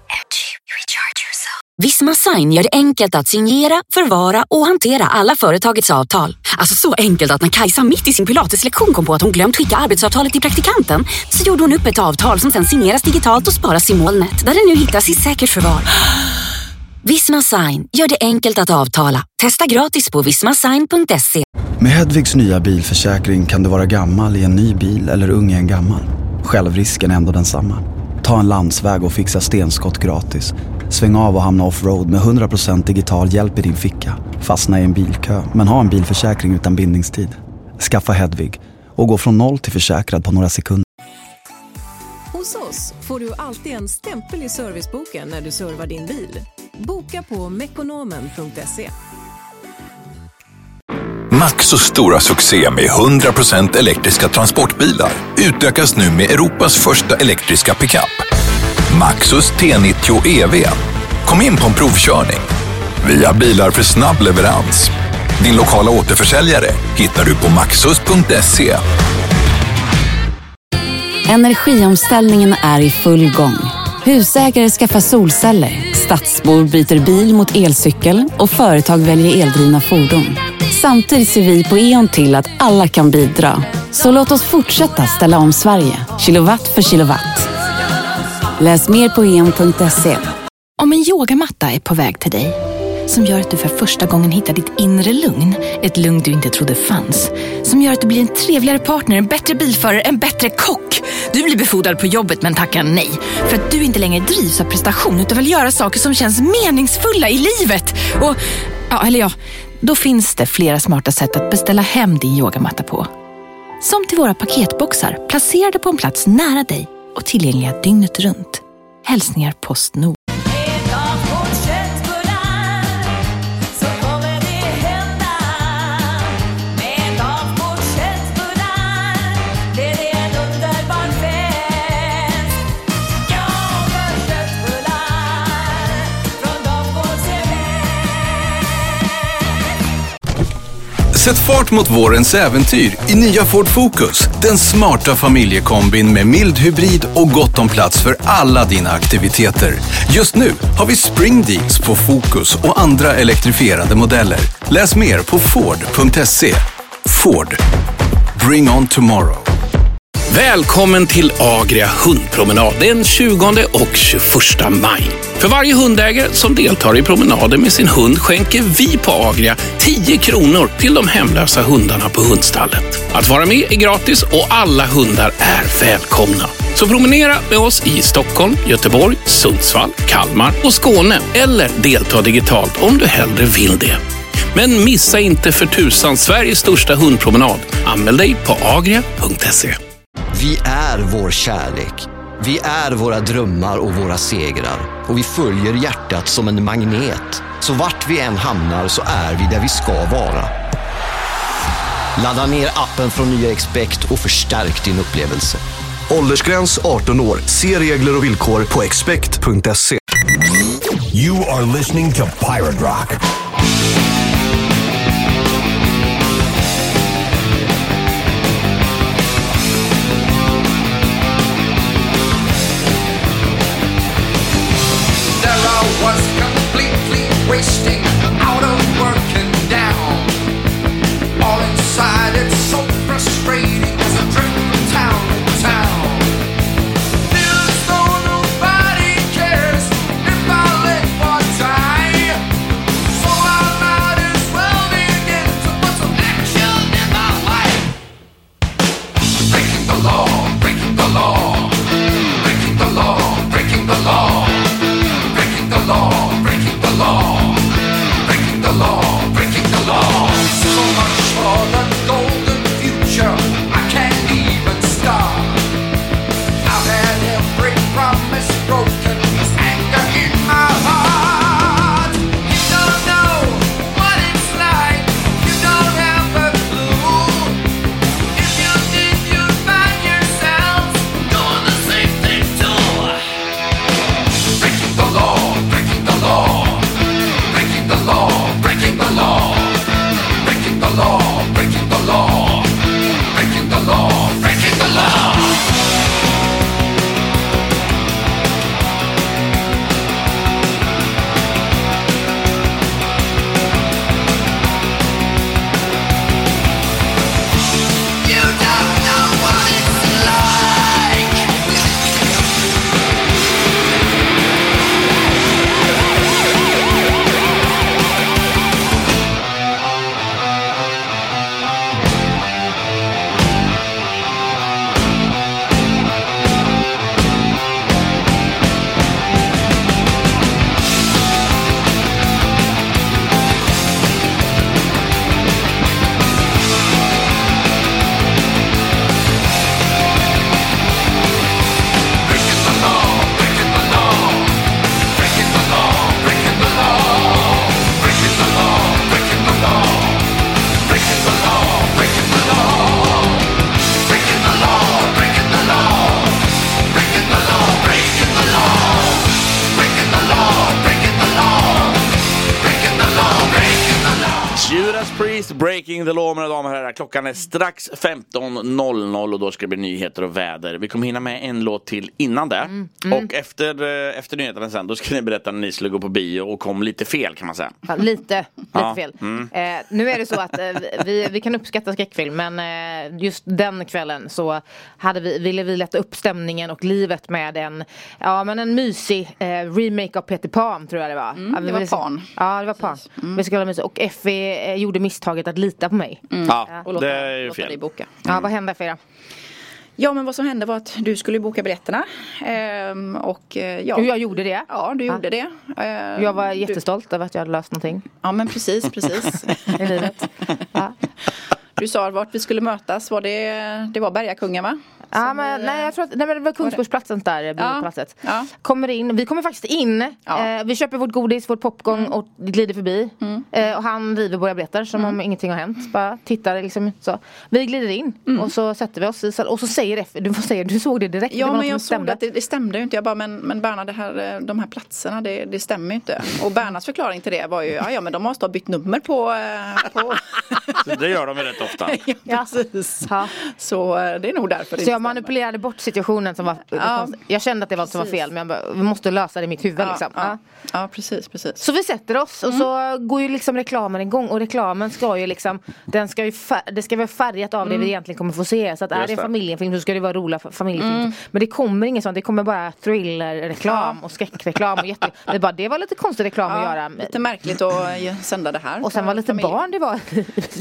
Visma Sign gör det enkelt att signera, förvara och hantera alla företagets avtal. Alltså så enkelt att när Kajsa mitt i sin pilateslektion kom på att hon glömt skicka arbetsavtalet till praktikanten så gjorde hon upp ett avtal som sen signeras digitalt och sparas i molnet där det nu hittas i säkert förvar. Visma Sign gör det enkelt att avtala. Testa gratis på vismasign.se. Med Hedvigs nya bilförsäkring kan du vara gammal i en ny bil eller ung i en gammal. Självrisken är ändå densamma. Ta en landsväg och fixa stenskott gratis. Sväng av och hamna offroad med 100% digital hjälp i din ficka. Fastna i en bilkö, men ha en bilförsäkring utan bindningstid. Skaffa Hedvig och gå från noll till försäkrad på några sekunder. Hos oss får du alltid en stämpel i serviceboken när du servar din bil. Boka på mekonomen.se. Maxos stora succé med 100% elektriska transportbilar utökas nu med Europas första elektriska pickup. Maxus T90 EV. Kom in på en provkörning. Vi har bilar för snabb leverans. Din lokala återförsäljare hittar du på maxus.se. Energiomställningen är i full gång. Husägare skaffar solceller, stadsbor byter bil mot elcykel och företag väljer eldrivna fordon. Samtidigt ser vi på E.ON till att alla kan bidra. Så låt oss fortsätta ställa om Sverige, kilowatt för kilowatt. Läs mer på em.se. Om en yogamatta är på väg till dig, som gör att du för första gången hittar ditt inre lugn, ett lugn du inte trodde fanns, som gör att du blir en trevligare partner, en bättre bilförare, en bättre kock. Du blir befordrad på jobbet men tackar nej, för att du inte längre drivs av prestation utan vill göra saker som känns meningsfulla i livet. Och, ja, eller ja, då finns det flera smarta sätt att beställa hem din yogamatta på. Som till våra paketboxar placerade på en plats nära dig och tillgängliga dygnet runt. Hälsningar Postnord. Sätt fart mot vårens äventyr i nya Ford Focus. Den smarta familjekombin med mild hybrid och gott om plats för alla dina aktiviteter. Just nu har vi spring deals på Focus och andra elektrifierade modeller. Läs mer på Ford.se. Ford. Bring on tomorrow. Välkommen till Agria hundpromenad den 20 och 21 maj. För varje hundägare som deltar i promenaden med sin hund skänker vi på Agria 10 kronor till de hemlösa hundarna på hundstallet. Att vara med är gratis och alla hundar är välkomna. Så promenera med oss i Stockholm, Göteborg, Sundsvall, Kalmar och Skåne eller delta digitalt om du hellre vill det. Men missa inte för tusan Sveriges största hundpromenad. Anmäl dig på agria.se. Vi är vår kärlek. Vi är våra drömmar och våra segrar. Och vi följer hjärtat som en magnet. Så vart vi än hamnar så är vi där vi ska vara. Ladda ner appen från nya Expect och förstärk din upplevelse. Åldersgräns 18 år. Se regler och villkor på expect.se. You are listening to Pirate Rock. Wasting, out of work and down. All inside, it's Klockan är strax 15.00 och då ska det bli nyheter och väder. Vi kommer hinna med en låt till innan det. mm. Och efter, eh, efter nyheterna sen då ska ni berätta när ni skulle gå på bio och kom lite fel kan man säga. Ja, lite, lite Ja, fel. mm. Eh, nu är det så att eh, vi, vi kan uppskatta skräckfilm men eh, just den kvällen så hade vi, ville vi lätta upp stämningen och livet med en, ja, men en mysig eh, remake av Peter Pan tror jag det var. Mm, ja, det var Pan. Ja det var Pan. Vi skulle ha mysigt. Och Effie eh, gjorde misstaget att lita på mig. Ja, Och låta, det är ju låta fel. dig boka. Ja vad hände för er? Ja men vad som hände var att du skulle boka biljetterna. Ehm, och eh, ja. Jag gjorde det. Ja du gjorde det. Ehm, Jag var du- jättestolt över att jag hade löst någonting. Ja men precis, precis. I livet. Ja. Du sa vart vi skulle mötas, var det, det var Bergakungen va? Ja, men, nej, jag tror att, nej, men det var Kungsgårdsplatsen där, biopalatset. Ja. Kommer in, vi kommer faktiskt in, eh, vi köper vårt godis, vårt popcorn Mm. och glider förbi. Eh, och han river våra biljetter som Mm. om ingenting har hänt. Bara tittar liksom så. Vi glider in Mm. och så sätter vi oss i, och så säger F, du får säga, du såg det direkt. det Ja var men jag såg stämde. att det, det stämde ju inte. Jag bara men, men Berna det här, eh, de här platserna det, det stämmer ju inte. Och Bernas förklaring till det var ju ja, ja men de måste ha bytt nummer på, eh, på Det gör de ju rätt ofta. ja, precis. Så eh, det är nog därför det Så jag manipulerade bort situationen som var Ja. Jag kände att det var som var fel men jag bara, vi måste lösa det i mitt huvud Ja, liksom. ja. ja, precis, precis. Så vi sätter oss och så går ju liksom reklamen igång och reklamen ska ju liksom Den ska ju det ska vara färgat av det Mm. vi egentligen kommer få se Så att är det en det. familjefilm så ska det vara roliga fa- familjefilm Mm. Men det kommer ingen sånt, det kommer bara thrillerreklam och skräckreklam och jätte det, bara, det var lite konstig reklam att göra Lite märkligt att sända det här. Och sen var lite barn det var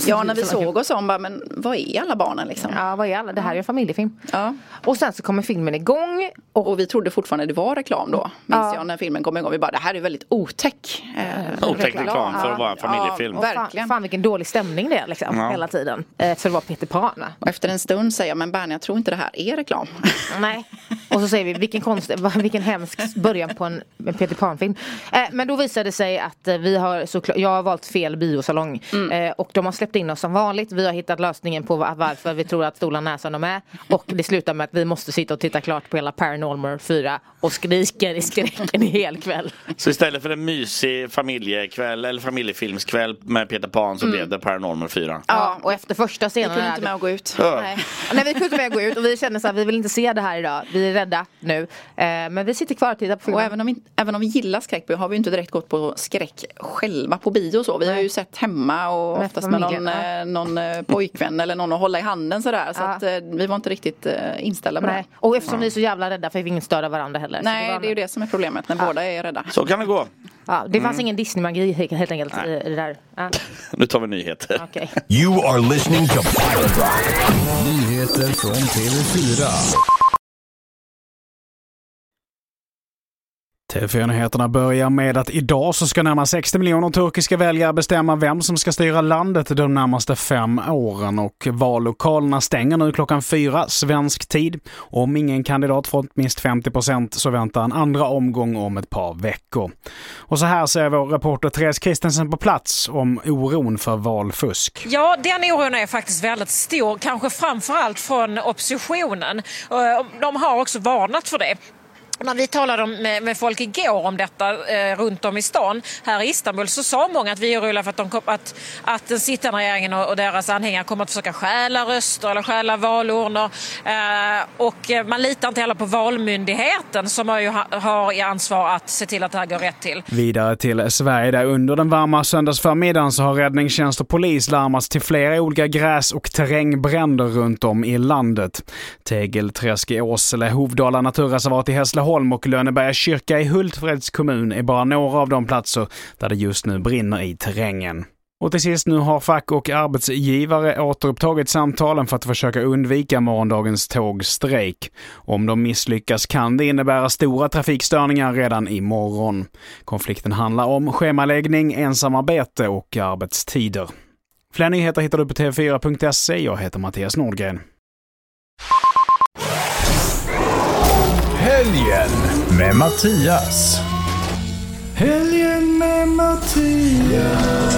Ja, när vi såg oss om, bara, men vad är alla barnen liksom? Ja, vad är alla? Det här är en familjefilm. Ja. Och sen så kommer filmen igång. Och, vi trodde fortfarande det var reklam då. Minns Ja. jag när filmen kom igång. Vi bara, det här är väldigt otäck. Eh, Otäck reklam för att vara en familjefilm. Och fan, fan vilken dålig stämning det är liksom, Ja. hela tiden. Eh, för att vara Peter Pan. Och efter en stund säger jag, men Bernie jag tror inte det här är reklam. Nej. Och så säger vi vilken, konst, vilken hemsk början på en, en Peter Pan-film. Eh, men då visade det sig att eh, vi har såklart, jag har valt fel biosalong. Eh, och de har släppt in oss som vanligt. Vi har hittat lösningen på va- varför vi tror att stolarna är som de är. Och det slutar med att vi måste sitta och titta klart på hela Paranormal 4 och skriker i skräcken en hel kväll. Så istället för en mysig familjekväll eller familjefilmskväll med Peter Pan så Mm. blev det Paranormal 4. Ja, och efter första scenen Vi kunde inte med att gå ut. Ja. Nej. Nej vi kunde inte med att gå ut och vi kände så här, vi vill inte se det här idag. Vi är rädda nu. Eh, men vi sitter kvar och tittar på filmen. Och även om, vi, även om vi gillar skräck har vi inte direkt gått på skräck själva på bio och så. Vi har ju sett hemma och Med oftast med någon, eh, någon eh, pojkvän eller någon att hålla i handen sådär. Så Ja. att eh, vi var inte riktigt eh, inställda på Nej. det. Och eftersom vi är så jävla rädda för vi inte störa varandra heller. Nej, var- det är ju det som är problemet när båda är rädda. Så kan det gå. Ja, det fanns Mm. ingen Disney-magi helt helt enkelt i i det där. Ja. Nu tar vi nyheter. Okej. You are listening to Pirate Rock. Nyheter från TV4. TV4-nyheterna börjar med att idag så ska närmare 60 miljoner turkiska väljare bestämma vem som ska styra landet de närmaste fem åren och vallokalerna stänger nu klockan fyra svensk tid. Om ingen kandidat fått minst 50 procent så väntar en andra omgång om ett par veckor. Och så här ser vår reporter Therese Kristensen på plats om oron för valfusk. Ja, den oron är faktiskt väldigt stor, kanske framförallt från oppositionen. De har också varnat för det. När vi talade med, med folk igår om detta eh, runt om i stan här i Istanbul så sa många att vi är oroliga för att, de kom, att, att den sittande regeringen och, och deras anhängare kommer att försöka stjäla röster eller stjäla valurnor. Eh, och eh, man litar inte heller på valmyndigheten som har, ju, ha- har i ansvar att se till att det här går rätt till. Vidare till Sverige där under den varma söndagsförmiddagen så har räddningstjänst och polis larmats till flera olika gräs och terrängbränder runt om i landet. Tegelträsk i Åsele, Hovdala naturreservat i Hässleholm och Lönneberga kyrka i Hultsfreds kommun är bara några av de platser där det just nu brinner i terrängen. Och till sist nu har fack och arbetsgivare återupptagit samtalen för att försöka undvika morgondagens tågstrejk. Om de misslyckas kan det innebära stora trafikstörningar redan imorgon. Konflikten handlar om schemaläggning, ensamarbete och arbetstider. Fler nyheter hittar du på tv4.se. Jag heter Mattias Nordgren. Helgen med Mattias. Helgen med Mattias.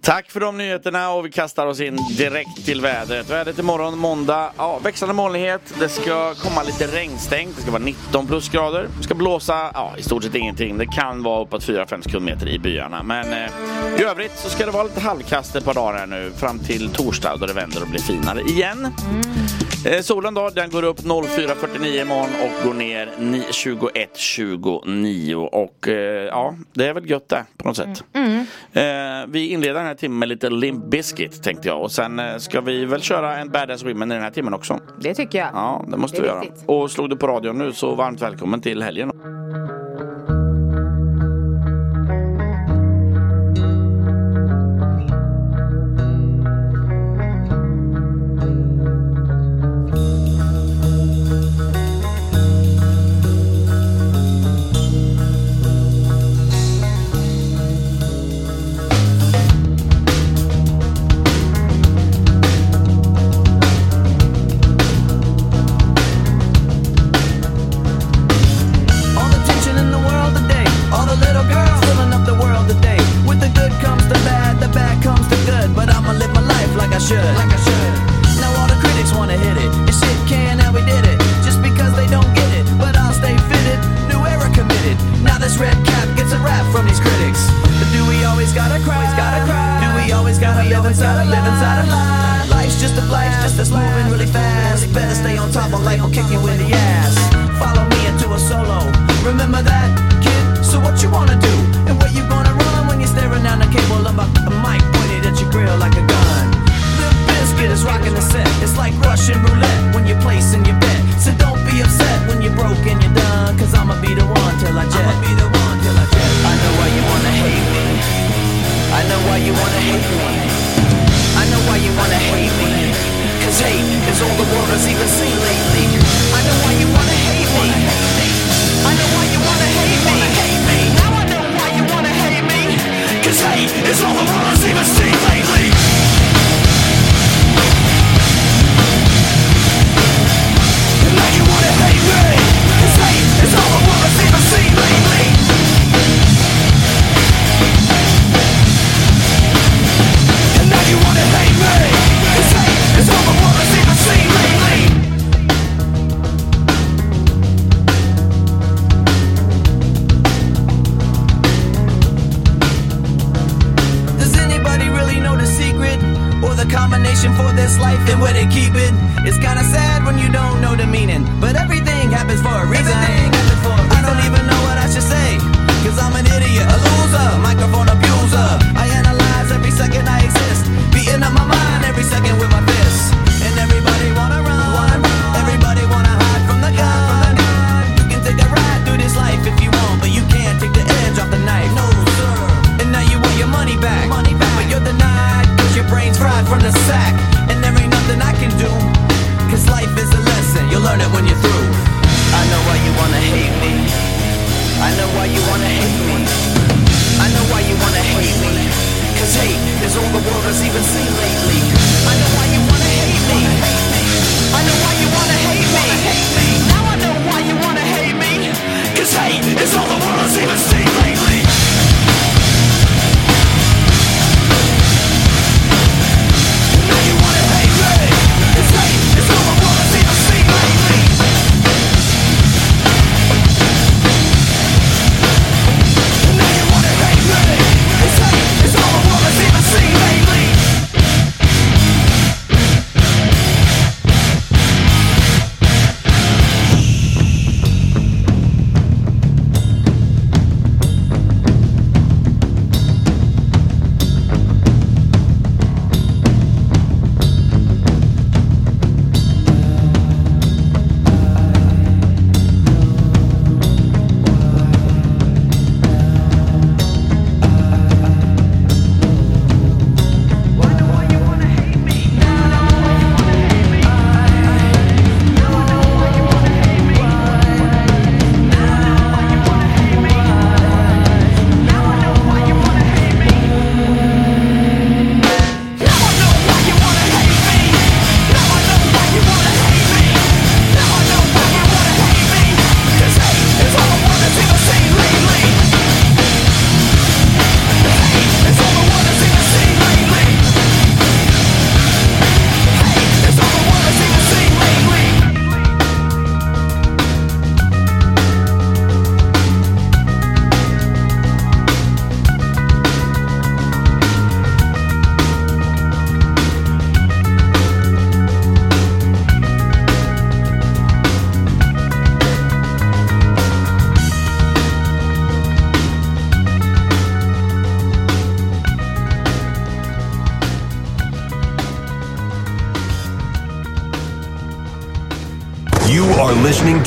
Tack för de nyheterna och vi kastar oss in direkt till vädret. Vädret imorgon måndag, ja, växlande molnighet. Det ska komma lite regnstängt. Det ska vara 19 plusgrader. Det ska blåsa, ja, i stort sett ingenting. Det kan vara uppåt 4-5 sekundmeter i byarna. Men eh, i övrigt så ska det vara lite halvkast ett par dagar här nu fram till torsdag då det vänder och blir finare igen. Eh, solen då, den går upp 04.49 imorgon och går ner ni- 21.29 och eh, ja, det är väl gött det på något sätt. Eh, vi inleder den här timmen med lite Limp Bizkit tänkte jag och sen ska vi väl köra en Badass Women i den här timmen också. Det tycker jag. Ja, det måste Det vi göra. viktigt. Och slog du på radion nu så varmt välkommen till helgen.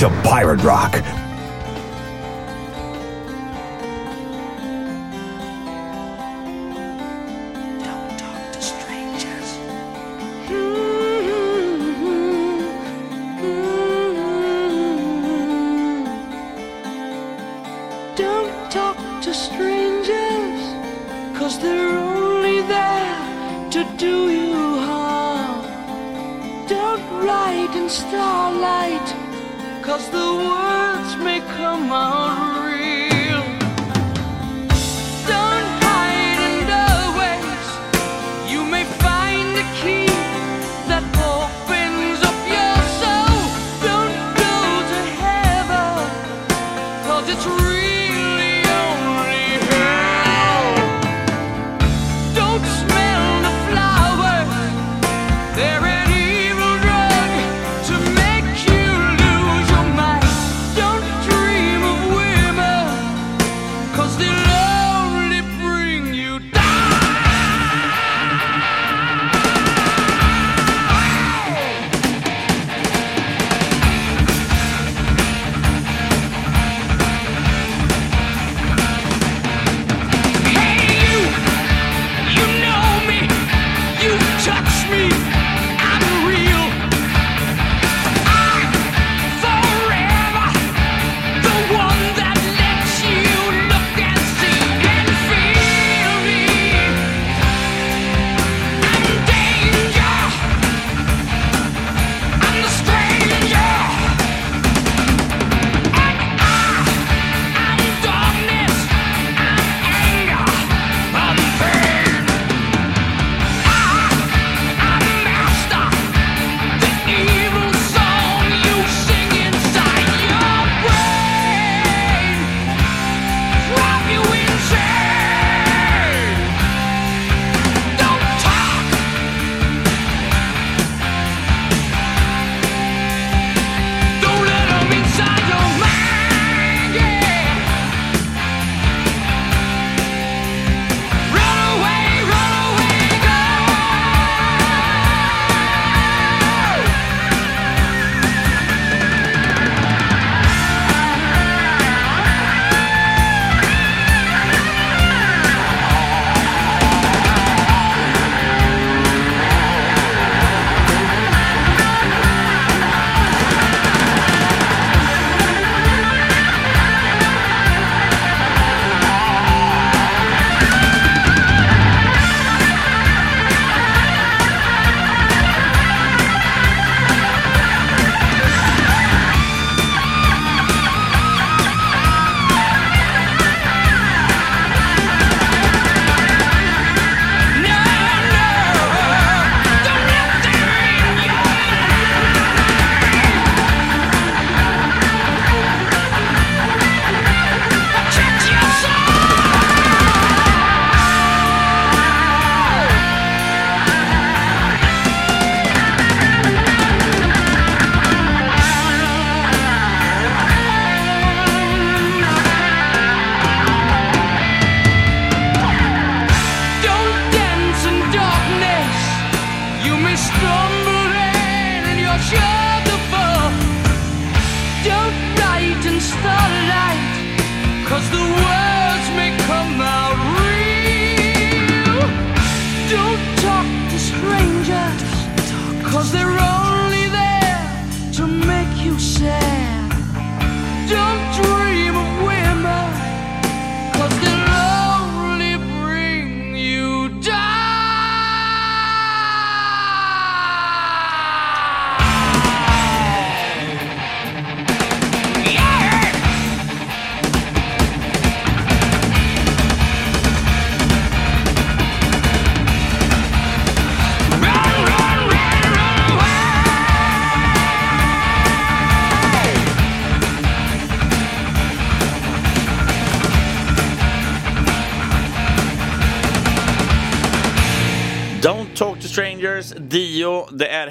To Pirate Rock.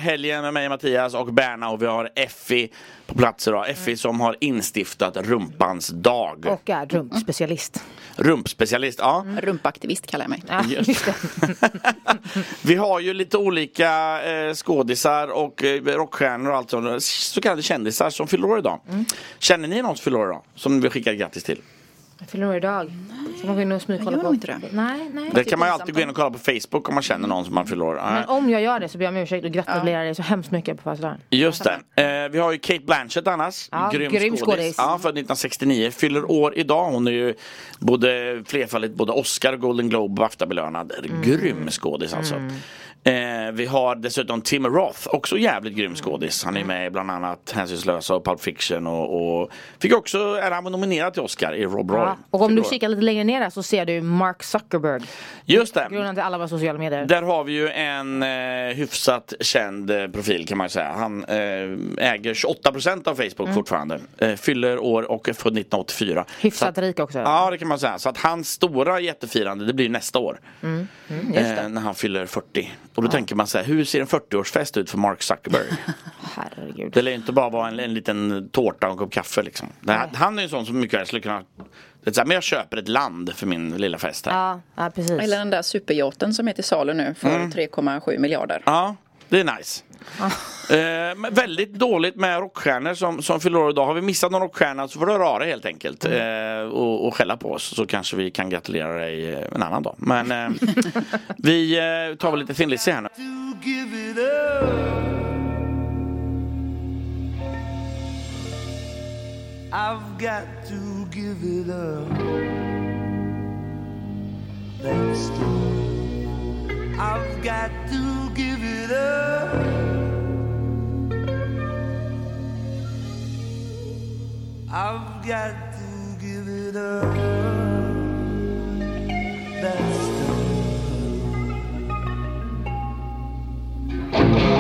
Helgen med mig Mattias och Berna och vi har Effie på plats idag. Effie som har instiftat rumpans dag. Och är rumpspecialist. Rumpspecialist, ja. Rumpaktivist kallar jag mig. Ja, just det. Vi har ju lite olika eh, skådisar och eh, rockstjärnor och allt sånt. Så kallade kändisar som fyller idag. Känner ni någon som fyller idag? Som ni vill skicka ett grattis till? Jag fyller år idag. Så man går in och smygkolla på. inte det. Nej, nej. Det kan man ju alltid gå in och kolla på Facebook om man känner någon som man fyller år. Men om jag gör det så ber jag om ursäkt och gratulerar dig så hemskt mycket på födelsedagen. Just det. Eh, vi har ju Kate Blanchett annars. Ja, grym skådis. skådis. Ja, född 1969. Fyller år idag. Hon är ju både flerfaldigt både Oscar, Golden Globe och Bafta-belönad. Mm. Grym skådis alltså. Eh, vi har dessutom Tim Roth, också jävligt grym skådis. Han är med i bland annat Hänsynslösa och Pulp Fiction och, och fick också, är han nominerad till Oscar i Rob Roy. Ja. Och om du kikar lite längre ner där så ser du Mark Zuckerberg. Just det. Grunden till alla våra sociala medier. Där har vi ju en eh, hyfsat känd eh, profil kan man ju säga. Han eh, äger 28% av Facebook Mm. fortfarande. Eh, fyller år och är född 1984. Hyfsat att- rik också. Ja det kan man säga. Så att hans stora jättefirande det blir nästa år. Mm. Mm. Eh, när han fyller 40. Och då tänker man så här, hur ser en 40-årsfest ut för Mark Zuckerberg? Herregud. det lär ju inte bara vara en, en liten tårta och en kopp kaffe liksom. Här, han är ju en sån som mycket väl skulle kunna det är så här, men jag köper ett land för min lilla fest här. Ja, ja precis. Eller den där superyachten som är till salu nu för Mm. 3,7 miljarder. Ja, det är nice. Eh, men väldigt dåligt med rockstjärnor som, som fyller år idag. Har vi missat någon rockstjärna så får du höra av dig helt enkelt. Eh, och, och skälla på oss så kanske vi kan gratulera dig eh, en annan dag. Men eh, vi eh, tar väl lite Thin här nu. I've got to give it up. That's true. I've got to give it up. I've got to give it up. That's true.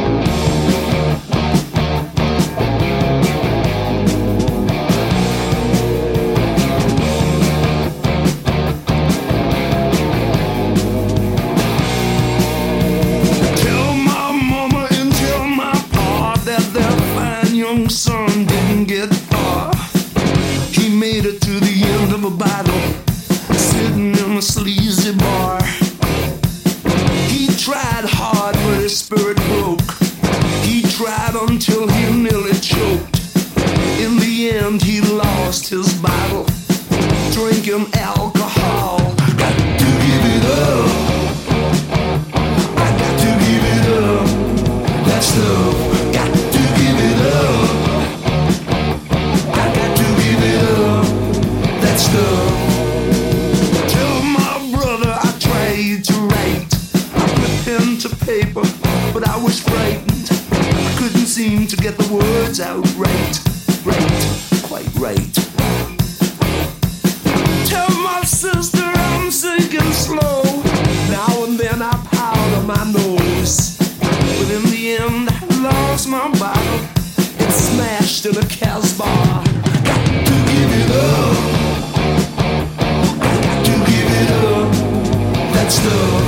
His spirit broke. He tried until he nearly choked. In the end, he lost his battle, get the words out right. Right. Quite right. Tell my sister I'm sinking slow. Now and then I powder my nose. But in the end, I lost my bottle. It smashed in a Casbah. Got to give it up. Got to give it up. That stuff.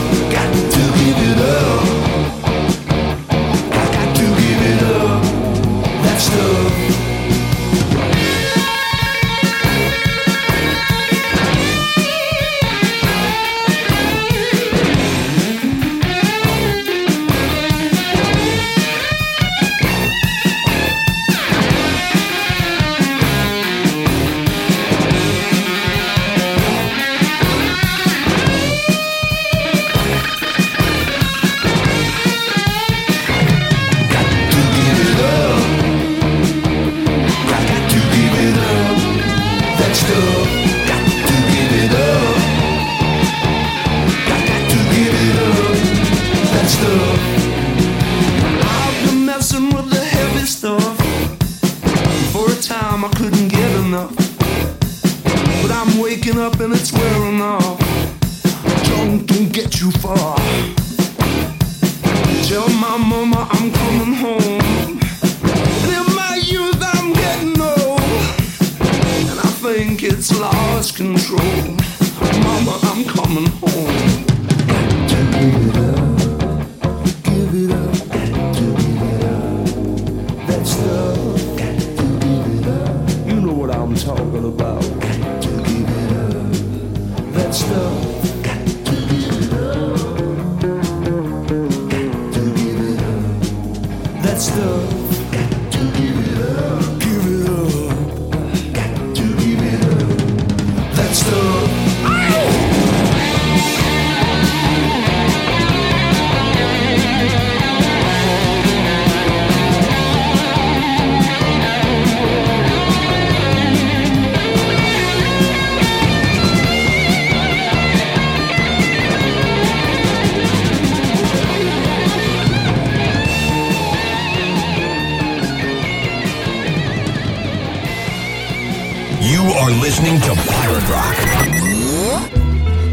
Listening to Pirate Rock.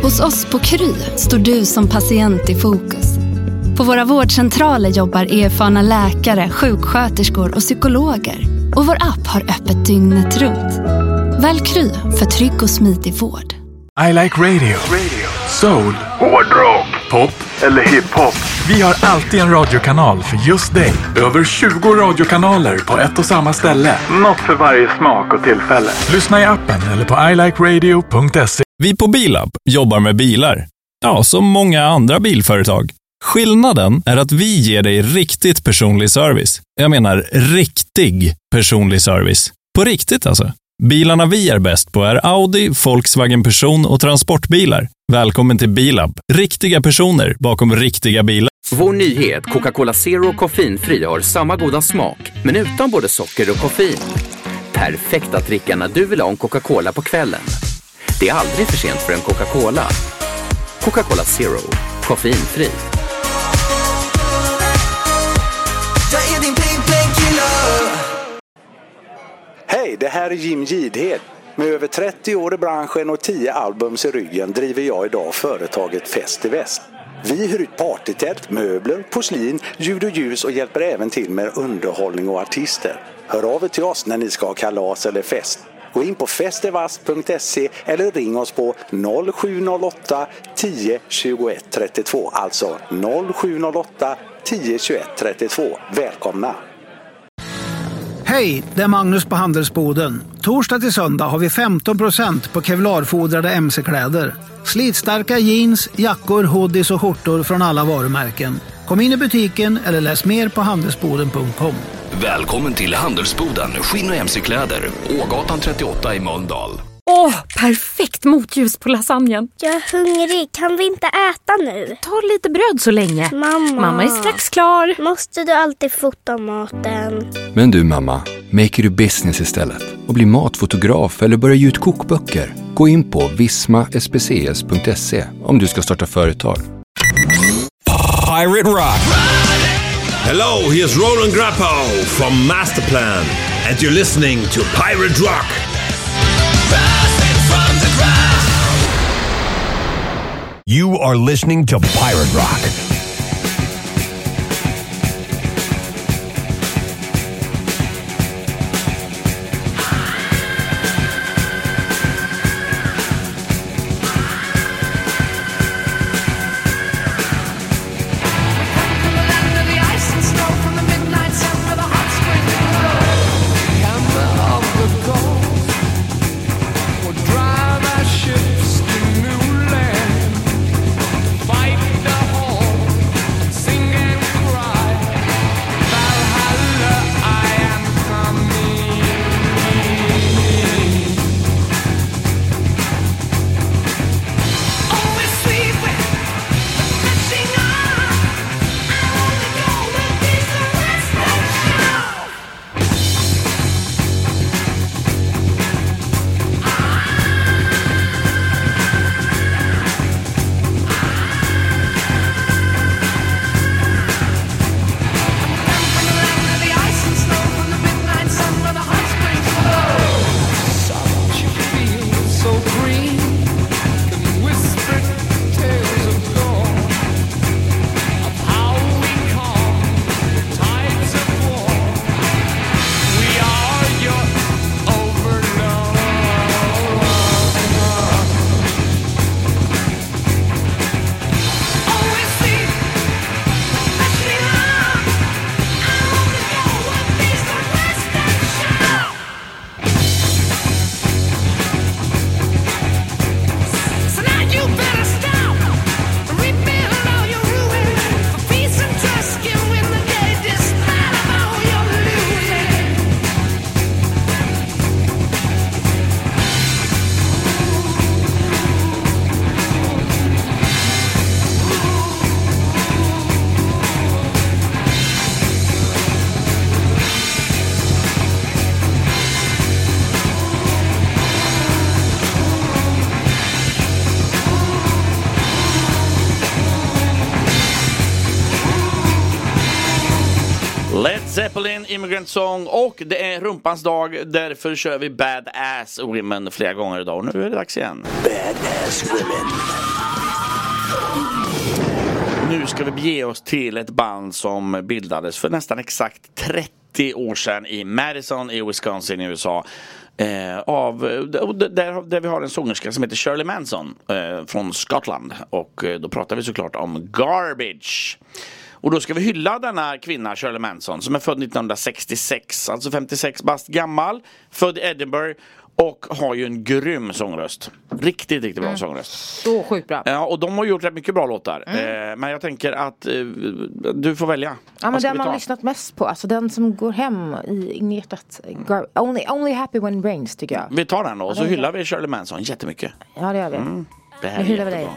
Hos oss på Kry står du som patient i fokus. På våra vårdcentraler jobbar erfarna läkare, sjuksköterskor och psykologer. Och vår app har öppet dygnet runt. Välj Kry för trygg och smidig vård. I like radio. Soul. Hårdrock. Pop eller hiphop. Vi har alltid en radiokanal för just dig. Över 20 radiokanaler på ett och samma ställe. Något för varje smak och tillfälle. Lyssna i appen eller på ilikeradio.se. Vi på Bilab jobbar med bilar. Ja, som många andra bilföretag. Skillnaden är att vi ger dig riktigt personlig service. Jag menar riktig personlig service. På riktigt alltså. Bilarna vi är bäst på är Audi, Volkswagen Person och transportbilar. Välkommen till Bilab. Riktiga personer bakom riktiga bilar. Vår nyhet Coca-Cola Zero koffeinfri har samma goda smak, men utan både socker och koffein. Perfekt att dricka när du vill ha en Coca-Cola på kvällen. Det är aldrig för sent för en Coca-Cola. Coca-Cola Zero. Koffeinfri. Hej, det här är Jim Gidhed. Med över 30 år i branschen och 10 albums i ryggen driver jag idag företaget Fest i Väst. Vi hyr ut partytält, möbler, porslin, ljud och ljus och hjälper även till med underhållning och artister. Hör av er till oss när ni ska ha kalas eller fest. Gå in på festivast.se eller ring oss på 0708 10 21 32. Alltså 0708 10 21 32. Välkomna! Hej, det är Magnus på Handelsboden. Torsdag till söndag har vi 15% på kevlarfodrade mc-kläder. Slitstarka jeans, jackor, hoodies och skjortor från alla varumärken. Kom in i butiken eller läs mer på handelsboden.com. Välkommen till Handelsboden Skinn och mc-kläder, Ågatan 38 i Mölndal. Åh, perfekt motljus på lasagnen. Jag är hungrig. Kan vi inte äta nu? Ta lite bröd så länge. Mamma. Mamma är strax klar. Måste du alltid fota maten? Men du mamma, make it a business istället och bli matfotograf eller börja ge ut kokböcker. Gå in på vismaspcs.se om du ska starta företag. Pirate Rock. Hello, here's Roland Grappo from Masterplan, and you're listening to Pirate Rock. You are listening to Pirate Rock. Och det är rumpans dag. Därför kör vi Badass Women flera gånger idag. Och nu är det dags igen. Badass women. Nu ska vi bege oss till ett band som bildades för nästan exakt 30 år sedan i Madison i Wisconsin i USA. Eh, av, där, där vi har en sångerska som heter Shirley Manson eh, från Skottland. Och eh, då pratar vi såklart om Garbage. Och då ska vi hylla denna kvinna, Shirley Manson, som är född 1966, alltså 56 bast gammal, född i Edinburgh och har ju en grym sångröst. Riktigt, riktigt bra Mm. sångröst. Så sjukt bra. Ja, och de har gjort rätt mycket bra låtar. Eh, men jag tänker att eh, du får välja. Ja men den man har lyssnat mest på, alltså den som går hem i, in i hjärtat. Gar- Only, only happy when it rains tycker jag. Vi tar den då och så hyllar vi Shirley Manson jättemycket. Ja det gör vi. Mm, det här Nu hyllar vi dig.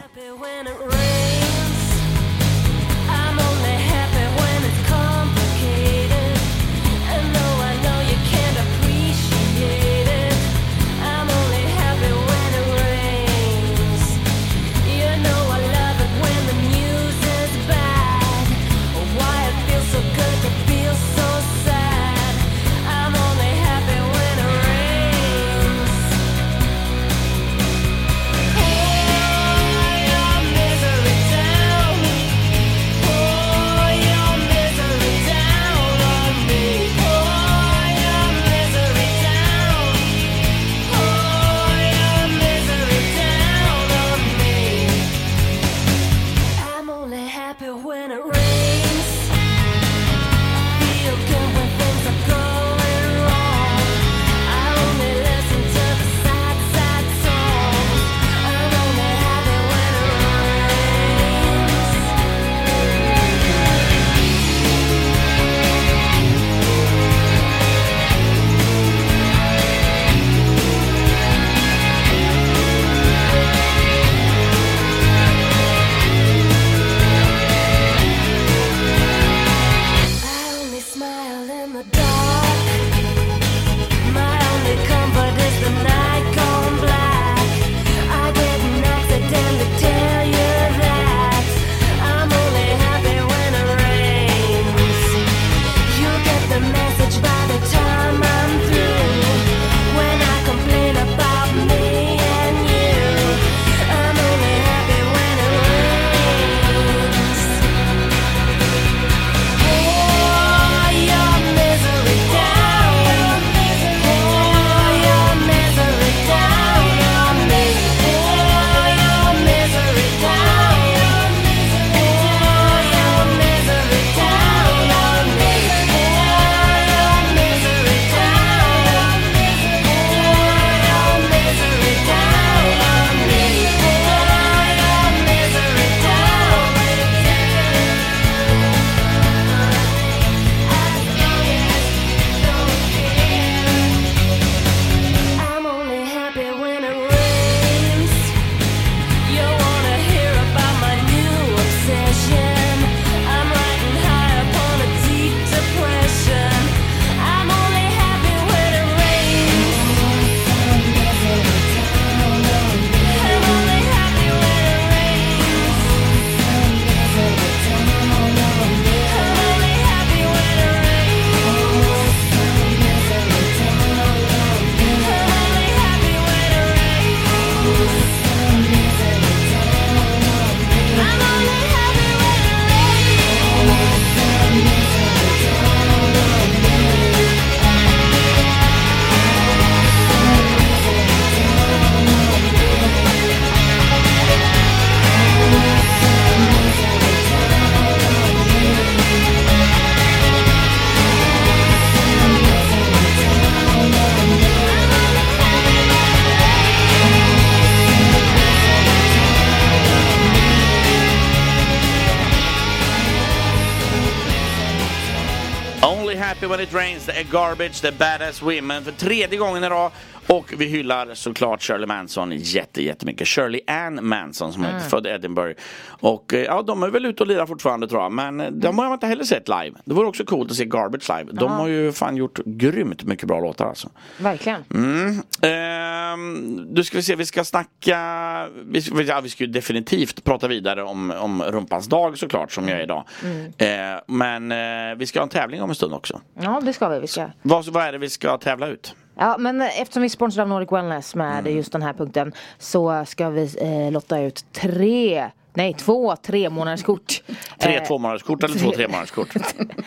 Garbage, The Badass Women för tredje gången idag. Och vi hyllar såklart Shirley Manson jätte, jättemycket. Shirley Ann Manson som Mm. är född i Edinburgh. Och eh, ja, de är väl ute och lirar fortfarande tror jag. Men eh, de har jag inte heller sett live. Det vore också coolt att se Garbage live. De Ja. har ju fan gjort grymt mycket bra låtar alltså. Verkligen. Mm. Ehm, du ska vi se, vi ska snacka, vi, ska- ja, vi ska ju definitivt prata vidare om, om rumpans dag såklart som jag är idag. Mm. Eh, men eh, vi ska ha en tävling om en stund också. Ja, det ska vi. vi ska. Vad, vad är det vi ska tävla ut? Ja, men eftersom vi är sponsrade av Nordic Wellness med Mm. just den här punkten så ska vi eh, lotta ut tre, nej två tre månadskort. Tre Eh, tvåmånaderskort eller två tremånaderskort?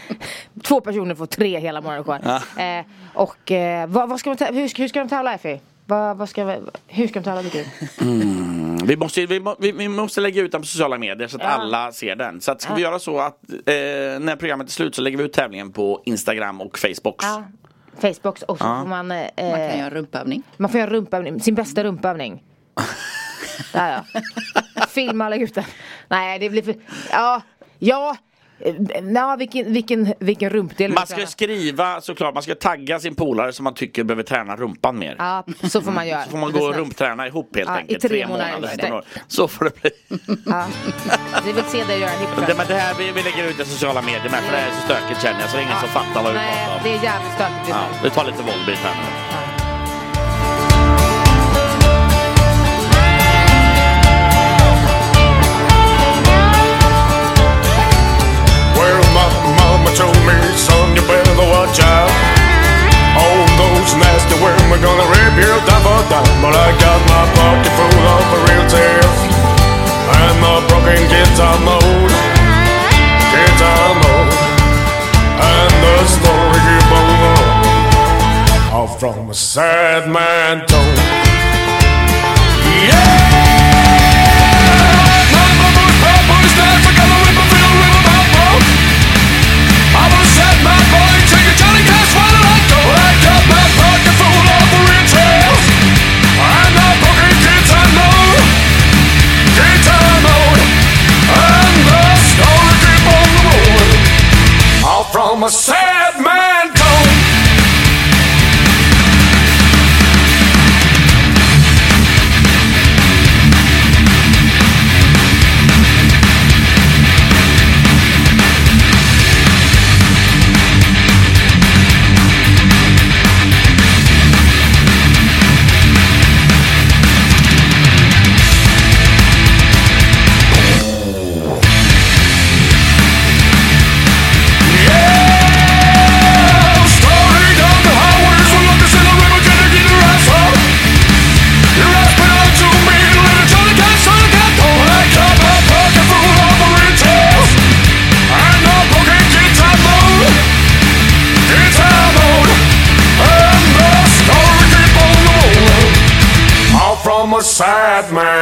Två personer får tre hela månadskort. Ja. Eh, och eh, vad, vad ska man hur, ska- hur ska de tävla Effie? Vad, vad ska vi, hur ska de tävla tycker du? Mm. Vi, måste, vi, vi, vi måste lägga ut den på sociala medier så att Ja. alla ser den. Så att ska vi Ja. göra så att eh, när programmet är slut så lägger vi ut tävlingen på Instagram och Facebook. Ja. Facebook och så Ja. får man... Eh, Man kan göra en rumpövning. Man får göra rumpövning, sin bästa rumpövning. Där ja. Filma och lägga ut den. Nej det blir för, ja, ja. Eh, Ja, vilken, vilken, vilken rumpdel Man ska skriva såklart, man ska tagga sin polare som man tycker behöver träna rumpan mer. Ja, så får man göra. Så får man gå och rumpträna ihop helt Ja, i enkelt. tre månader. år. Så får det bli. Ja. Vi vill se dig göra en Det, men det här, vi, vi lägger ut i sociala medier med för det här är så stökigt känner jag så det är ingen som fattar vad vi pratar om. det är jävligt stökigt Ja, det tar lite Volbeat här nu. Better watch out. All those nasty women gonna rip you down for down. But I got my pocket full of real tales. And my broken guitar mode. Guitar mode. And the story keep on All from a sad man told. From a sad Sad man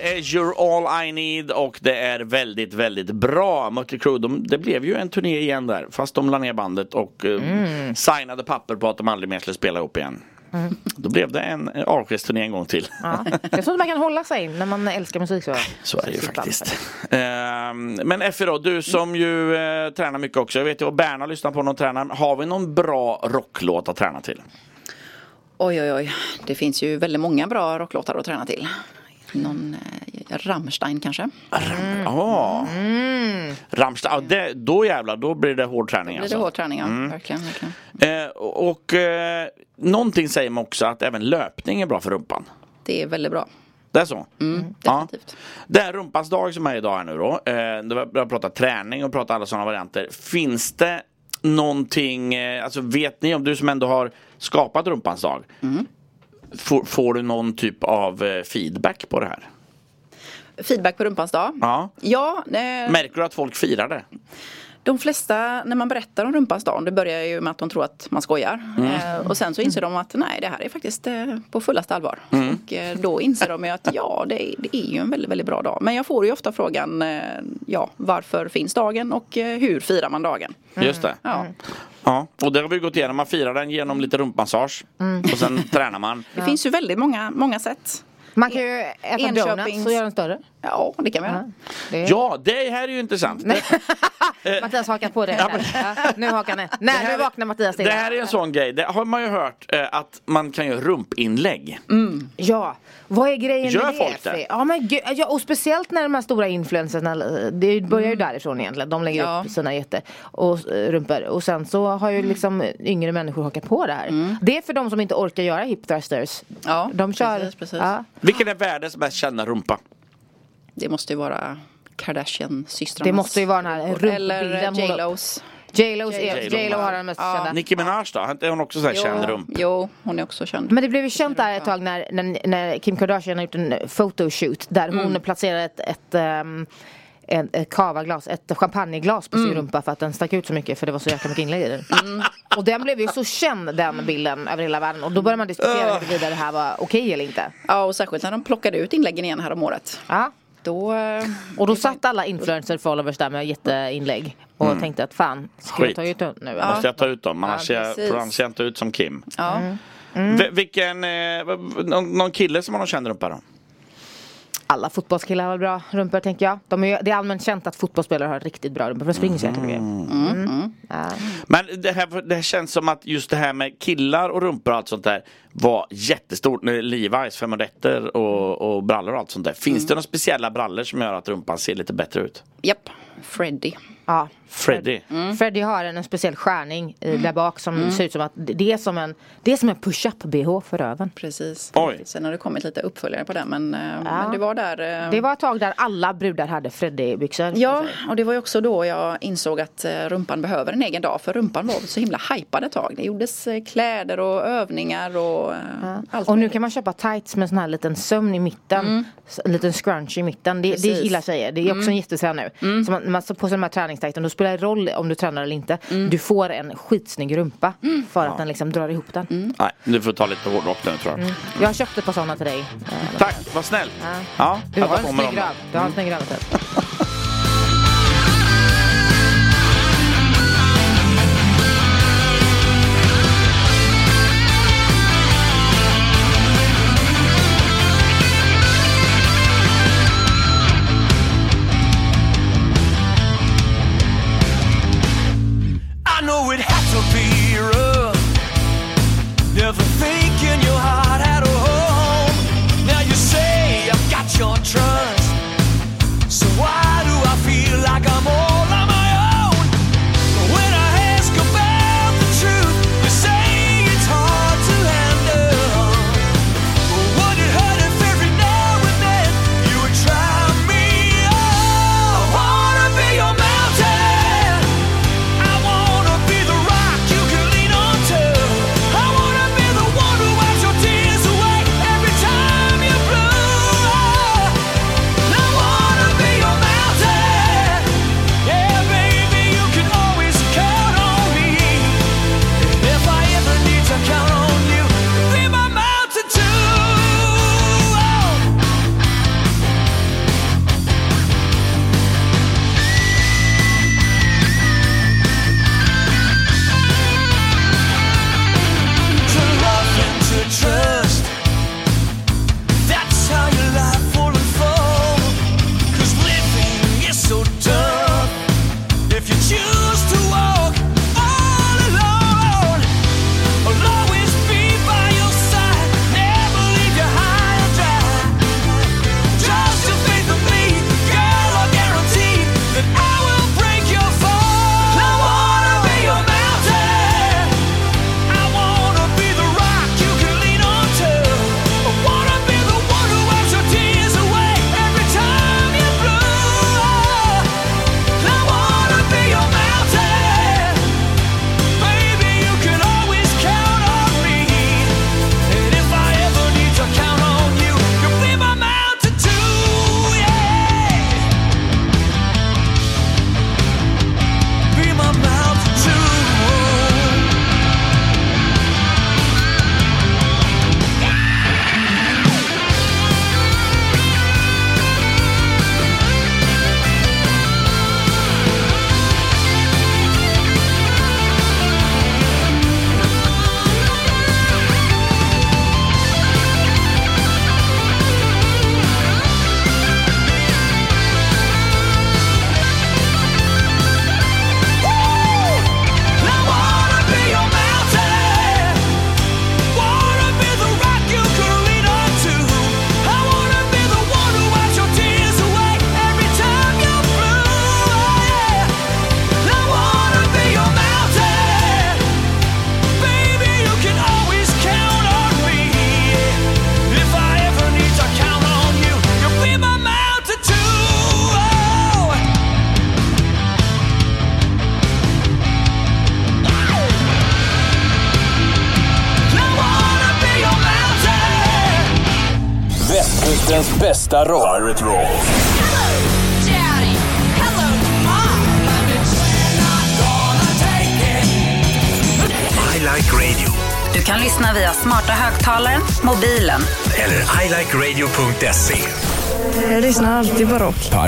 är You're All I Need och det är väldigt, väldigt bra. Mötley Crüe, de, det blev ju en turné igen där fast de la ner bandet och eh, Mm. signade papper på att de aldrig mer skulle spela ihop igen. Mm. Då blev det en eh, avskedsturné en gång till. Ja. Jag tror att man kan hålla sig när man älskar musik så. Så är det ju faktiskt. Ehm, men Effie då, du som ju eh, tränar mycket också. Jag vet ju vad Berna lyssnar på när hon tränar. Har vi någon bra rocklåt att träna till? Oj, oj, oj. Det finns ju väldigt många bra rocklåtar att träna till. Någon eh, Rammstein kanske? Ja. Rammstein, ja, det, då jävlar, då blir det hård träning Blir det alltså. hård träning, ja. Mm. Verkligen, verkligen. Eh, och eh, någonting säger man också att även löpning är bra för rumpan. Det är väldigt bra. Det är så? Mm, Ja. Det är rumpans dag som är idag här nu då. Eh, då vi har pratat träning och pratat alla sådana varianter. Finns det någonting, eh, alltså vet ni om du som ändå har skapat rumpans dag. Mm. Får, får du någon typ av eh, feedback på det här? Feedback på rumpans dag? Ja. Ja, eh, Märker du att folk firar det? De flesta när man berättar om rumpans dag, det börjar ju med att de tror att man skojar. Mm. Eh, och sen så inser de att nej, det här är faktiskt eh, på fullaste allvar. Mm. Och eh, då inser de ju att ja, det är, det är ju en väldigt, väldigt bra dag. Men jag får ju ofta frågan, ja, varför finns dagen och hur firar man dagen? Just det. Ja. Ja, och det har vi gått igenom. Man firar den genom lite rumpmassage Mm. och sen tränar man. Det finns ju väldigt många, många sätt. Man kan ju äta donuts och göra den större. Ja, det kan vi göra. Det... Ja, det här är ju intressant. Mattias hakar på det. här. Ja, nu hakar han. Nej, nu vaknar Mattias till. Det här är en sån grej. Det har man ju hört eh, att man kan göra rumpinlägg. Mm. Ja, vad är grejen Gör med det? folk det? Ja, men gud, ja, och speciellt när de här stora influencerna, det börjar ju därifrån egentligen. De lägger Ja. upp sina jätte och eh, rumpor. Och sen så har ju liksom yngre människor hakat på det här. Det är för de som inte orkar göra hip thrusters. Ja, de kör, precis, precis. Ja. Vilken är världens mest kända rumpa? Det måste ju vara Kardashian-systrarnas. Det måste ju vara den här rumpbilden. Eller hon har- J.Lo's. J.Lo. Har den mest kända. Nicki Minaj då? Är hon också så här känd rump? Jo, hon är också känd. Men det blev ju känt där ett tag när, när, när Kim Kardashian har gjort en photoshoot där hon Mm. placerade ett, ett, um, en, ett cavaglas, ett champagneglas på sin Mm. rumpa för att den stack ut så mycket för det var så jäkla mycket inlägg i den. Och den blev ju så känd den bilden över hela världen och då började man diskutera huruvida det här var okej eller inte. Ja, och särskilt när de plockade ut inläggen igen här om året. Ja. Då, eh, Och då satt alla influencer followers där med jätteinlägg och Mm. tänkte att fan, ska jag Skit. ta ut den nu? eller? Måste jag ta ut dem? Annars Ja, ser jag, jag inte ut som Kim. Ja. V- vilken, eh, någon kille som har någon känd rumpa då? Alla fotbollskillar har bra rumpor tänker jag. De är, det är allmänt känt att fotbollsspelare har riktigt bra rumpor för de springer så jäkla mycket. Mm. Ja. Men det här, det här känns som att just det här med killar och rumpor och allt sånt där var jättestort. När Levi's, 501 och, och brallor och allt sånt där. Finns det några speciella brallor som gör att rumpan ser lite bättre ut? Japp, Freddy. Ja. Freddy. Freddie har en, en speciell skärning eh, Mm. där bak som ser ut som att det är som en, det är som en push-up bh för röven. Precis. Oj. Sen har det kommit lite uppföljare på den men, eh, men det var där. eh, Det var ett tag där alla brudar hade Freddie-byxor. Ja, och det var ju också då jag insåg att eh, rumpan behöver en egen dag. För rumpan var så himla hypad ett tag. Det gjordes eh, kläder och övningar och eh, allt. Och nu kan man köpa tights med sån här liten sömn i mitten. S- En liten scrunch i mitten. Det, det gillar tjejer. Det är också Mm. en jättetrend nu. Så man, man står på sig de här träningstighten. Då spelar det roll om du tränar eller inte. Mm. Du får en skitsnygg rumpa. För att den liksom drar ihop den. Nej, du får ta lite hårdrock nu tror jag. Mm. Jag har köpt ett par sådana till dig. Tack, vad snällt. Ja. Ja, Du har en snygg röv. Du har en snygg röv.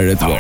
Pirate World.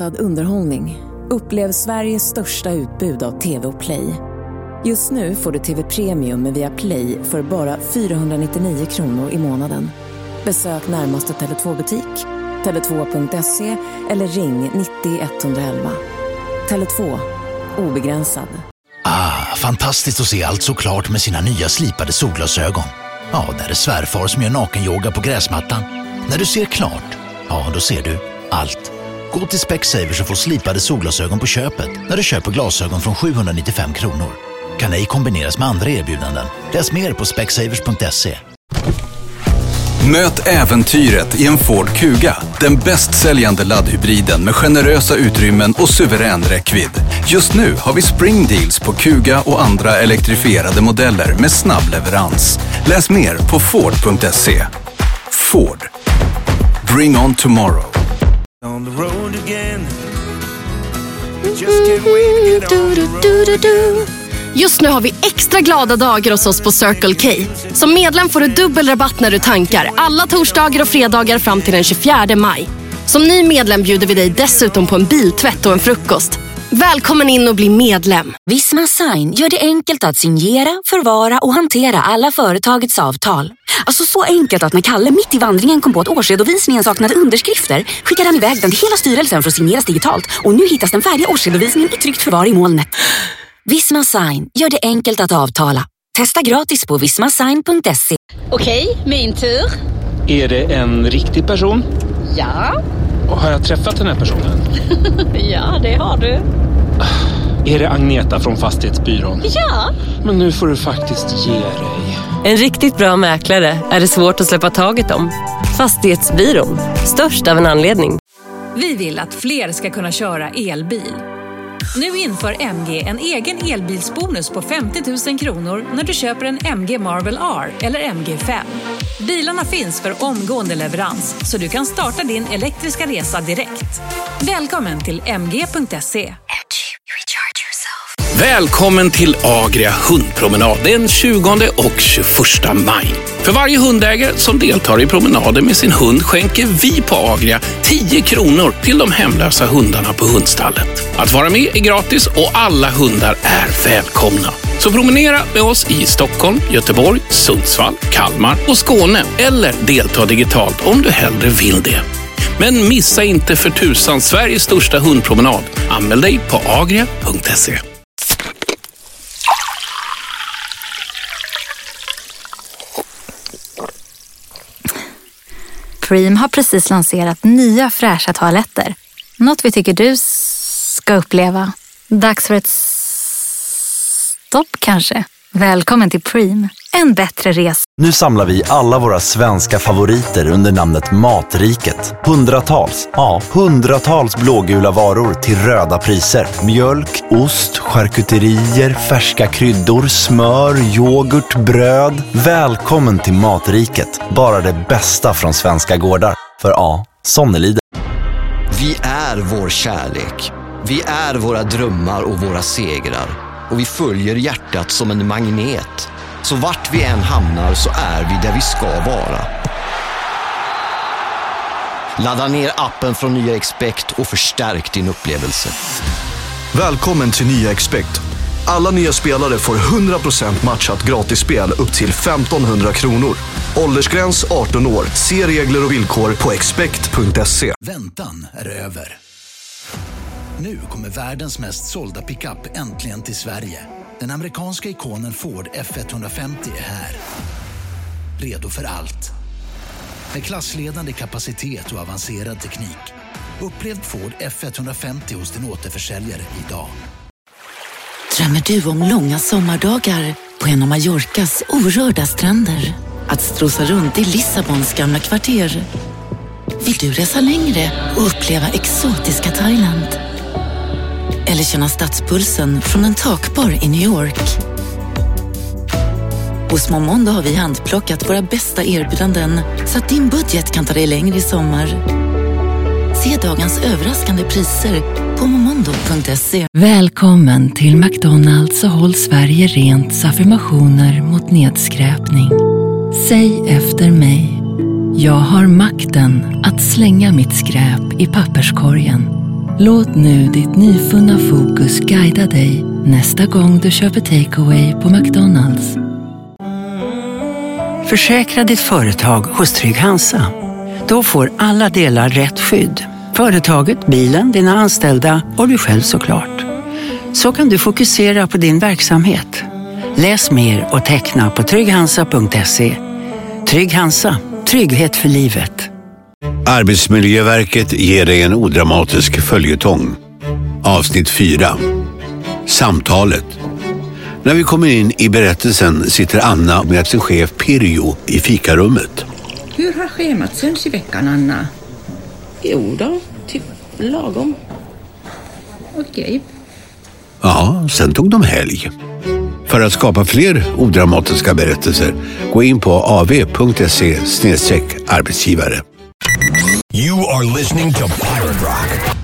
anpassad underhållning. Upplev Sveriges största utbud av tv och play. Just nu får du TV Premium med Viaplay för bara 499 kronor i månaden. Besök närmaste Tele2-butik, tele2.se eller ring 90 111. Tele2, obegränsad. Ah, fantastiskt att se allt så klart med sina nya slipade solglasögon. Ja, där är svärfar som gör nakenyoga på gräsmattan. När du ser klart, ja då ser du Gå till Specsavers och få slipade solglasögon på köpet när du köper glasögon från 795 kronor. Kan ej kombineras med andra erbjudanden. Läs mer på specsavers.se. Möt äventyret i en Ford Kuga. Den bästsäljande laddhybriden med generösa utrymmen och suverän räckvidd. Just nu har vi Spring Deals på Kuga och andra elektrifierade modeller med snabb leverans. Läs mer på Ford.se. Ford. Bring on tomorrow. Just nu har vi extra glada dagar hos oss på Circle K. Som medlem får du dubbel rabatt när du tankar alla torsdagar och fredagar fram till den 24 maj. Som ny medlem bjuder vi dig dessutom på en biltvätt och en frukost. Välkommen in och bli medlem. Visma Sign gör det enkelt att signera, förvara och hantera alla företagets avtal. Alltså så enkelt att när Kalle mitt i vandringen kom på att årsredovisningen saknade underskrifter skickade han iväg den till hela styrelsen för att signeras digitalt och nu hittas den färdiga årsredovisningen i tryggt förvar i molnet. Visma Sign gör det enkelt att avtala. Testa gratis på vismasign.se. Okej, min tur. Är det en riktig person? Ja. Och har jag träffat den här personen? ja, det har du. Är det Agneta från Fastighetsbyrån? Ja. Men nu får du faktiskt ge dig. En riktigt bra mäklare är det svårt att släppa taget om. Fastighetsbyrån, störst av en anledning. Vi vill att fler ska kunna köra elbil. Nu inför MG en egen elbilsbonus på 50 000 kronor när du köper en MG Marvel R eller MG5. Bilarna finns för omgående leverans så du kan starta din elektriska resa direkt. Välkommen till mg.se. Välkommen till Agria hundpromenad den 20 och 21 maj. För varje hundägare som deltar i promenaden med sin hund skänker vi på Agria 10 kronor till de hemlösa hundarna på hundstallet. Att vara med är gratis och alla hundar är välkomna. Så promenera med oss i Stockholm, Göteborg, Sundsvall, Kalmar och Skåne eller delta digitalt om du hellre vill det. Men missa inte för tusan Sveriges största hundpromenad. Anmäl dig på agria.se. Preem har precis lanserat nya fräscha toaletter. Något vi tycker du ska uppleva. Dags för ett stopp kanske? Välkommen till Preem. En bättre resa. Nu samlar vi alla våra svenska favoriter under namnet Matriket. Hundratals, ja hundratals blågula varor till röda priser. Mjölk, ost, charkuterier, färska kryddor, smör, yoghurt, bröd. Välkommen till Matriket. Bara det bästa från svenska gårdar. För ja, sån är Lidl. Vi är vår kärlek. Vi är våra drömmar och våra segrar. Och vi följer hjärtat som en magnet. Så vart vi än hamnar så är vi där vi ska vara. Ladda ner appen från Nya Expect och förstärk din upplevelse. Välkommen till Nya Expect. Alla nya spelare får 100% matchat gratisspel upp till 1500 kronor. Åldersgräns 18 år. Se regler och villkor på expect.se. Väntan är över. Nu kommer världens mest sålda pickup äntligen till Sverige. Den amerikanska ikonen Ford F150 är här. Redo för allt. Med klassledande kapacitet och avancerad teknik. Upplev Ford F150 hos din återförsäljare idag. Drömmer du om långa sommardagar på en av Mallorcas orörda stränder? Att strosa runt i Lissabons gamla kvarter? Vill du resa längre och uppleva exotiska Thailand? Eller känna stadspulsen från en takbar i New York? Hos Momondo har vi handplockat våra bästa erbjudanden så att din budget kan ta dig längre i sommar. Se dagens överraskande priser på momondo.se. Välkommen till McDonalds och håll Sverige rents affirmationer mot nedskräpning. Säg efter mig. Jag har makten att slänga mitt skräp i papperskorgen. Låt nu ditt nyfunna fokus guida dig nästa gång du köper takeaway på McDonalds. Försäkra ditt företag hos Trygg Hansa. Då får alla delar rätt skydd. Företaget, bilen, dina anställda och du själv såklart. Så kan du fokusera på din verksamhet. Läs mer och teckna på trygghansa.se. Trygg Hansa, trygghet för livet. Arbetsmiljöverket ger dig en odramatisk följetong. Avsnitt 4. Samtalet. När vi kommer in i berättelsen sitter Anna med sin chef Pirjo i fikarummet. Hur har schemat synts i veckan, Anna? Jo då, typ lagom. Okej. Okay. Ja, sen tog de helg. För att skapa fler odramatiska berättelser, gå in på av.se arbetsgivare. You are listening to Pirate Rock.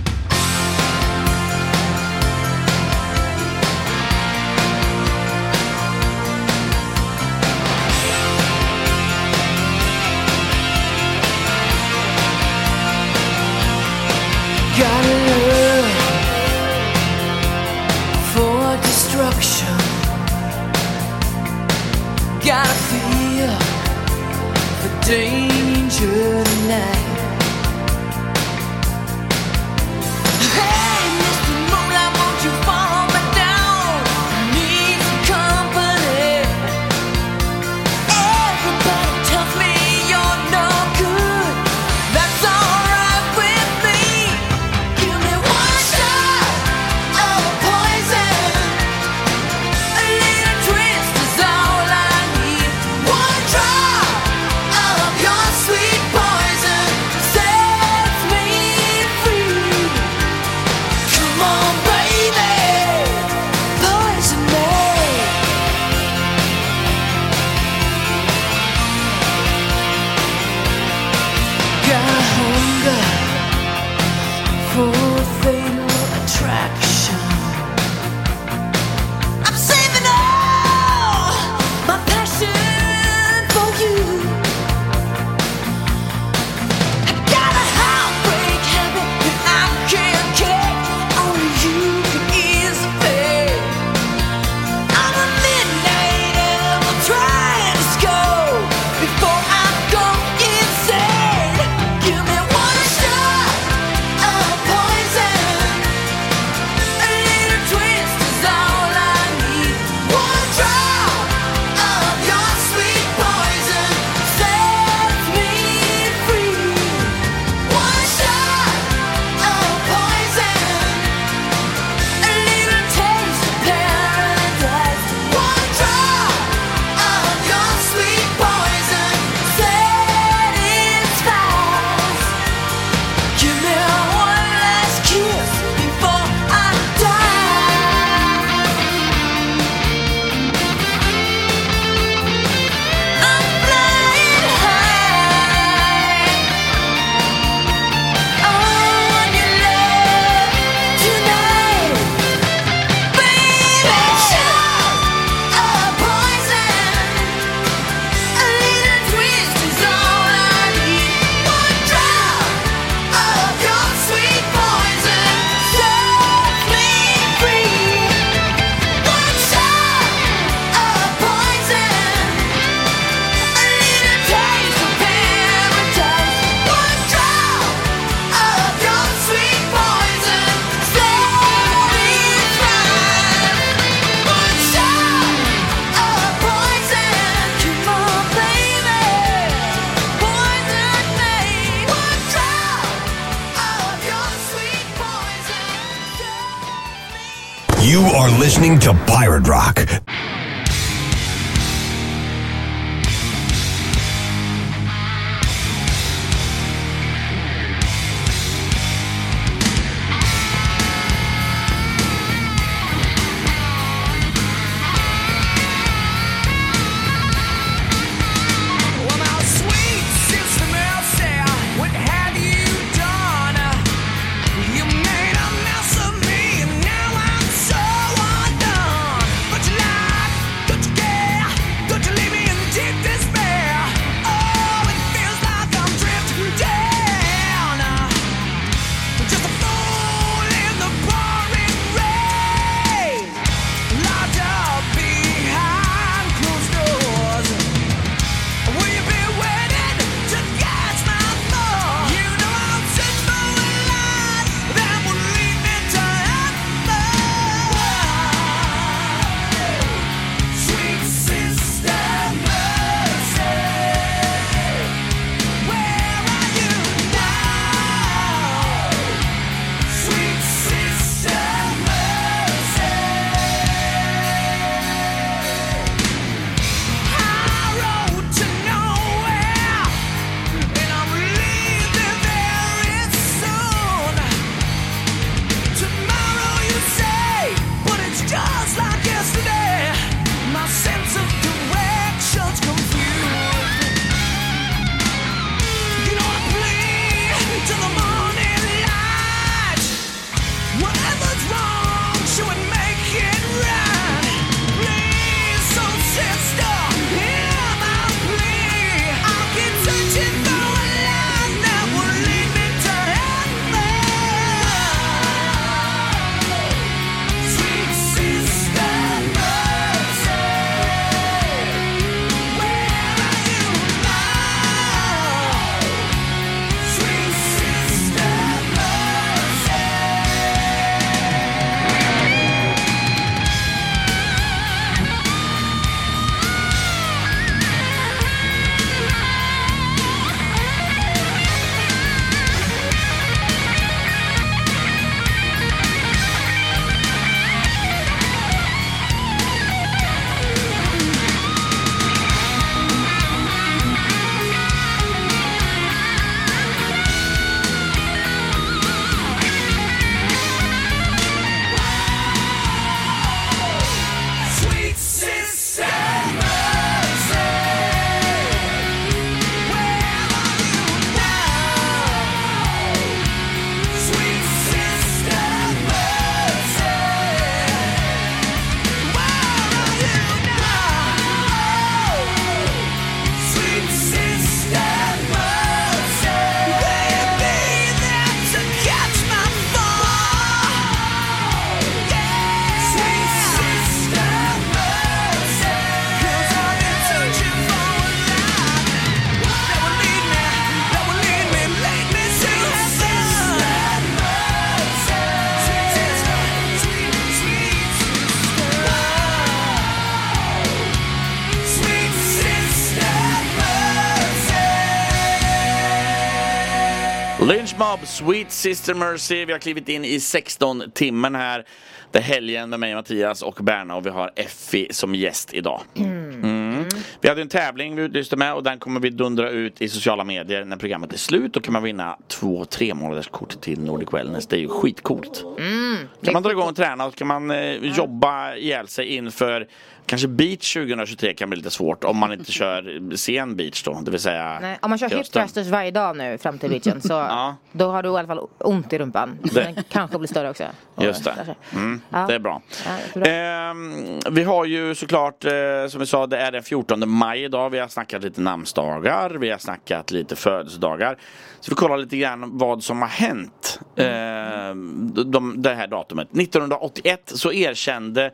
Mob, Sweet Sister Mercy. Vi har klivit in i 16-timmen här. Det är helgen med mig Mattias och Berna och vi har Effie som gäst idag. Mm. Vi hade en tävling vi utlyste med och den kommer vi dundra ut i sociala medier när programmet är slut. Då kan man vinna två tre månaders kort till Nordic Wellness. Det är ju skitcoolt. Mm. Kan man dra igång och träna och kan man eh, jobba ihjäl sig inför Kanske beach 2023 kan bli lite svårt om man inte kör sen beach då, det vill säga Nej, om man kör i hip hösten. thrusters varje dag nu fram till beachen så Ja. då har du i alla fall ont i rumpan. Det- Den kanske blir större också. Just det. Mm, Ja. Det är bra. Ja, jättebra. Ehm, vi har ju såklart, eh, som vi sa, det är den 14 maj idag. Vi har snackat lite namnsdagar, vi har snackat lite födelsedagar. Så vi kollar lite grann vad som har hänt ehm, de, det här datumet. 1981 så erkände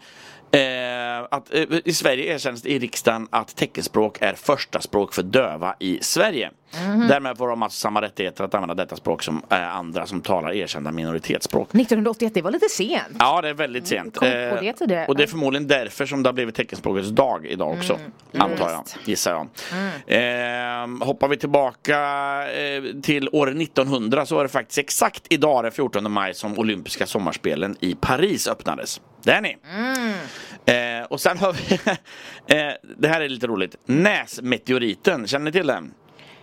Eh, att, eh, I Sverige erkänns det i riksdagen att teckenspråk är första språk för döva i Sverige. Mhm. Därmed får de alltså samma rättigheter att använda detta språk som eh, andra som talar erkända minoritetsspråk. 1981, det var lite sent. Ja, det är väldigt sent. Kom på Eh, det tidigare. och det är förmodligen därför som det har blivit teckenspråkets dag idag också. Mm, Antar jag, gissar jag. Eh, hoppar vi tillbaka eh, till år 1900 så var det faktiskt exakt idag den 14 maj som olympiska sommarspelen i Paris öppnades. Där ni! Eh, och sen har vi, eh, det här är lite roligt, Näsmeteoriten, känner ni till den?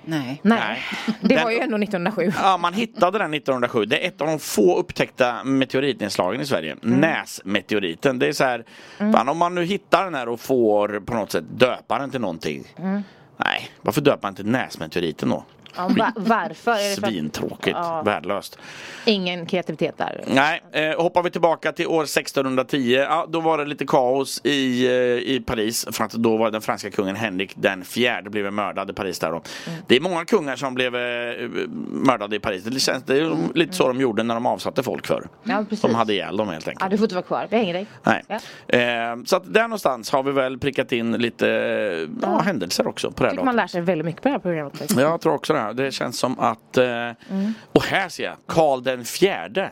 Nej. Nej. Det Den- var ju ändå 1907. Ja, man hittade den 1907. Det är ett av de få upptäckta meteoritinslagen i Sverige. Näsmeteoriten. Det är så här, fan, om man nu hittar den här och får på något sätt döpa den till någonting. Mm. Nej, varför döper man inte näsmeteoriten då? Ja, va- varför? Är det Svintråkigt, Ja. värdelöst. ingen kreativitet där? Nej, eh, hoppar vi tillbaka till år 1610. Ja, då var det lite kaos i, eh, i Paris. För att då var den franska kungen Henrik den fjärde blev mördad i Paris där då. Det är många kungar som blev eh, mördade i Paris. Det, känns, det är ju lite så de gjorde när de avsatte folk för. Ja, precis. De hade ihjäl dem helt enkelt. Ja, du får inte vara kvar. Vi hänger dig. Nej. Ja. Eh, så att där någonstans har vi väl prickat in lite eh, ja, händelser också på det här man lär sig väldigt mycket på det här programmet. Jag tror också det. Det känns som att... Eh, Mm. Och här ser jag, Karl den fjärde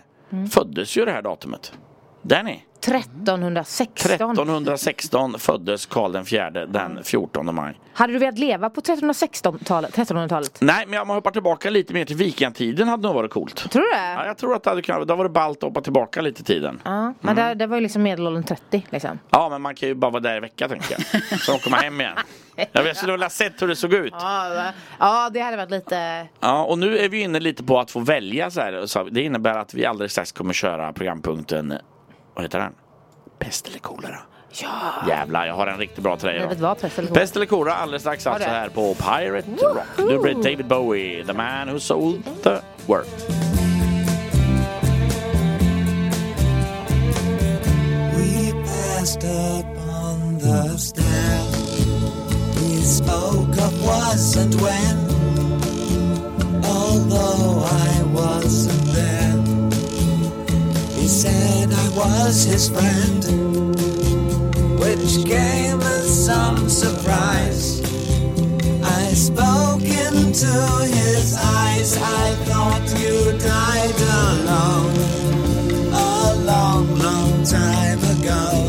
föddes ju det här datumet. Där ni. 1316. 1316 föddes Karl den fjärde den 14 maj. Hade du velat leva på 1316-talet? 1300-talet? Nej, men om man hoppar tillbaka lite mer till vikingatiden hade nog varit coolt. Tror du det? Ja, jag tror att det hade kunnat, det hade varit ballt att hoppa tillbaka lite i tiden. Ja, men det, det var ju liksom medelåldern 30 liksom. Ja, men man kan ju bara vara där i vecka tänker jag. Så kommer man hem igen. Jag skulle vilja sett hur det såg ut. Ja, det hade varit lite... Ja, och nu är vi inne lite på att få välja så här. Så det innebär att vi alldeles strax kommer köra programpunkten, vad heter den? Pest eller kolera? Ja! Jävlar, jag har en riktigt bra till dig Jag vet idag. vad, pest eller kolera. Pest eller kolera alldeles strax alltså här på Pirate Rock. Nu blir David Bowie, the man who sold the world. We passed up on the stair. We spoke of was and when, although I wasn't there. He said I was his friend, which came as some surprise. I spoke into his eyes. I thought you died alone a long, long time ago.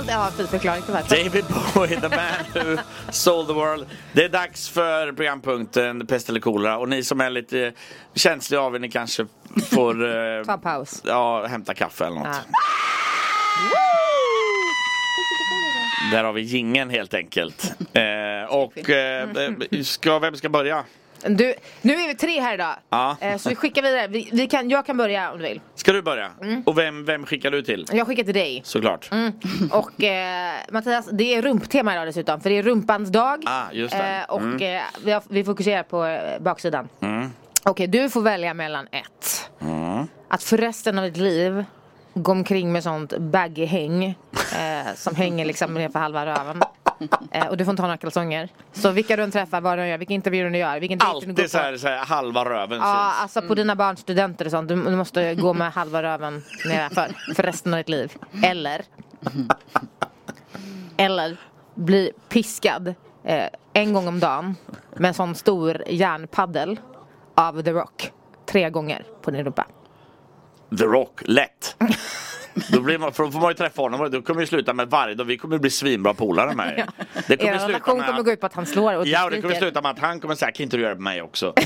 Helt ja, fint förklaring varför. David Bowie, the man who sold the world. Det är dags för programpunkten Pest eller kolera och ni som är lite känsliga av er, ni kanske får eh, Ta paus. ja, hämta kaffe eller något. Ja. Där har vi gingen helt enkelt. Eh, och eh, eh, ska, vem ska börja? Du, nu är vi tre här idag. Ja. Eh, Så vi skickar vidare. Vi, vi kan, jag kan börja om du vill. Ska du börja? Och vem, vem skickar du till? Jag skickar till dig. Såklart. Mm. Och eh, Mattias, det är rumptema idag dessutom. För det är rumpans dag. Ah, just det. Eh, och Mm. eh, vi, har, vi fokuserar på eh, baksidan. Mm. Okej, du får välja mellan ett. Mm. Att för resten av ditt liv gå omkring med sånt baggy-häng. Eh, som hänger liksom ner för halva röven. Eh, och du får inte ha några kalsonger. Så vilka du än träffar, vad du gör, vilka intervjuer du gör, vilken dejt du går. Alltid så här, så här halva röven Ja, syns. alltså på dina barns studenter och sånt. Du, du måste gå med halva röven nedanför för resten av ditt liv. Eller Eller bli piskad eh, en gång om dagen med en sån stor järnpaddel av The Rock. Tre gånger på din rumpa. The Rock, lätt. Då, blir man, då får man ju träffa honom då kommer vi sluta med varje dag. Vi kommer bli svinbra polare med er. Det kommer Er sluta relation med kommer gå ut på att han slår och Ja, och det kommer sluta med att han kommer säga, kan inte du göra det på mig också?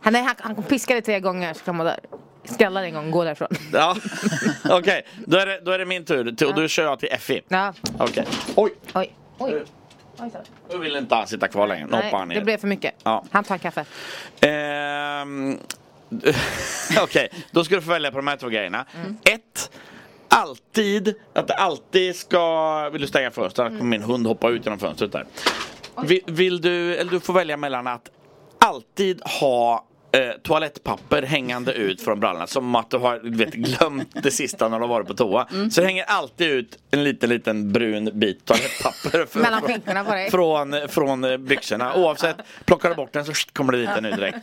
Han, nej, han, han piskar dig tre gånger så kan man där. Skallar en gång, gå därifrån. Ja, okej. Då, är det, då är det min tur. Till- Och då kör jag till Effie. Ja. Okej. Oj, Oj. Oj. Oj nu vill inte han sitta kvar längre. Nej, det blev för mycket. Ja. Han tar en kaffe. Ehm, Okej, då ska du få välja på de här två grejerna. Mm. Ett, alltid, att det alltid ska... Vill du stänga fönstret? Annars kommer min hund hoppa ut genom fönstret där. Vill, vill du, eller du får välja mellan att alltid ha eh, toalettpapper hängande ut från brallorna som att du har vet, glömt det sista när du har varit på toa. Så det hänger alltid ut en liten liten brun bit toalettpapper för, Mellan skinkorna på dig. från, från eh, byxorna. Oavsett, plockar du bort den så kommer det dit en ny direkt.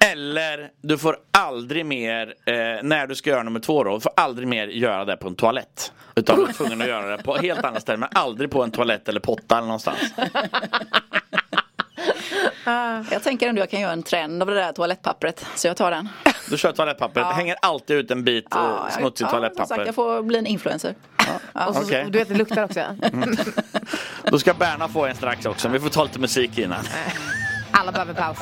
Eller du får aldrig mer, eh, när du ska göra nummer två då, du får aldrig mer göra det på en toalett. Utan du är tvungen att göra det på helt andra ställen, men aldrig på en toalett eller potta eller någonstans. Jag tänker ändå jag kan göra en trend av det där toalettpappret. Så jag tar den. Du kör toalettpappret, Ja. hänger alltid ut en bit eh, Ja, smutsigt ja, toalettpapper. sagt, jag får bli en influencer. Ja. Och så, Okej. Du vet, det luktar också. Då ska Berna få en strax också, vi får ta lite musik innan. Alla behöver paus.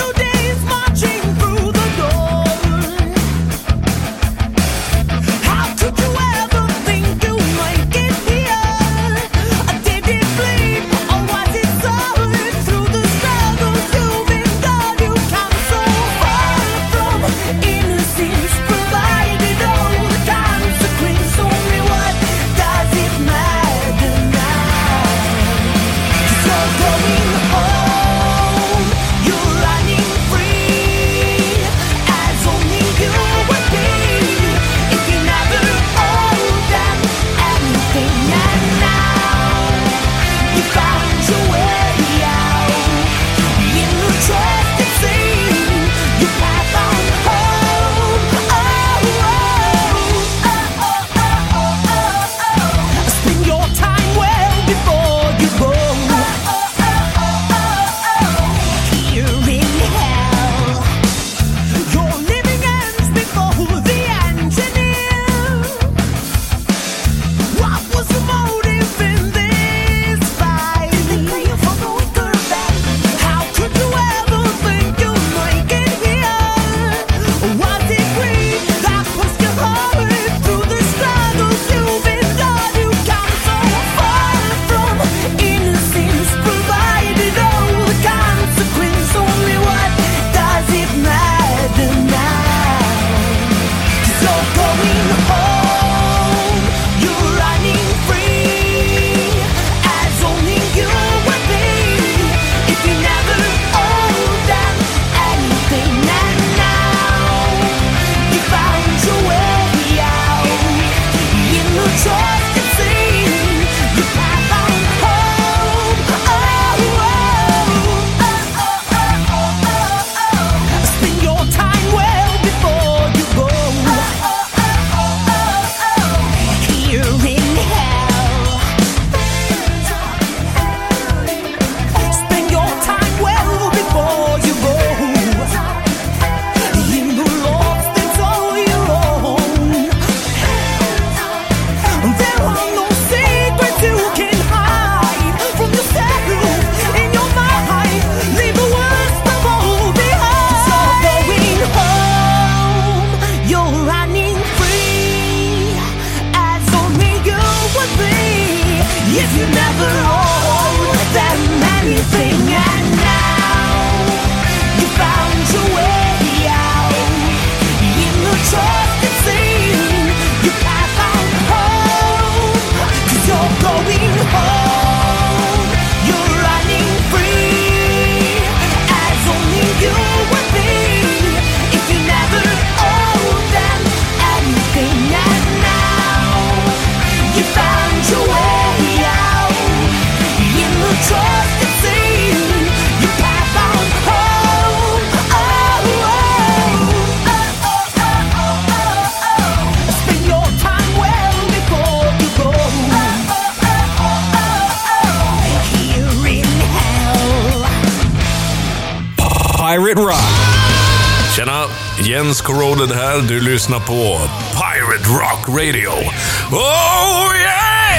New day rock. Tjena! Jens Corroded här. Du lyssnar på Pirate Rock Radio. Oh yeah!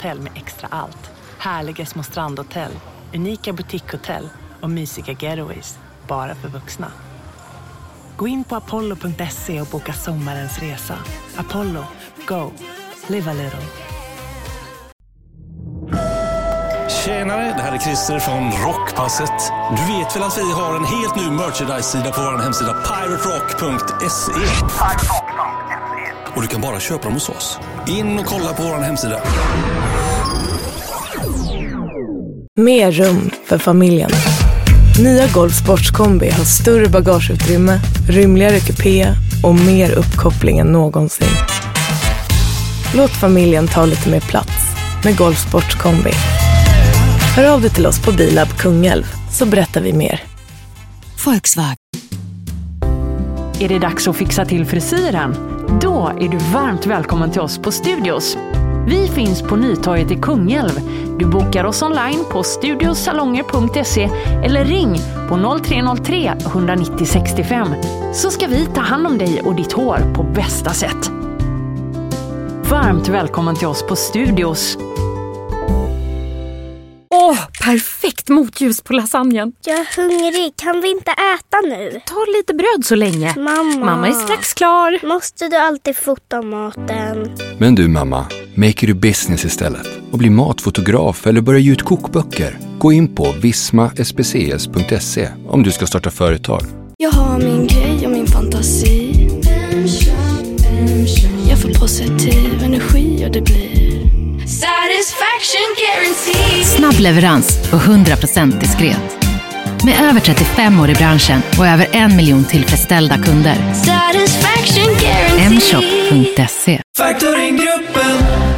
hotell med extra allt. Härliga små strandhotell, unika boutiquehotell och mysiga getaways. Bara för vuxna. Gå in på apollo.se och boka sommarens resa. Apollo, go, live a little. Tjenare, det här är Christer från Rockpasset. Du vet väl att vi har en helt ny merchandise-sida på vår hemsida piraterock.se? Och du kan bara köpa dem hos oss. In och kolla på vår hemsida. Mer rum för familjen. Nya Golf Sportskombi har större bagageutrymme, rymligare kupé och mer uppkoppling än någonsin. Låt familjen ta lite mer plats med Golf Sportskombi. Hör av dig till oss på Bilab Kungälv så berättar vi mer. Volkswagen. Är det dags att fixa till frisyren? Då är du varmt välkommen till oss på Studios. Vi finns på Nytorget i Kungälv du bokar oss online på studiosalonger.se eller ring på 0303 190 65 så ska vi ta hand om dig och ditt hår på bästa sätt. Varmt välkommen till oss på Studios. Åh, perfekt motljus på lasagnen. Jag är hungrig. Kan vi inte äta nu? Ta lite bröd så länge. Mamma. Mamma är strax klar. Måste du alltid fota maten? Men du mamma, make it a business istället och bli matfotograf eller börja ge ut kokböcker. Gå in på vismaspcs.se om du ska starta företag. Jag har min grej och min fantasi. Jag får positiv energi och det blir satisfaction guarantee. Snabb leverans och 100% diskret. Med över 35 år i branschen och över en miljon tillfredsställda kunder. Satisfaction guarantee. Mshop.se Factoringgruppen.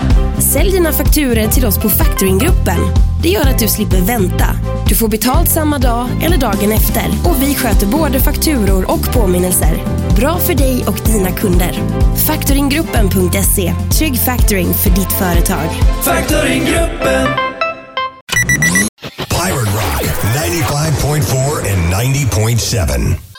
Sälj dina fakturer till oss på Factoringgruppen. Det gör att du slipper vänta. Du får betalt samma dag eller dagen efter. Och vi sköter både fakturor och påminnelser. Bra för dig och dina kunder. Factoringgruppen.se. Trygg factoring för ditt företag. Factoringgruppen. Pirate Rock 95.4 and 90.7.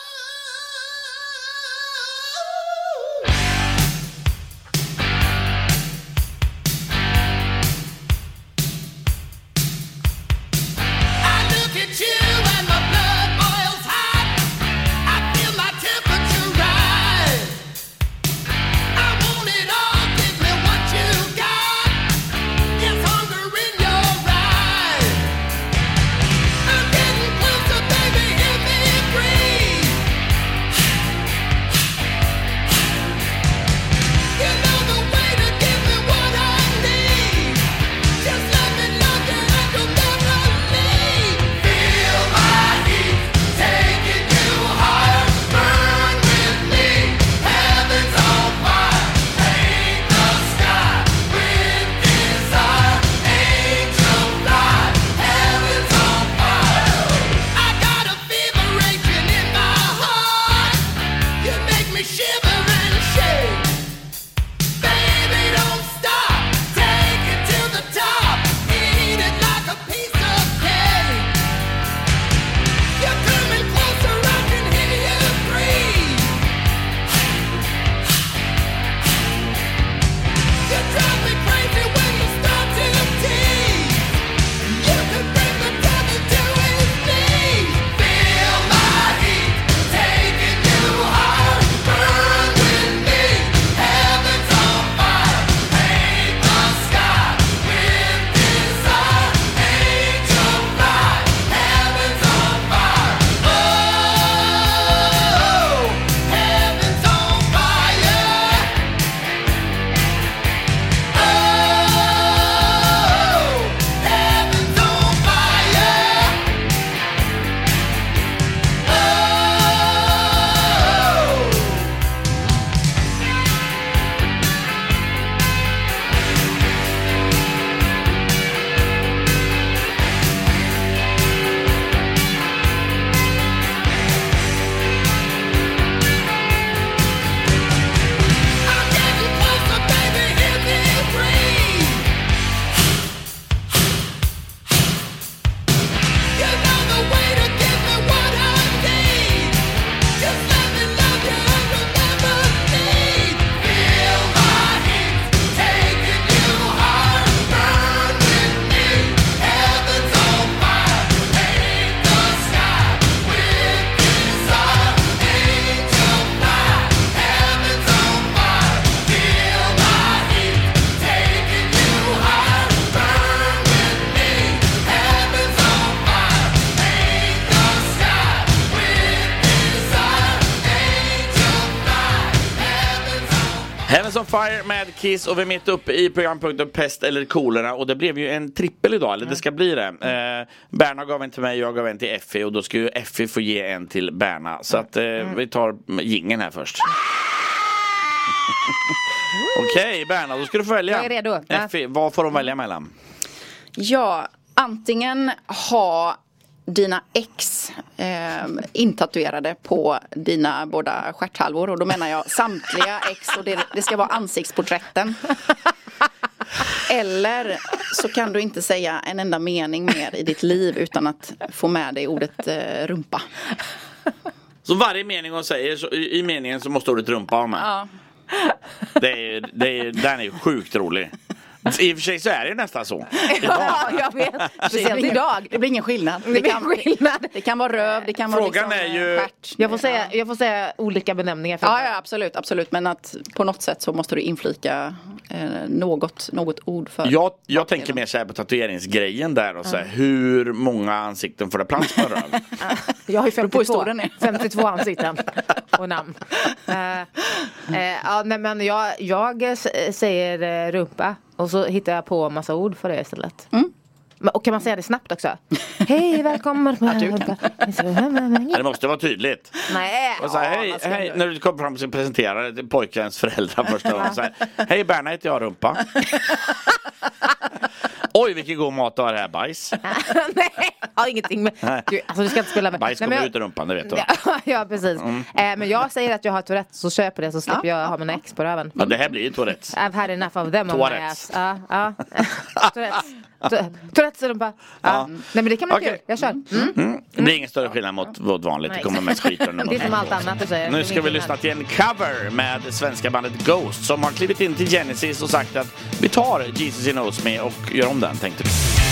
Heavens on Fire med Kiss och vi är mitt uppe i programpunkten Pest eller kolera och det blev ju en trippel idag, eller det ska bli det. Eh, Berna gav en till mig, jag gav en till Effie och då ska ju Effie få ge en till Berna. Så att eh, vi tar gingen här först. Okej, Berna, då ska du få välja. Jag är redo. Effie, vad får de välja mellan? Ja, antingen ha dina ex eh, intatuerade på dina båda stjärthalvor och då menar jag samtliga ex och det, det ska vara ansiktsporträtten. Eller så kan du inte säga en enda mening mer i ditt liv utan att få med dig ordet eh, rumpa. Så varje mening hon säger, så, i, i meningen så måste ordet rumpa vara med. Ja. Det är, det är, den är sjukt rolig. I och för sig så är det ju nästan så. Ja, jag vet. Speciellt idag. Det blir ingen skillnad. Det kan, skillnad. det kan vara röv, det kan Frågan vara är liksom, ju- eh, stjärt. Jag får säga, jag får säga olika benämningar. För Ja, ja, absolut, absolut. Men att på något sätt så måste du inflika eh, något, något ord för. Jag, jag tänker mer så här på tatueringsgrejen där och så här, hur många ansikten får det plats på en röv? Jag har ju på hur 52, stor den är. 52 ansikten och namn. Eh, eh, ja, nej, men jag, jag säger eh, rumpa och så hittar jag på massa ord för det istället. Mm. Och kan man säga det snabbt också? Hej, välkommen. Det måste vara tydligt. Nej. Och så här, hej, hej, när du kommer fram och ska presentera det till pojkens föräldrar första gången. Så här, hej Berna heter jag, rumpa. Oj vilken god mat du har här, bajs. Nej, har ingenting med... Du, alltså, du ska inte spela med. Bajs kommer jag- ut i rumpan, det vet du. Ja, ja precis. Mm. Eh, men jag säger att jag har Tourettes så köper det så slipper jag ha mina ex på röven. Ja, det här blir ju Tourettes. I've had enough of them on my Tourettes. ass. Ja, ja. Tourettes. Tourettes i rumpa. Ja. Nej men det kan bli Okej. kul. Jag kör. Mm. Mm. Det blir ingen större skillnad mot, mot vanligt. Det kommer mest skit Det är som allt annat du säger. Nu ska vi lyssna till en cover med svenska bandet Ghost som har klivit in till Genesis och sagt att vi tar Jesus Knows Me och gör om den tänkte vi.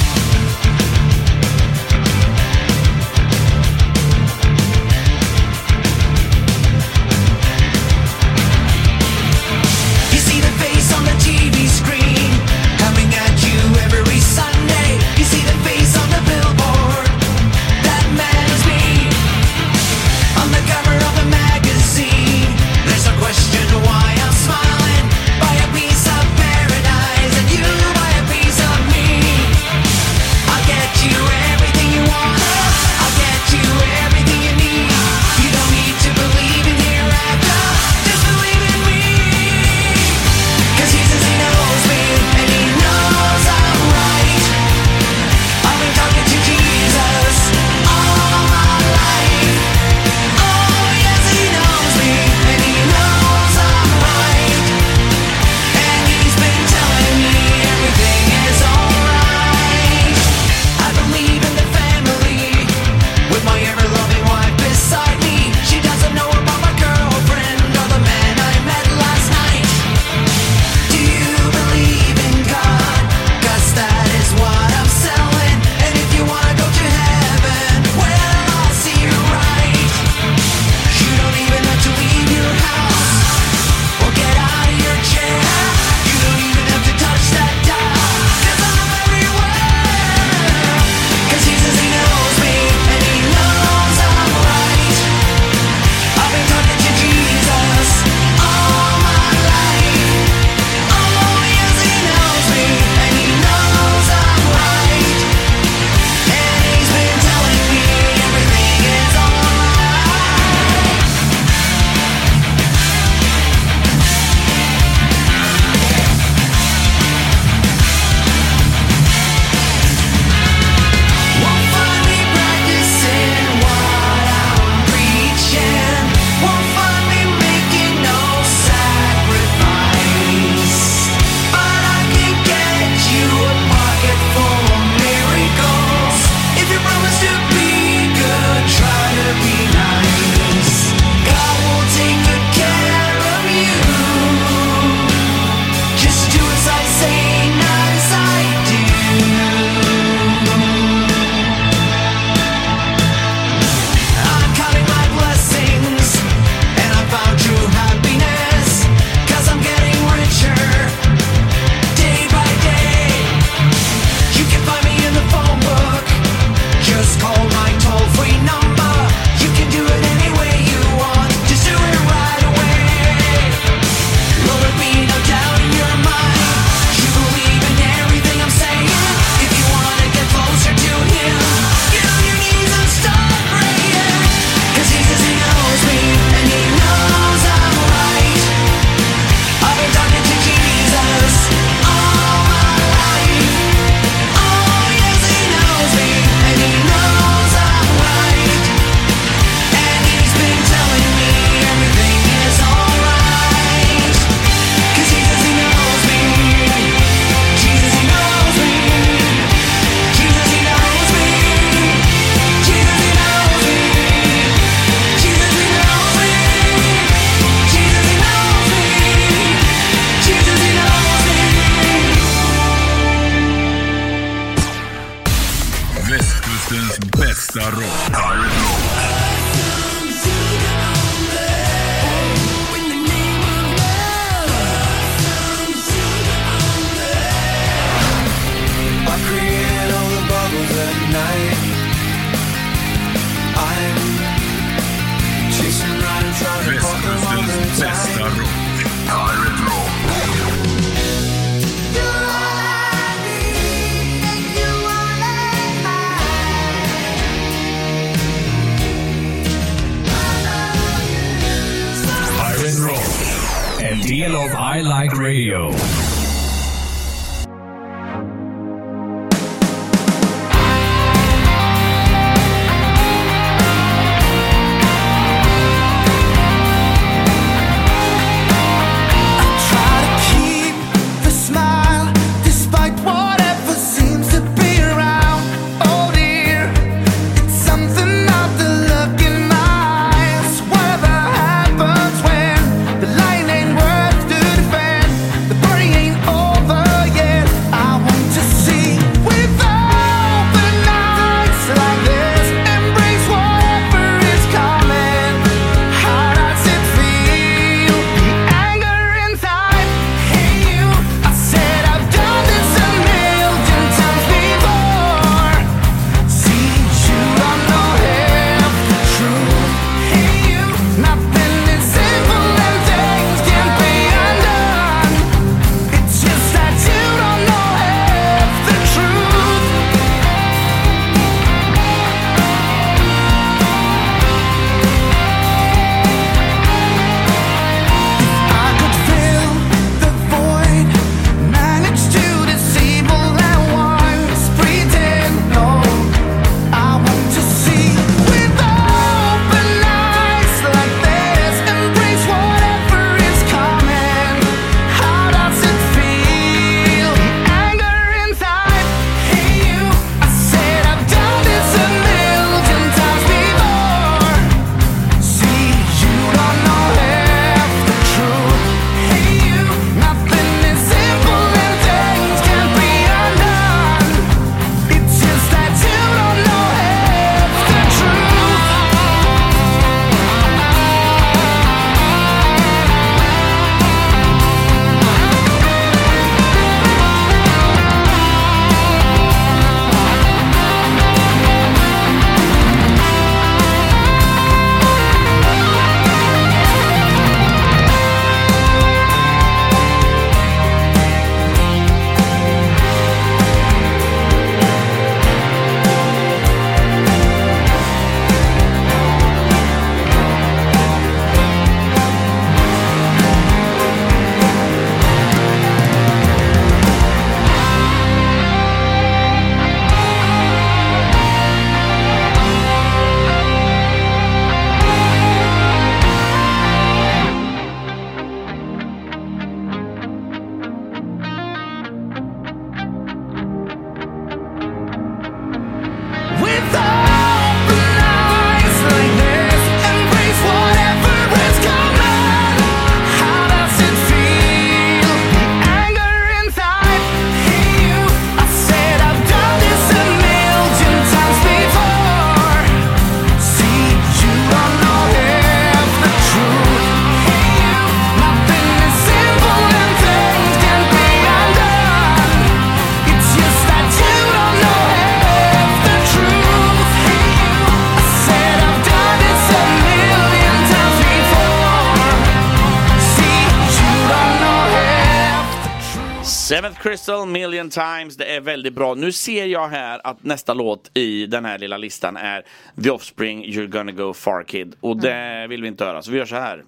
Crystal Million Times, det är väldigt bra. Nu ser jag här att nästa låt i den här lilla listan är The Offspring, You're gonna go far kid. Och det vill vi inte höra, så vi gör så här.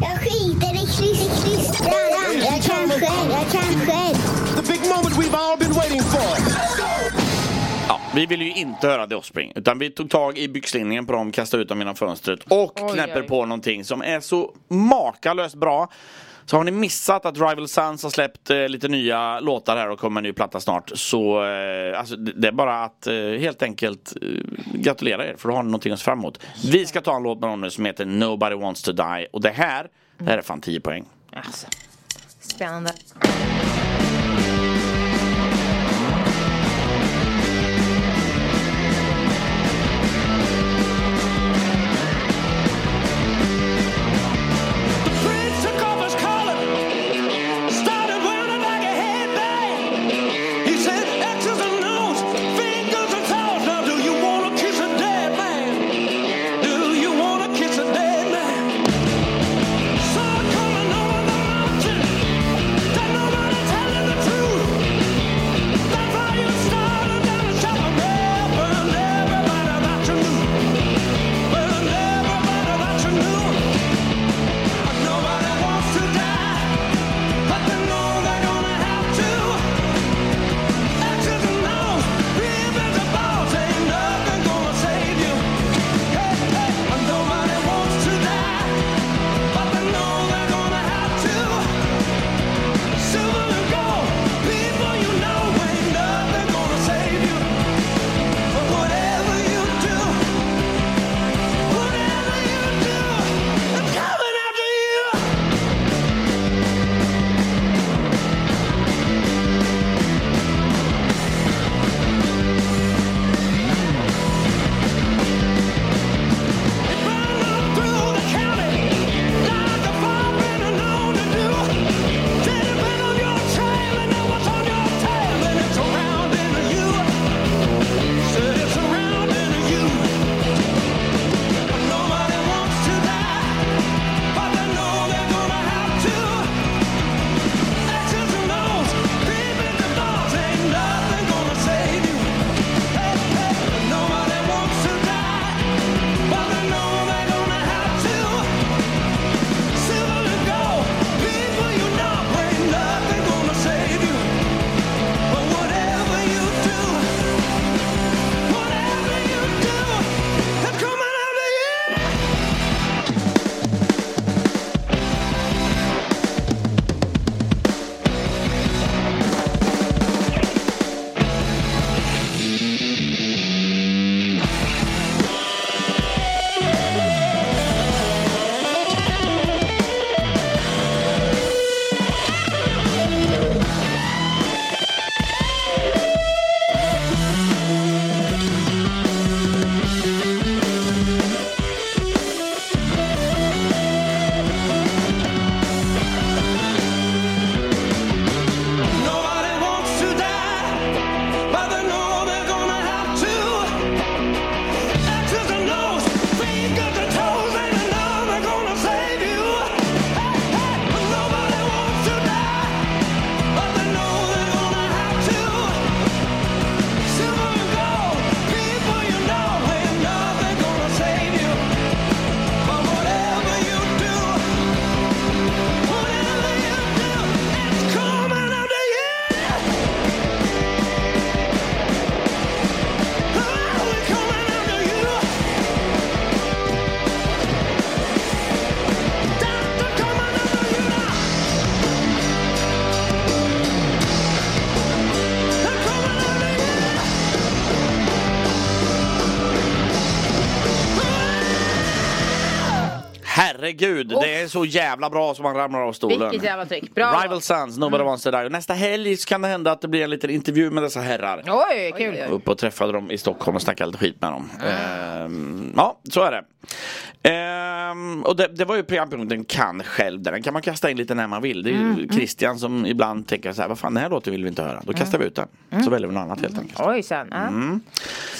Jag skiter i krysslistan. Jag kan själv, jag kan själv. The big moment we've all been waiting for. Ja, vi vill ju inte höra The Offspring, utan vi tog tag i byxlinningen på dem, kastade ut dem genom fönstret och Oj, knäpper oj. på någonting som är så makalöst bra. Så har ni missat att Rival Sons har släppt eh, lite nya låtar här och kommer en ny platta snart så eh, alltså, det, är bara att eh, helt enkelt eh, gratulera er för då har ni någonting att se fram emot. Vi ska ta en låt med dem nu som heter Nobody Wants To Die och det här, det här är fan 10 poäng. Alltså, spännande. Herregud. Det är så jävla bra som man ramlar av stolen. Vilket jävla tryck. Bra. Rival Sons, Nobody Wants to Die. Nästa helg kan det hända att det blir en liten intervju med dessa herrar. Oj, kul. Upp och träffade dem i Stockholm och snackade lite skit med dem. Ehm, ja, så är det. Ehm, och det, det var ju programpunkten Kan själv. Den kan man kasta in lite när man vill. Det är ju Mm, Christian som ibland tänker så här, vad fan den här låten vill vi inte höra. Då kastar vi ut den. Så väljer vi något annat helt enkelt. Oj, sen.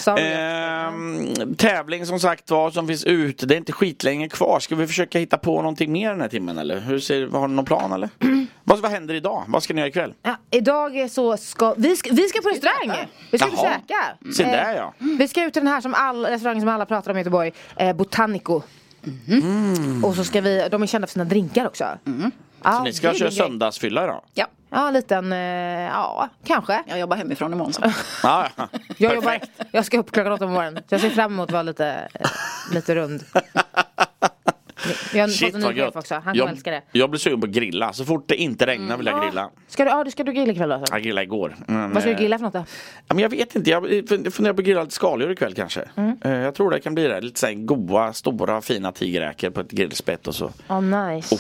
Mm. Sorry. Ehm, tävling som sagt var som finns ute. Det är inte skitlänge kvar. Ska vi försöka hitta på någonting mer den här timmen eller? Hur ser, har ni någon plan eller? vad, vad händer idag? Vad ska ni göra ikväll? Ja, idag är så ska vi, ska vi ska på restaurang. Vi ska ut och käka. Se Eh, där ja. Vi ska ut till den här som all, restaurangen som alla pratar om i Göteborg, eh, Botanico. Mm. Och så ska vi, de är kända för sina drinkar också. Så ni ska köra söndagsfylla idag? Ja. Ja, en liten, eh, ja, kanske. Jag jobbar hemifrån imorgon så. Ja, ja. Jag, jobbar, jag ska upp klockan åtta på morgonen. Så jag ser fram emot att vara lite, eh, lite rund. Jag har Shit fått en vad ny chef gött. också. Han kommer Jag, älska det. jag blir sugen på att grilla. Så fort det inte regnar vill jag grilla. Ska du, ja, du ska du grilla ikväll alltså? Jag grillade igår. Men, Vad ska du eh, grilla för något då? Ja, men jag vet inte, jag fun- funderar på att grilla lite skaldjur ikväll kanske. Mm. Jag tror det kan bli det. Lite så här goa, stora, fina tigerräkor på ett grillspett och så. Oh, nice.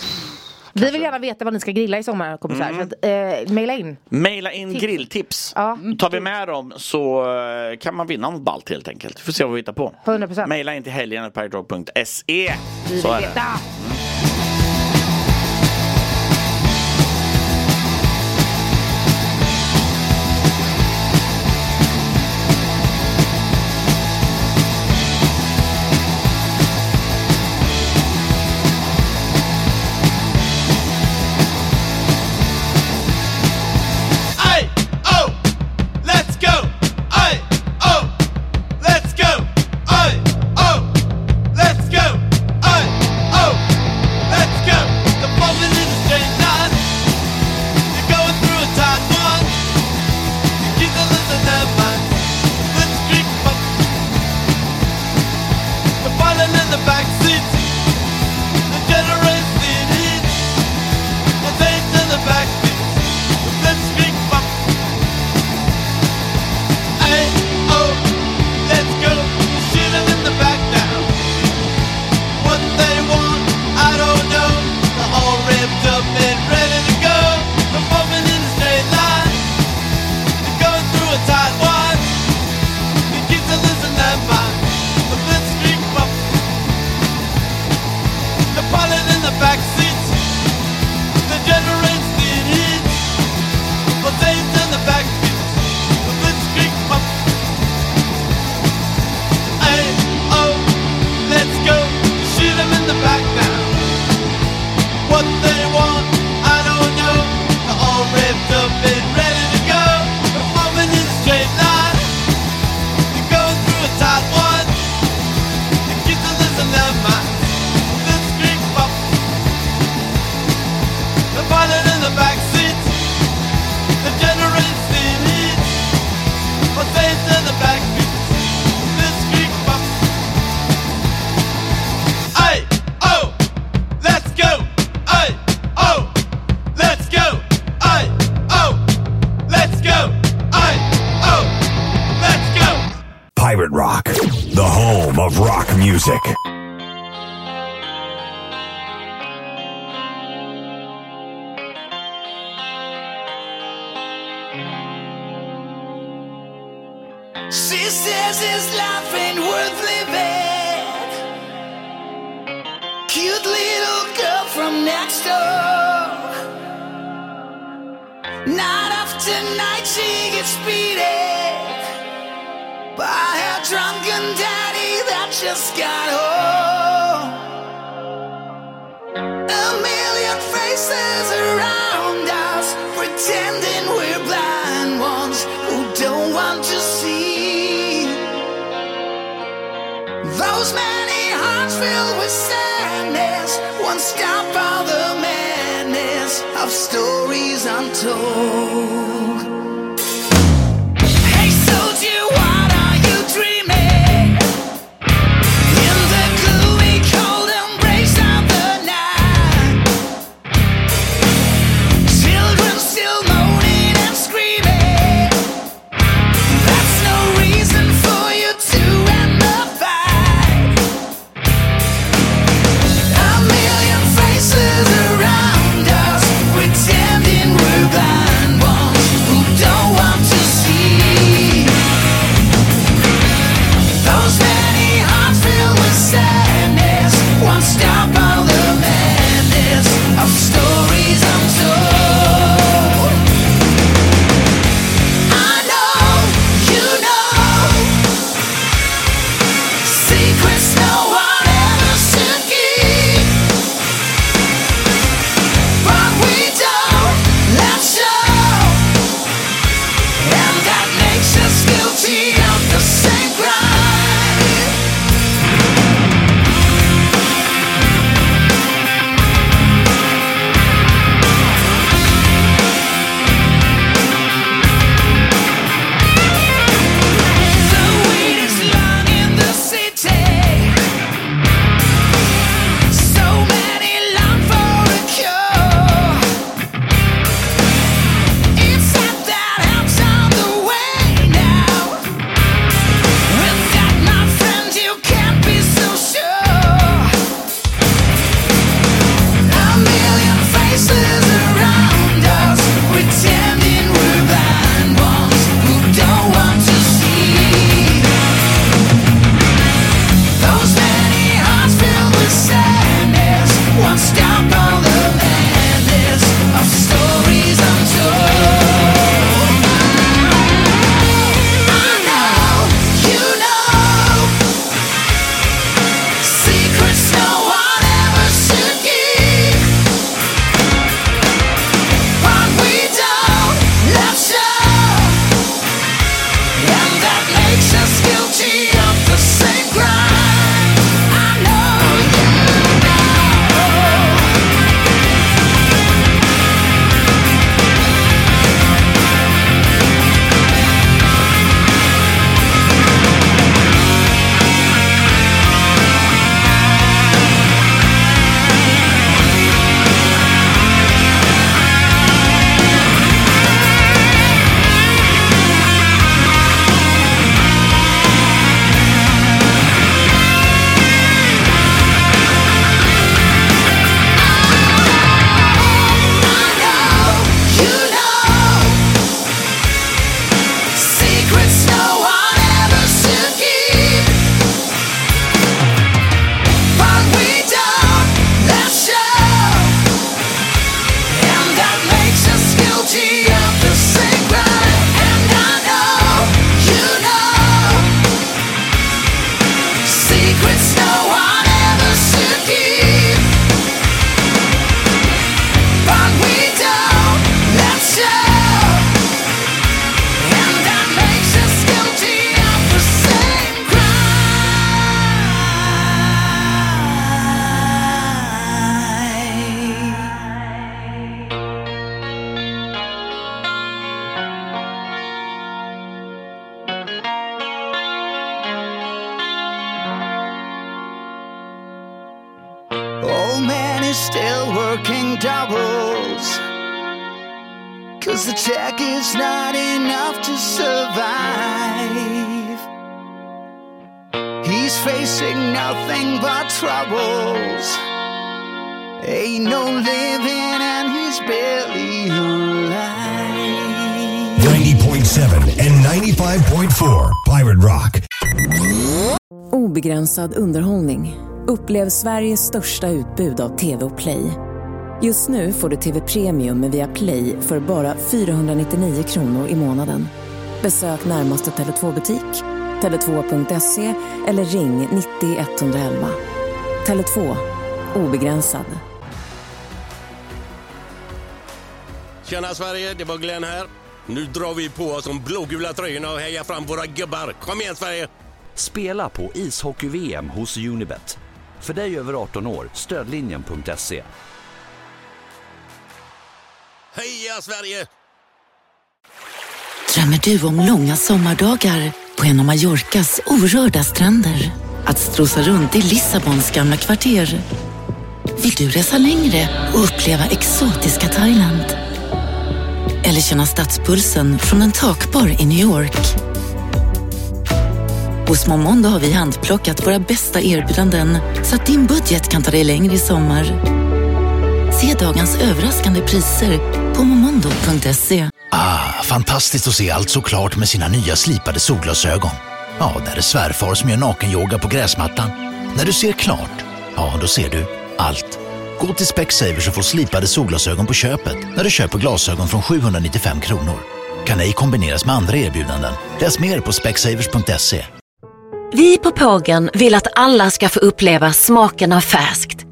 Vi vill gärna veta vad ni ska grilla i sommar kompisar. Mm. Så att, eh, maila in. Maila in Tips. grilltips. Ja. Tar vi med dem så eh, kan man vinna något ballt helt enkelt. Vi får se vad vi hittar på. 100%. Maila in till helgen.piraterock.se. Vi. Så vill veta. soul. Obegränsad underhållning. Upplev Sveriges största utbud av tv och play. Just nu får du TV Premium med Viaplay för bara 499 kronor i månaden. Besök närmaste Tele2-butik, tele2.se eller ring 90 111. Tele2. Obegränsad. Tjena Sverige, det var Glenn här. Nu drar vi på oss de blågula tröjorna och hejar fram våra gubbar. Kom igen Sverige! Spela på ishockey-VM hos Unibet. För dig över 18 år, stödlinjen.se. Heja Sverige! Drömmer du om långa sommardagar på en av Mallorcas orörda stränder? Att strosa runt i Lissabons gamla kvarter? Vill du resa längre och uppleva exotiska Thailand? Eller känna stadspulsen från en takbar i New York? Hos Momondo har vi handplockat våra bästa erbjudanden så att din budget kan ta dig längre i sommar. Se dagens överraskande priser på momondo.se. Ah, fantastiskt att se allt så klart med sina nya slipade solglasögon. Ja, där är svärfar som gör nakenyoga på gräsmattan. När du ser klart, ja då ser du allt. Gå till Specsavers och få slipade solglasögon på köpet när du köper glasögon från 795 kronor. Kan ej kombineras med andra erbjudanden. Läs mer på specsavers.se. Vi på Pågen vill att alla ska få uppleva smaken av färskt.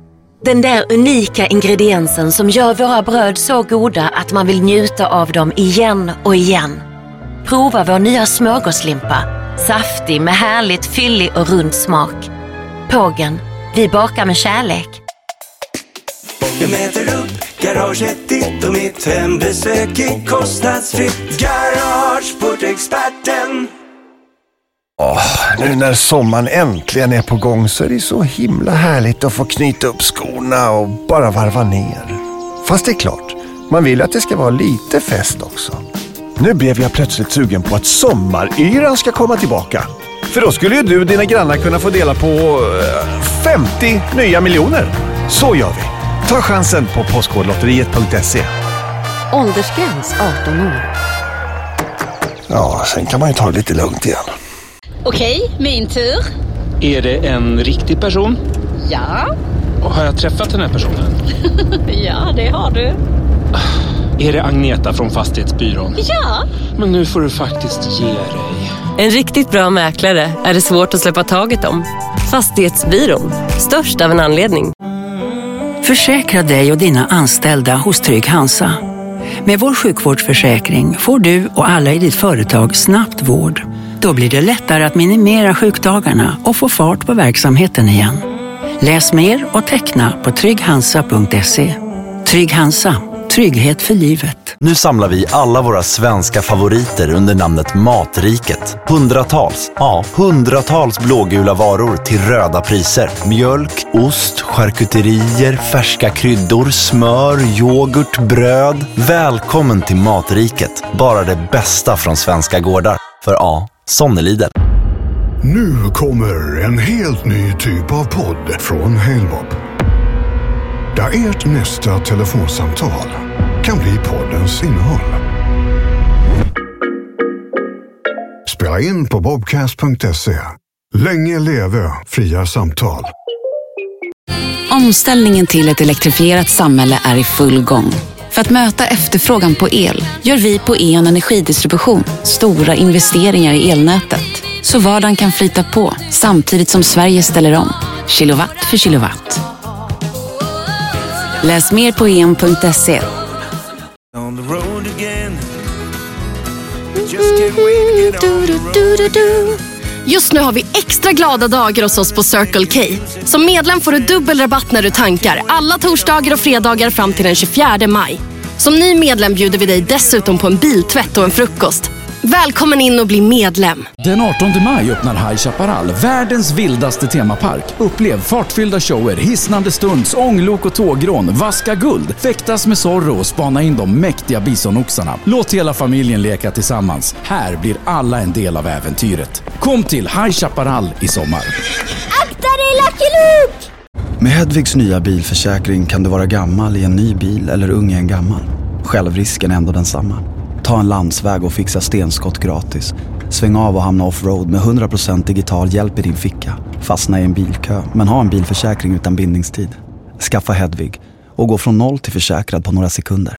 Den där unika ingrediensen som gör våra bröd så goda att man vill njuta av dem igen och igen. Prova vår nya smörgåslimpa. Saftig med härligt fyllig och rund smak. Pågen. Vi bakar med kärlek. Jag mäter upp garaget ditt och mitt hembesök är kostnadsfritt. Garageportexperten. Åh, nu när sommaren äntligen är på gång så är det så himla härligt att få knyta upp skorna och bara varva ner. Fast det är klart, man vill att det ska vara lite fest också. Nu blev jag plötsligt sugen på att sommaryran ska komma tillbaka. För då skulle ju du och dina grannar kunna få dela på eh, 50 nya miljoner. Så gör vi. Ta chansen på Postkodlotteriet.se. Åldersgräns 18 år. Ja, sen kan man ju ta det lite lugnt igen. Okej, min tur. Är det en riktig person? Ja. Och har jag träffat den här personen? ja, det har du. Är det Agneta från Fastighetsbyrån? Ja. Men nu får du faktiskt ge dig. En riktigt bra mäklare är det svårt att släppa taget om. Fastighetsbyrån, störst av en anledning. Försäkra dig och dina anställda hos Trygg Hansa. Med vår sjukvårdsförsäkring får du och alla i ditt företag snabbt vård. Då blir det lättare att minimera sjukdagarna och få fart på verksamheten igen. Läs mer och teckna på trygghansa.se. Trygg Hansa, trygghet för livet. Nu samlar vi alla våra svenska favoriter under namnet Matriket. Hundratals, ja hundratals blågula varor till röda priser. Mjölk, ost, charkuterier, färska kryddor, smör, yoghurt, bröd. Välkommen till Matriket. Bara det bästa från svenska gårdar. För ja, Lidl. Nu kommer en helt ny typ av podd från Halebop. Där ert nästa telefonsamtal kan bli poddens innehåll. Spela in på bobcast.se. Länge leve fria samtal. Omställningen till ett elektrifierat samhälle är i full gång. För att möta efterfrågan på el gör vi på E.ON Energidistribution stora investeringar i elnätet. Så vardagen kan flyta på samtidigt som Sverige ställer om. Kilowatt för kilowatt. Läs mer på E Just nu har vi extra glada dagar hos oss på Circle K. Som medlem får du dubbel rabatt när du tankar alla torsdagar och fredagar fram till den 24 maj. Som ny medlem bjuder vi dig dessutom på en biltvätt och en frukost. Välkommen in och bli medlem. Den 18 maj öppnar High Chaparral, världens vildaste temapark. Upplev fartfyllda shower, hisnande stunts, ånglok och tågrån, vaska guld, fäktas med Zorro och spana in de mäktiga bisonoxarna. Låt hela familjen leka tillsammans. Här blir alla en del av äventyret. Kom till High Chaparral i sommar. Akta dig Lucky Luke! Med Hedvigs nya bilförsäkring kan du vara gammal i en ny bil eller ung i en gammal. Självrisken är ändå densamma. Ta en landsväg och fixa stenskott gratis. Sväng av och hamna offroad med 100% digital hjälp i din ficka. Fastna i en bilkö, men ha en bilförsäkring utan bindningstid. Skaffa Hedvig och gå från noll till försäkrad på några sekunder.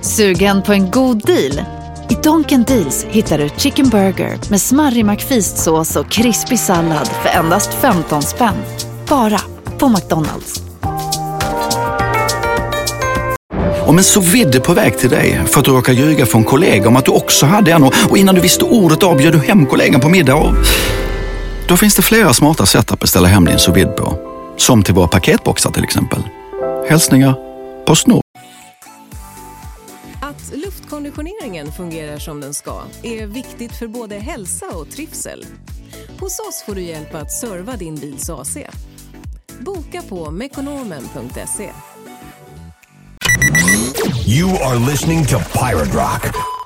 Sugen på en god deal? I Donken Deals hittar du Chicken Burger med smarrig McFeast-sås och krispig sallad för endast 15 spänn. Bara på McDonalds. Om en sous vide är på väg till dig för att du råkar ljuga från kollega om att du också hade en och och innan du visste ordet av bjöd du hem kollegan på middag och... Då finns det flera smarta sätt att beställa hem din sous vide på. Som till våra paketboxar till exempel. Hälsningar Postnord. Att luftkonditioneringen fungerar som den ska är viktigt för både hälsa och trivsel. Hos oss får du hjälp att serva din bils AC. Boka på mekonomen.se. You are listening to Pirate Rock.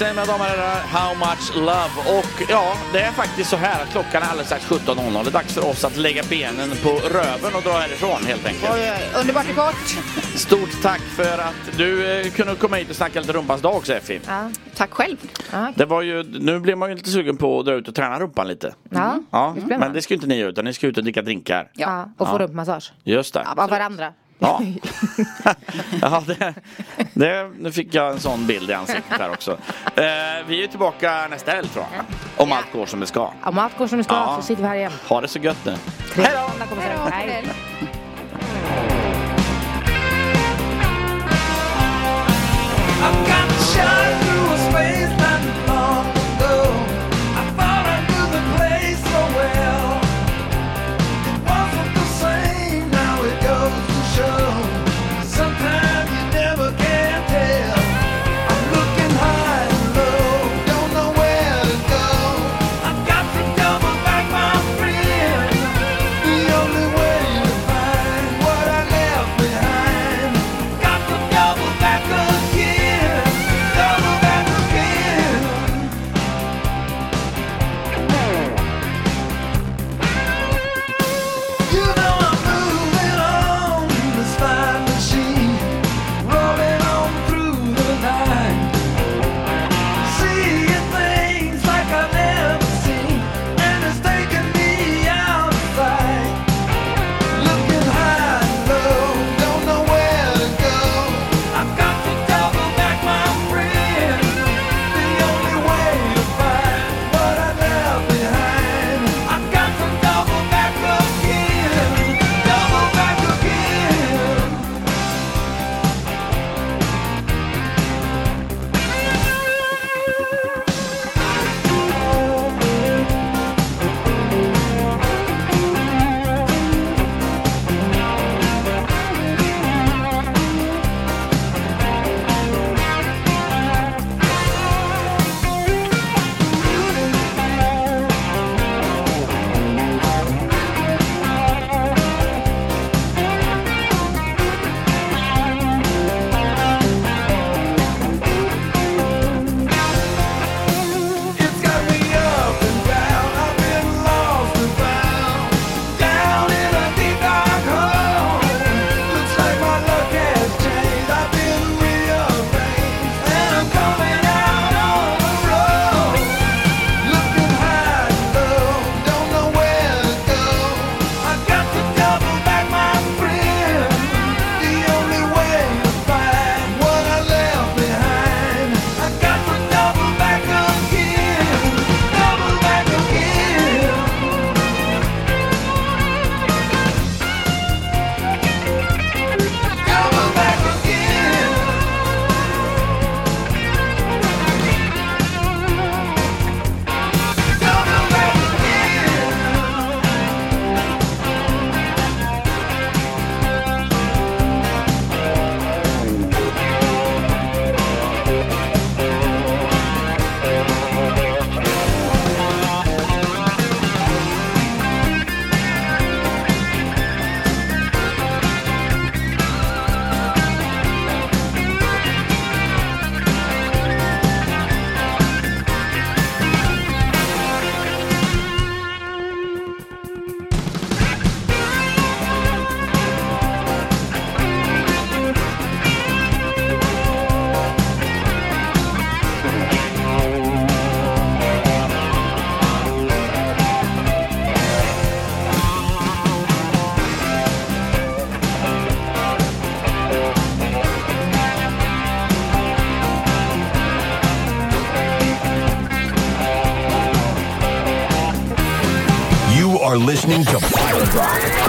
Odyssey, mina damer och herrar. How much love? Och ja, det är faktiskt så här att klockan är alldeles strax 17.00. Det är dags för oss att lägga benen på röven och dra härifrån helt enkelt. Oj, oj, underbart och kort. Stort tack för att du eh, kunde komma hit och snacka lite rumpans dag också Effie. Ja, tack själv. Ja. Det var ju, nu blir man ju lite sugen på att dra ut och träna rumpan lite. Ja, Ja, det men det ska ju inte ni göra utan ni ska ut och dricka drinkar. Ja, och få Ja. rumpmassage. Just det. Av varandra. Ja, ja det, det, nu fick jag en sån bild i ansiktet här också. Eh, vi är tillbaka nästa helg tror jag. Om allt går som det ska. Om allt går som det ska Ja. så sitter vi här igen. Ha det så gött nu. Hej då! Hej då! I've got to shine are listening to Pirate Rock.